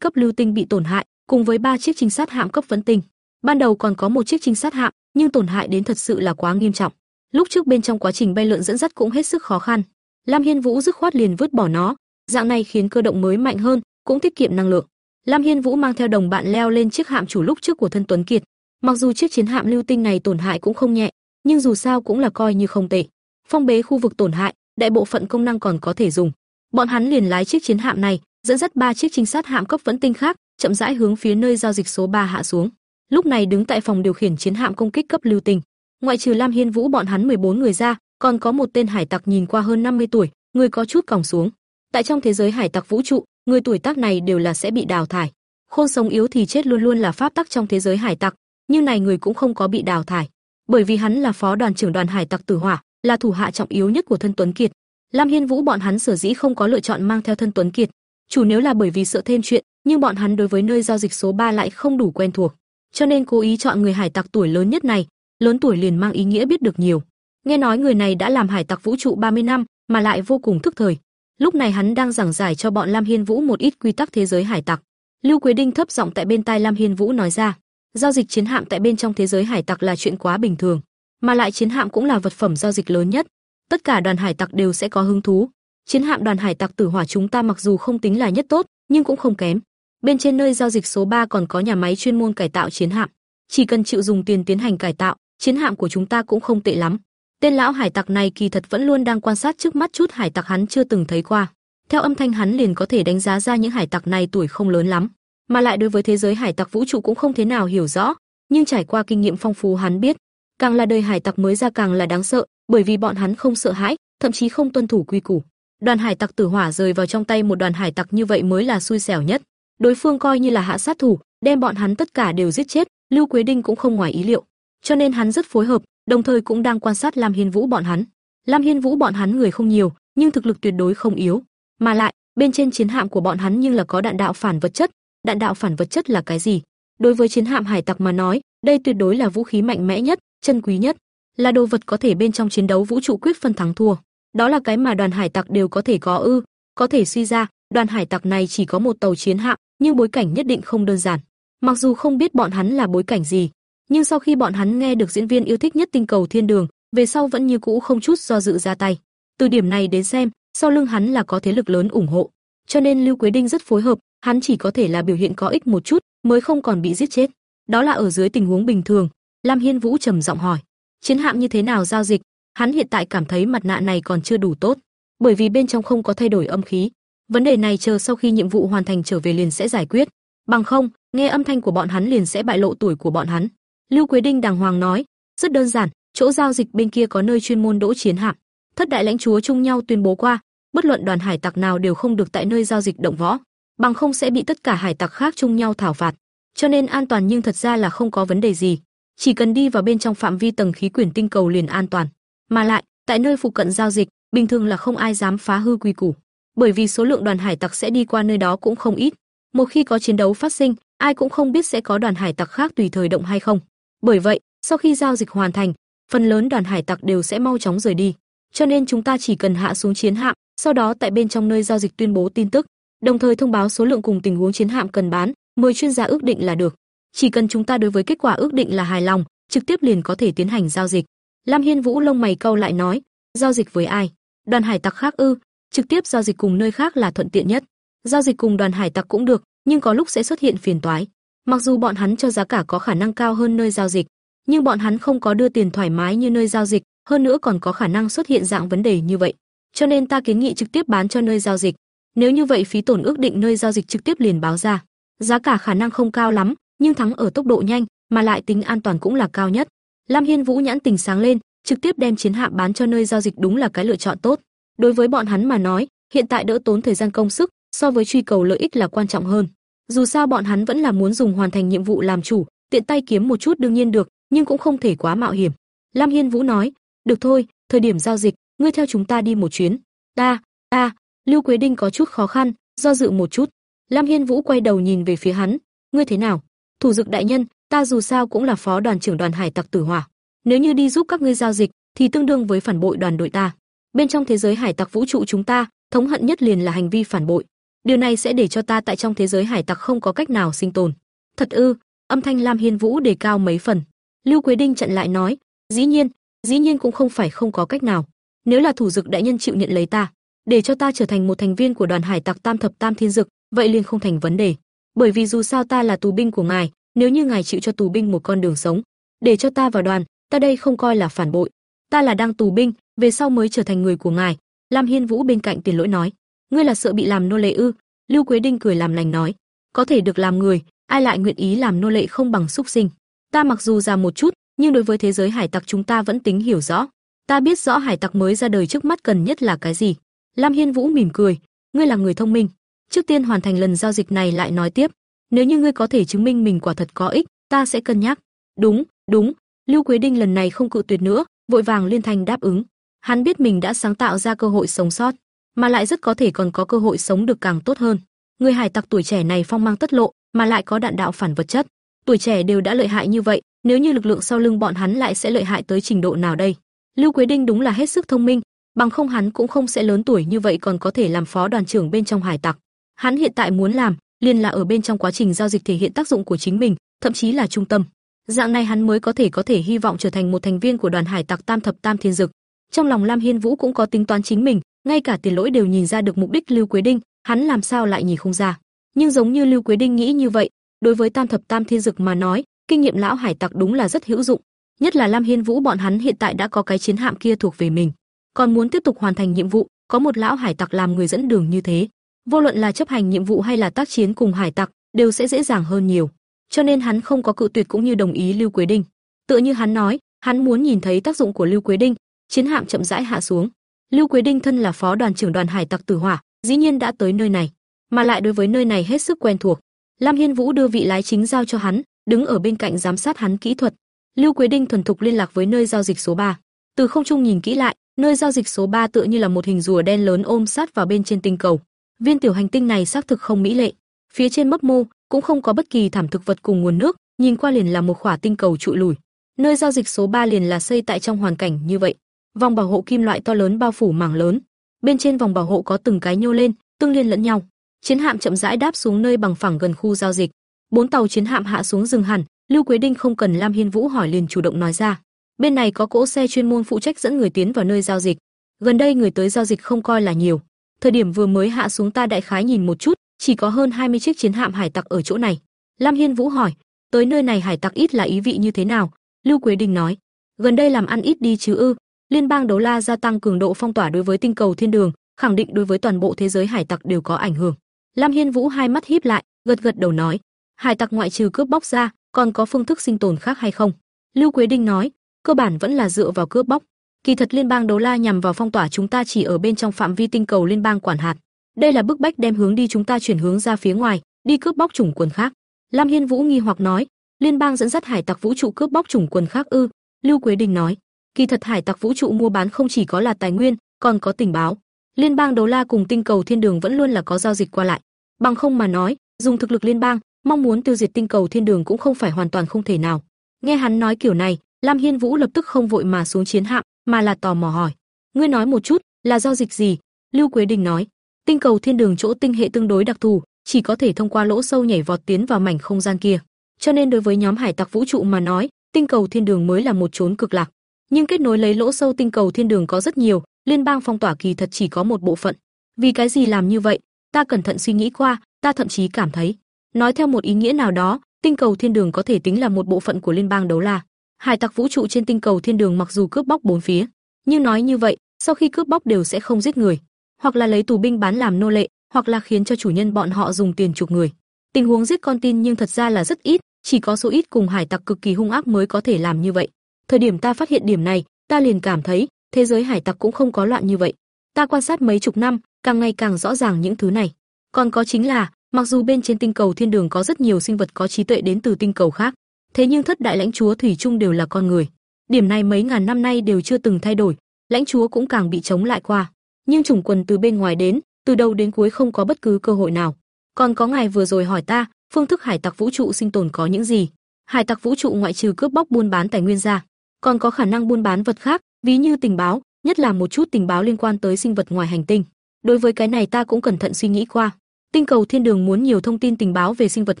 S1: cấp lưu tinh bị tổn hại, cùng với ba chiếc trinh sát hạm cấp vấn tinh. Ban đầu còn có một chiếc trinh sát hạm, nhưng tổn hại đến thật sự là quá nghiêm trọng. Lúc trước bên trong quá trình bay lượn dẫn dắt cũng hết sức khó khăn. Lam Hiên Vũ dứt khoát liền vứt bỏ nó, dạng này khiến cơ động mới mạnh hơn, cũng tiết kiệm năng lượng. Lam Hiên Vũ mang theo đồng bạn leo lên chiếc hạm chủ lúc trước của thân Tuấn Kiệt. Mặc dù chiếc chiến hạm lưu tinh này tổn hại cũng không nhẹ, nhưng dù sao cũng là coi như không tệ. Phong bế khu vực tổn hại, đại bộ phận công năng còn có thể dùng. Bọn hắn liền lái chiếc chiến hạm này, dẫn dắt ba chiếc trinh sát hạm cấp vẫn tinh khác, chậm rãi hướng phía nơi giao dịch số 3 hạ xuống. Lúc này đứng tại phòng điều khiển chiến hạm công kích cấp lưu tình ngoại trừ Lam Hiên Vũ bọn hắn 14 người ra, còn có một tên hải tặc nhìn qua hơn 50 tuổi, người có chút còng xuống. Tại trong thế giới hải tặc vũ trụ, người tuổi tác này đều là sẽ bị đào thải. Khôn sống yếu thì chết luôn luôn là pháp tắc trong thế giới hải tặc, nhưng này người cũng không có bị đào thải, bởi vì hắn là phó đoàn trưởng đoàn hải tặc Tử Hỏa, là thủ hạ trọng yếu nhất của thân Tuấn Kiệt. Lam Hiên Vũ bọn hắn sở dĩ không có lựa chọn mang theo thân Tuấn Kiệt, chủ nếu là bởi vì sợ thêm chuyện, nhưng bọn hắn đối với nơi giao dịch số 3 lại không đủ quen thuộc, cho nên cố ý chọn người hải tặc tuổi lớn nhất này, lớn tuổi liền mang ý nghĩa biết được nhiều. Nghe nói người này đã làm hải tặc vũ trụ 30 năm, mà lại vô cùng thức thời. Lúc này hắn đang giảng giải cho bọn Lam Hiên Vũ một ít quy tắc thế giới hải tặc. Lưu Quế Đinh thấp giọng tại bên tai Lam Hiên Vũ nói ra, giao dịch chiến hạm tại bên trong thế giới hải tặc là chuyện quá bình thường, mà lại chiến hạm cũng là vật phẩm giao dịch lớn nhất, tất cả đoàn hải tặc đều sẽ có hứng thú. Chiến hạm đoàn hải tặc Tử Hỏa chúng ta mặc dù không tính là nhất tốt, nhưng cũng không kém. Bên trên nơi giao dịch số 3 còn có nhà máy chuyên môn cải tạo chiến hạm, chỉ cần chịu dùng tiền tiến hành cải tạo, chiến hạm của chúng ta cũng không tệ lắm. Tên lão hải tặc này kỳ thật vẫn luôn đang quan sát trước mắt chút hải tặc hắn chưa từng thấy qua. Theo âm thanh hắn liền có thể đánh giá ra những hải tặc này tuổi không lớn lắm, mà lại đối với thế giới hải tặc vũ trụ cũng không thế nào hiểu rõ, nhưng trải qua kinh nghiệm phong phú hắn biết, càng là đời hải tặc mới ra càng là đáng sợ, bởi vì bọn hắn không sợ hãi, thậm chí không tuân thủ quy củ. Đoàn hải tặc tử hỏa rời vào trong tay một đoàn hải tặc như vậy mới là xui xẻo nhất. Đối phương coi như là hạ sát thủ, đem bọn hắn tất cả đều giết chết, Lưu Quế Đinh cũng không ngoài ý liệu, cho nên hắn rất phối hợp, đồng thời cũng đang quan sát Lam Hiên Vũ bọn hắn. Lam Hiên Vũ bọn hắn người không nhiều, nhưng thực lực tuyệt đối không yếu, mà lại, bên trên chiến hạm của bọn hắn nhưng là có đạn đạo phản vật chất. Đạn đạo phản vật chất là cái gì? Đối với chiến hạm hải tặc mà nói, đây tuyệt đối là vũ khí mạnh mẽ nhất, chân quý nhất, là đồ vật có thể bên trong chiến đấu vũ trụ quyết phân thắng thua. Đó là cái mà đoàn hải tặc đều có thể có ư? Có thể suy ra, đoàn hải tặc này chỉ có một tàu chiến hạm, nhưng bối cảnh nhất định không đơn giản. Mặc dù không biết bọn hắn là bối cảnh gì, nhưng sau khi bọn hắn nghe được diễn viên yêu thích nhất tinh cầu thiên đường, về sau vẫn như cũ không chút do dự ra tay. Từ điểm này đến xem, sau lưng hắn là có thế lực lớn ủng hộ, cho nên Lưu Quế Đinh rất phối hợp, hắn chỉ có thể là biểu hiện có ích một chút, mới không còn bị giết chết. Đó là ở dưới tình huống bình thường. Lam Hiên Vũ trầm giọng hỏi, chiến hạm như thế nào giao dịch? Hắn hiện tại cảm thấy mặt nạ này còn chưa đủ tốt, bởi vì bên trong không có thay đổi âm khí. Vấn đề này chờ sau khi nhiệm vụ hoàn thành trở về liền sẽ giải quyết, bằng không, nghe âm thanh của bọn hắn liền sẽ bại lộ tuổi của bọn hắn. Lưu Quế Đinh đàng hoàng nói, rất đơn giản, chỗ giao dịch bên kia có nơi chuyên môn đỗ chiến hạm. Thất đại lãnh chúa chung nhau tuyên bố qua, bất luận đoàn hải tặc nào đều không được tại nơi giao dịch động võ, bằng không sẽ bị tất cả hải tặc khác chung nhau thảo phạt. Cho nên an toàn nhưng thật ra là không có vấn đề gì, chỉ cần đi vào bên trong phạm vi tầng khí quyển tinh cầu liền an toàn. Mà lại, tại nơi phụ cận giao dịch, bình thường là không ai dám phá hư quy củ, bởi vì số lượng đoàn hải tặc sẽ đi qua nơi đó cũng không ít. Một khi có chiến đấu phát sinh, ai cũng không biết sẽ có đoàn hải tặc khác tùy thời động hay không. Bởi vậy, sau khi giao dịch hoàn thành, phần lớn đoàn hải tặc đều sẽ mau chóng rời đi. Cho nên chúng ta chỉ cần hạ xuống chiến hạm, sau đó tại bên trong nơi giao dịch tuyên bố tin tức, đồng thời thông báo số lượng cùng tình huống chiến hạm cần bán, mời chuyên gia ước định là được. Chỉ cần chúng ta đối với kết quả ước định là hài lòng, trực tiếp liền có thể tiến hành giao dịch. Lam Hiên Vũ lông mày câu lại nói, giao dịch với ai? Đoàn hải tặc khác ư? Trực tiếp giao dịch cùng nơi khác là thuận tiện nhất. Giao dịch cùng đoàn hải tặc cũng được, nhưng có lúc sẽ xuất hiện phiền toái. Mặc dù bọn hắn cho giá cả có khả năng cao hơn nơi giao dịch, nhưng bọn hắn không có đưa tiền thoải mái như nơi giao dịch, hơn nữa còn có khả năng xuất hiện dạng vấn đề như vậy. Cho nên ta kiến nghị trực tiếp bán cho nơi giao dịch. Nếu như vậy phí tổn ước định nơi giao dịch trực tiếp liền báo ra. Giá cả khả năng không cao lắm, nhưng thắng ở tốc độ nhanh, mà lại tính an toàn cũng là cao nhất. Lam Hiên Vũ nhãn tình sáng lên, trực tiếp đem chiến hạm bán cho nơi giao dịch đúng là cái lựa chọn tốt. Đối với bọn hắn mà nói, hiện tại đỡ tốn thời gian công sức, so với truy cầu lợi ích là quan trọng hơn. Dù sao bọn hắn vẫn là muốn dùng hoàn thành nhiệm vụ làm chủ, tiện tay kiếm một chút đương nhiên được, nhưng cũng không thể quá mạo hiểm. Lam Hiên Vũ nói, "Được thôi, thời điểm giao dịch, ngươi theo chúng ta đi một chuyến." "Ta, ta." Lưu Quế Đinh có chút khó khăn, do dự một chút. Lam Hiên Vũ quay đầu nhìn về phía hắn, "Ngươi thế nào?" "Thủ dực đại nhân, ta dù sao cũng là phó đoàn trưởng đoàn hải tặc Tử Hỏa, nếu như đi giúp các ngươi giao dịch thì tương đương với phản bội đoàn đội ta. Bên trong thế giới hải tặc vũ trụ chúng ta, thống hận nhất liền là hành vi phản bội. Điều này sẽ để cho ta tại trong thế giới hải tặc không có cách nào sinh tồn." "Thật ư?" Âm thanh Lam Hiên Vũ đề cao mấy phần. Lưu Quế Đinh chặn lại nói, "Dĩ nhiên, dĩ nhiên cũng không phải không có cách nào. Nếu là thủ dực đại nhân chịu nhận lấy ta, để cho ta trở thành một thành viên của đoàn hải tặc Tam thập Tam Thiên Dực, vậy liền không thành vấn đề. Bởi vì dù sao ta là tù binh của ngài, nếu như ngài chịu cho tù binh một con đường sống, để cho ta vào đoàn, ta đây không coi là phản bội. Ta là đang tù binh, về sau mới trở thành người của ngài." Lam Hiên Vũ bên cạnh Tiền Lỗi nói, "Ngươi là sợ bị làm nô lệ ư?" Lưu Quế Đinh cười làm lành nói, "Có thể được làm người, ai lại nguyện ý làm nô lệ không bằng súc sinh. Ta mặc dù già một chút, nhưng đối với thế giới hải tặc chúng ta vẫn tính hiểu rõ. Ta biết rõ hải tặc mới ra đời trước mắt cần nhất là cái gì." Lam Hiên Vũ mỉm cười, "Ngươi là người thông minh, trước tiên hoàn thành lần giao dịch này lại nói tiếp, nếu như ngươi có thể chứng minh mình quả thật có ích, ta sẽ cân nhắc." "Đúng, đúng." Lưu Quế Đinh lần này không cự tuyệt nữa, vội vàng liên thanh đáp ứng. Hắn biết mình đã sáng tạo ra cơ hội sống sót, mà lại rất có thể còn có cơ hội sống được càng tốt hơn. Người hải tặc tuổi trẻ này phong mang tất lộ, mà lại có đạn đạo phản vật chất, tuổi trẻ đều đã lợi hại như vậy, nếu như lực lượng sau lưng bọn hắn lại sẽ lợi hại tới trình độ nào đây? Lưu Quế Đinh đúng là hết sức thông minh, bằng không hắn cũng không sẽ lớn tuổi như vậy còn có thể làm phó đoàn trưởng bên trong hải tặc. Hắn hiện tại muốn làm liền là ở bên trong quá trình giao dịch thể hiện tác dụng của chính mình, thậm chí là trung tâm. Dạng này hắn mới có thể có thể hy vọng trở thành một thành viên của đoàn hải tặc Tam thập Tam Thiên Dực. Trong lòng Lam Hiên Vũ cũng có tính toán chính mình, ngay cả Tiền Lỗi đều nhìn ra được mục đích Lưu Quế Đinh, hắn làm sao lại nhìn không ra. Nhưng giống như Lưu Quế Đinh nghĩ như vậy, đối với Tam thập Tam Thiên Dực mà nói, kinh nghiệm lão hải tặc đúng là rất hữu dụng, nhất là Lam Hiên Vũ bọn hắn hiện tại đã có cái chiến hạm kia thuộc về mình, còn muốn tiếp tục hoàn thành nhiệm vụ, có một lão hải tặc làm người dẫn đường như thế, vô luận là chấp hành nhiệm vụ hay là tác chiến cùng hải tặc, đều sẽ dễ dàng hơn nhiều. Cho nên hắn không có cự tuyệt cũng như đồng ý Lưu Quế Đinh. Tựa như hắn nói, hắn muốn nhìn thấy tác dụng của Lưu Quế Đinh, chiến hạm chậm rãi hạ xuống. Lưu Quế Đinh thân là phó đoàn trưởng đoàn hải tặc Tử Hỏa, dĩ nhiên đã tới nơi này, mà lại đối với nơi này hết sức quen thuộc. Lam Hiên Vũ đưa vị lái chính giao cho hắn, đứng ở bên cạnh giám sát hắn kỹ thuật. Lưu Quế Đinh thuần thục liên lạc với nơi giao dịch số 3. Từ không trung nhìn kỹ lại, nơi giao dịch số 3 tựa như là một hình rùa đen lớn ôm sát vào bên trên tinh cầu. Viên tiểu hành tinh này xác thực không mỹ lệ. Phía trên mấp mô cũng không có bất kỳ thảm thực vật cùng nguồn nước, nhìn qua liền là một khỏa tinh cầu trụi lùi. Nơi giao dịch số 3 liền là xây tại trong hoàn cảnh như vậy. Vòng bảo hộ kim loại to lớn bao phủ mảng lớn. Bên trên vòng bảo hộ có từng cái nhô lên, tương liên lẫn nhau. Chiến hạm chậm rãi đáp xuống nơi bằng phẳng gần khu giao dịch. Bốn tàu chiến hạm hạ xuống dừng hẳn, Lưu Quế Đinh không cần Lam Hiên Vũ hỏi liền chủ động nói ra. Bên này có cỗ xe chuyên môn phụ trách dẫn người tiến vào nơi giao dịch. Gần đây người tới giao dịch không coi là nhiều. Thời điểm vừa mới hạ xuống ta đại khái nhìn một chút, chỉ có hơn 20 chiếc chiến hạm hải tặc ở chỗ này. Lam Hiên Vũ hỏi, tới nơi này hải tặc ít là ý vị như thế nào? Lưu Quế Đình nói, gần đây làm ăn ít đi chứ ư? Liên bang đấu la gia tăng cường độ phong tỏa đối với tinh cầu thiên đường, khẳng định đối với toàn bộ thế giới hải tặc đều có ảnh hưởng. Lam Hiên Vũ hai mắt híp lại, gật gật đầu nói, hải tặc ngoại trừ cướp bóc ra, còn có phương thức sinh tồn khác hay không? Lưu Quế Đình nói, cơ bản vẫn là dựa vào cướp bóc. Kỳ thật liên bang đấu la nhằm vào phong tỏa chúng ta chỉ ở bên trong phạm vi tinh cầu liên bang quản hạt. Đây là bức bách đem hướng đi chúng ta chuyển hướng ra phía ngoài, đi cướp bóc chủng quần khác. Lam Hiên Vũ nghi hoặc nói, liên bang dẫn dắt hải tặc vũ trụ cướp bóc chủng quần khác ư? Lưu Quế Đình nói, kỳ thật hải tặc vũ trụ mua bán không chỉ có là tài nguyên, còn có tình báo. Liên bang đấu la cùng tinh cầu thiên đường vẫn luôn là có giao dịch qua lại. Bằng không mà nói, dùng thực lực liên bang, mong muốn tiêu diệt tinh cầu thiên đường cũng không phải hoàn toàn không thể nào. Nghe hắn nói kiểu này, Lam Hiên Vũ lập tức không vội mà xuống chiến hạm, mà là tò mò hỏi: "Ngươi nói một chút, là giao dịch gì?" Lưu Quế Đình nói: "Tinh cầu thiên đường chỗ tinh hệ tương đối đặc thù, chỉ có thể thông qua lỗ sâu nhảy vọt tiến vào mảnh không gian kia. Cho nên đối với nhóm hải tặc vũ trụ mà nói, tinh cầu thiên đường mới là một chốn cực lạc. Nhưng kết nối lấy lỗ sâu tinh cầu thiên đường có rất nhiều, liên bang phong tỏa kỳ thật chỉ có một bộ phận. Vì cái gì làm như vậy? Ta cẩn thận suy nghĩ qua, ta thậm chí cảm thấy, nói theo một ý nghĩa nào đó, tinh cầu thiên đường có thể tính là một bộ phận của liên bang đấu la. Hải tặc vũ trụ trên tinh cầu thiên đường mặc dù cướp bóc bốn phía, nhưng nói như vậy, sau khi cướp bóc đều sẽ không giết người, hoặc là lấy tù binh bán làm nô lệ, hoặc là khiến cho chủ nhân bọn họ dùng tiền chuộc người. Tình huống giết con tin nhưng thật ra là rất ít, chỉ có số ít cùng hải tặc cực kỳ hung ác mới có thể làm như vậy. Thời điểm ta phát hiện điểm này, ta liền cảm thấy, thế giới hải tặc cũng không có loạn như vậy. Ta quan sát mấy chục năm, càng ngày càng rõ ràng những thứ này. Còn có chính là, mặc dù bên trên tinh cầu thiên đường có rất nhiều sinh vật có trí tuệ đến từ tinh cầu khác, thế nhưng thất đại lãnh chúa thủy chung đều là con người. Điểm này mấy ngàn năm nay đều chưa từng thay đổi, lãnh chúa cũng càng bị chống lại qua. Nhưng chủng quần từ bên ngoài đến, từ đầu đến cuối không có bất cứ cơ hội nào. Còn có ngài vừa rồi hỏi ta, phương thức hải tặc vũ trụ sinh tồn có những gì? Hải tặc vũ trụ ngoại trừ cướp bóc buôn bán tài nguyên ra, còn có khả năng buôn bán vật khác, ví như tình báo, nhất là một chút tình báo liên quan tới sinh vật ngoài hành tinh. Đối với cái này ta cũng cẩn thận suy nghĩ qua. Tinh cầu Thiên Đường muốn nhiều thông tin tình báo về sinh vật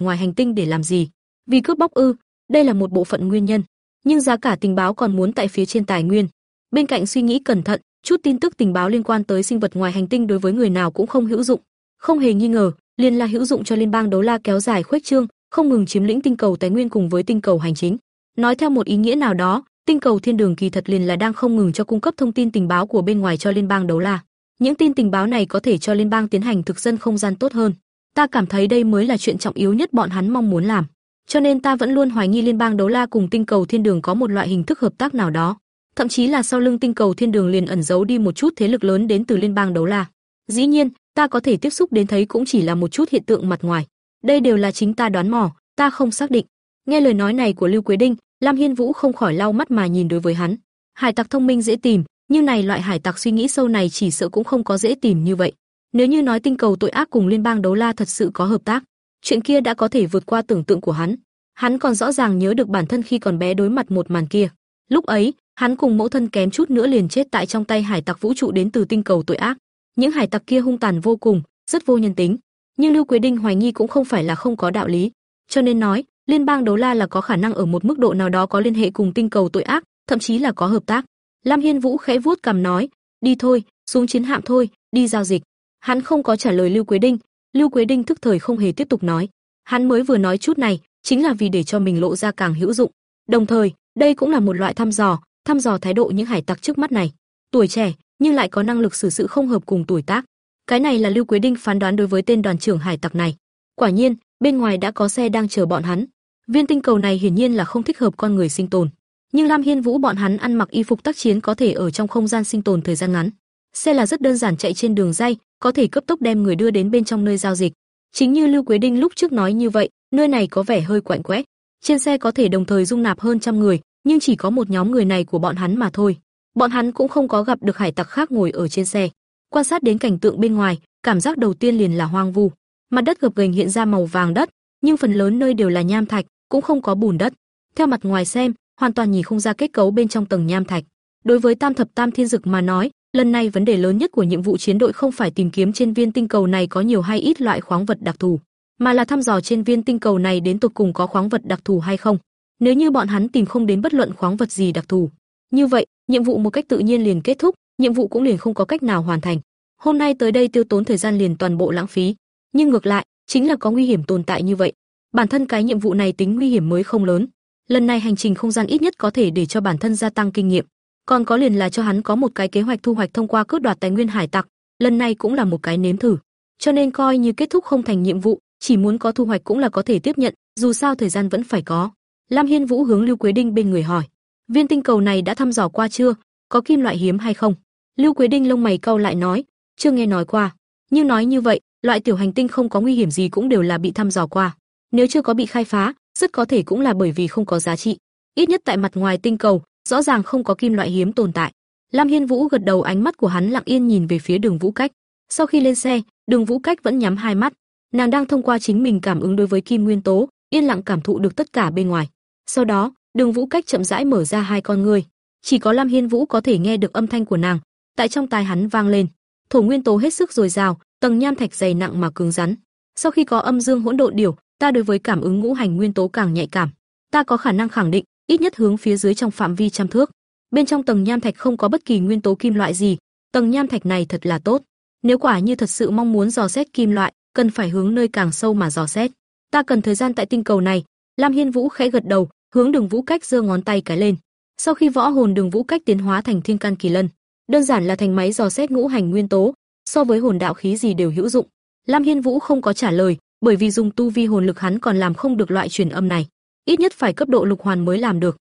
S1: ngoài hành tinh để làm gì? Vì cướp bóc ư? Đây là một bộ phận nguyên nhân, nhưng giá cả tình báo còn muốn tại phía trên tài nguyên. Bên cạnh suy nghĩ cẩn thận, chút tin tức tình báo liên quan tới sinh vật ngoài hành tinh đối với người nào cũng không hữu dụng. Không hề nghi ngờ, liên la hữu dụng cho liên bang đấu la kéo dài khuếch trương, không ngừng chiếm lĩnh tinh cầu tài nguyên cùng với tinh cầu hành chính. Nói theo một ý nghĩa nào đó, tinh cầu thiên đường kỳ thật liền là đang không ngừng cho cung cấp thông tin tình báo của bên ngoài cho liên bang đấu la. Những tin tình báo này có thể cho liên bang tiến hành thực dân không gian tốt hơn. Ta cảm thấy đây mới là chuyện trọng yếu nhất bọn hắn mong muốn làm. Cho nên ta vẫn luôn hoài nghi liên bang đấu la cùng tinh cầu thiên đường có một loại hình thức hợp tác nào đó. Thậm chí là sau lưng tinh cầu thiên đường liền ẩn giấu đi một chút thế lực lớn đến từ liên bang đấu la. Dĩ nhiên, ta có thể tiếp xúc đến thấy cũng chỉ là một chút hiện tượng mặt ngoài. Đây đều là chính ta đoán mò, ta không xác định. Nghe lời nói này của Lưu Quế Đinh, Lam Hiên Vũ không khỏi lau mắt mà nhìn đối với hắn. Hải tặc thông minh dễ tìm, nhưng này loại hải tặc suy nghĩ sâu này chỉ sợ cũng không có dễ tìm như vậy. Nếu như nói tinh cầu tội ác cùng liên bang đấu la thật sự có hợp tác, chuyện kia đã có thể vượt qua tưởng tượng của hắn. Hắn còn rõ ràng nhớ được bản thân khi còn bé đối mặt một màn kia. Lúc ấy, hắn cùng mẫu thân kém chút nữa liền chết tại trong tay hải tặc vũ trụ đến từ tinh cầu tội ác. Những hải tặc kia hung tàn vô cùng, rất vô nhân tính, nhưng Lưu Quế Đinh hoài nghi cũng không phải là không có đạo lý, cho nên nói, liên bang đấu la là có khả năng ở một mức độ nào đó có liên hệ cùng tinh cầu tội ác, thậm chí là có hợp tác. Lam Hiên Vũ khẽ vuốt cằm nói, đi thôi, xuống chiến hạm thôi, đi giao dịch. Hắn không có trả lời Lưu Quế Đinh, Lưu Quế Đinh thức thời không hề tiếp tục nói. Hắn mới vừa nói chút này, chính là vì để cho mình lộ ra càng hữu dụng. Đồng thời, đây cũng là một loại thăm dò, thăm dò thái độ những hải tặc trước mắt này. Tuổi trẻ, nhưng lại có năng lực xử sự không hợp cùng tuổi tác. Cái này là Lưu Quế Đinh phán đoán đối với tên đoàn trưởng hải tặc này. Quả nhiên, bên ngoài đã có xe đang chờ bọn hắn. Viên tinh cầu này hiển nhiên là không thích hợp con người sinh tồn. Nhưng Lam Hiên Vũ bọn hắn ăn mặc y phục tác chiến có thể ở trong không gian sinh tồn thời gian ngắn. Xe là rất đơn giản chạy trên đường dây, có thể cấp tốc đem người đưa đến bên trong nơi giao dịch. Chính như Lưu Quế Đinh lúc trước nói như vậy, nơi này có vẻ hơi quạnh quẽ. Trên xe có thể đồng thời dung nạp hơn trăm người, nhưng chỉ có một nhóm người này của bọn hắn mà thôi. Bọn hắn cũng không có gặp được hải tặc khác ngồi ở trên xe. Quan sát đến cảnh tượng bên ngoài, cảm giác đầu tiên liền là hoang vu. Mặt đất gập ghềnh hiện ra màu vàng đất, nhưng phần lớn nơi đều là nham thạch, cũng không có bùn đất. Theo mặt ngoài xem, hoàn toàn nhìn không ra kết cấu bên trong tầng nham thạch. Đối với Tam thập Tam Thiên Dực mà nói, lần này vấn đề lớn nhất của nhiệm vụ chiến đội không phải tìm kiếm trên viên tinh cầu này có nhiều hay ít loại khoáng vật đặc thù, mà là thăm dò trên viên tinh cầu này đến tột cùng có khoáng vật đặc thù hay không. Nếu như bọn hắn tìm không đến bất luận khoáng vật gì đặc thù, như vậy, nhiệm vụ một cách tự nhiên liền kết thúc, nhiệm vụ cũng liền không có cách nào hoàn thành. Hôm nay tới đây tiêu tốn thời gian liền toàn bộ lãng phí, nhưng ngược lại, chính là có nguy hiểm tồn tại như vậy. Bản thân cái nhiệm vụ này tính nguy hiểm mới không lớn. Lần này hành trình không gian ít nhất có thể để cho bản thân gia tăng kinh nghiệm, còn có liền là cho hắn có một cái kế hoạch thu hoạch thông qua cướp đoạt tài nguyên hải tặc, lần này cũng là một cái nếm thử. Cho nên coi như kết thúc không thành nhiệm vụ, chỉ muốn có thu hoạch cũng là có thể tiếp nhận, dù sao thời gian vẫn phải có. Lam Hiên Vũ hướng Lưu Quế Đinh bên người hỏi, viên tinh cầu này đã thăm dò qua chưa, có kim loại hiếm hay không? Lưu Quế Đinh lông mày cau lại nói, chưa nghe nói qua. Nhưng nói như vậy, loại tiểu hành tinh không có nguy hiểm gì cũng đều là bị thăm dò qua. Nếu chưa có bị khai phá, rất có thể cũng là bởi vì không có giá trị. Ít nhất tại mặt ngoài tinh cầu, rõ ràng không có kim loại hiếm tồn tại. Lam Hiên Vũ gật đầu ánh mắt của hắn lặng yên nhìn về phía Đường Vũ Cách. Sau khi lên xe, Đường Vũ Cách vẫn nhắm hai mắt, nàng đang thông qua chính mình cảm ứng đối với kim nguyên tố, yên lặng cảm thụ được tất cả bên ngoài. Sau đó, Đường Vũ Cách chậm rãi mở ra hai con người, chỉ có Lam Hiên Vũ có thể nghe được âm thanh của nàng, tại trong tai hắn vang lên. Thổ nguyên tố hết sức dồi dào, tầng nham thạch dày nặng mà cứng rắn. Sau khi có âm dương hỗn độn điều, ta đối với cảm ứng ngũ hành nguyên tố càng nhạy cảm. Ta có khả năng khẳng định, ít nhất hướng phía dưới trong phạm vi trăm thước. Bên trong tầng nham thạch không có bất kỳ nguyên tố kim loại gì, tầng nham thạch này thật là tốt. Nếu quả như thật sự mong muốn dò xét kim loại, cần phải hướng nơi càng sâu mà dò xét. Ta cần thời gian tại tinh cầu này. Lam Hiên Vũ khẽ gật đầu, hướng Đường Vũ Cách giơ ngón tay cái lên. Sau khi võ hồn Đường Vũ Cách tiến hóa thành Thiên Can Kỳ Lân, đơn giản là thành máy dò xét ngũ hành nguyên tố, so với hồn đạo khí gì đều hữu dụng. Lam Hiên Vũ không có trả lời, bởi vì dùng tu vi hồn lực hắn còn làm không được loại truyền âm này, ít nhất phải cấp độ lục hoàn mới làm được.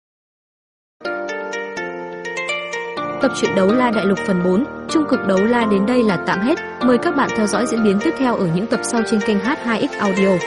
S1: Tập truyện đấu la đại lục phần 4, trung cực đấu la đến đây là tạm hết. Mời các bạn theo dõi diễn biến tiếp theo ở những tập sau trên kênh H2X Audio.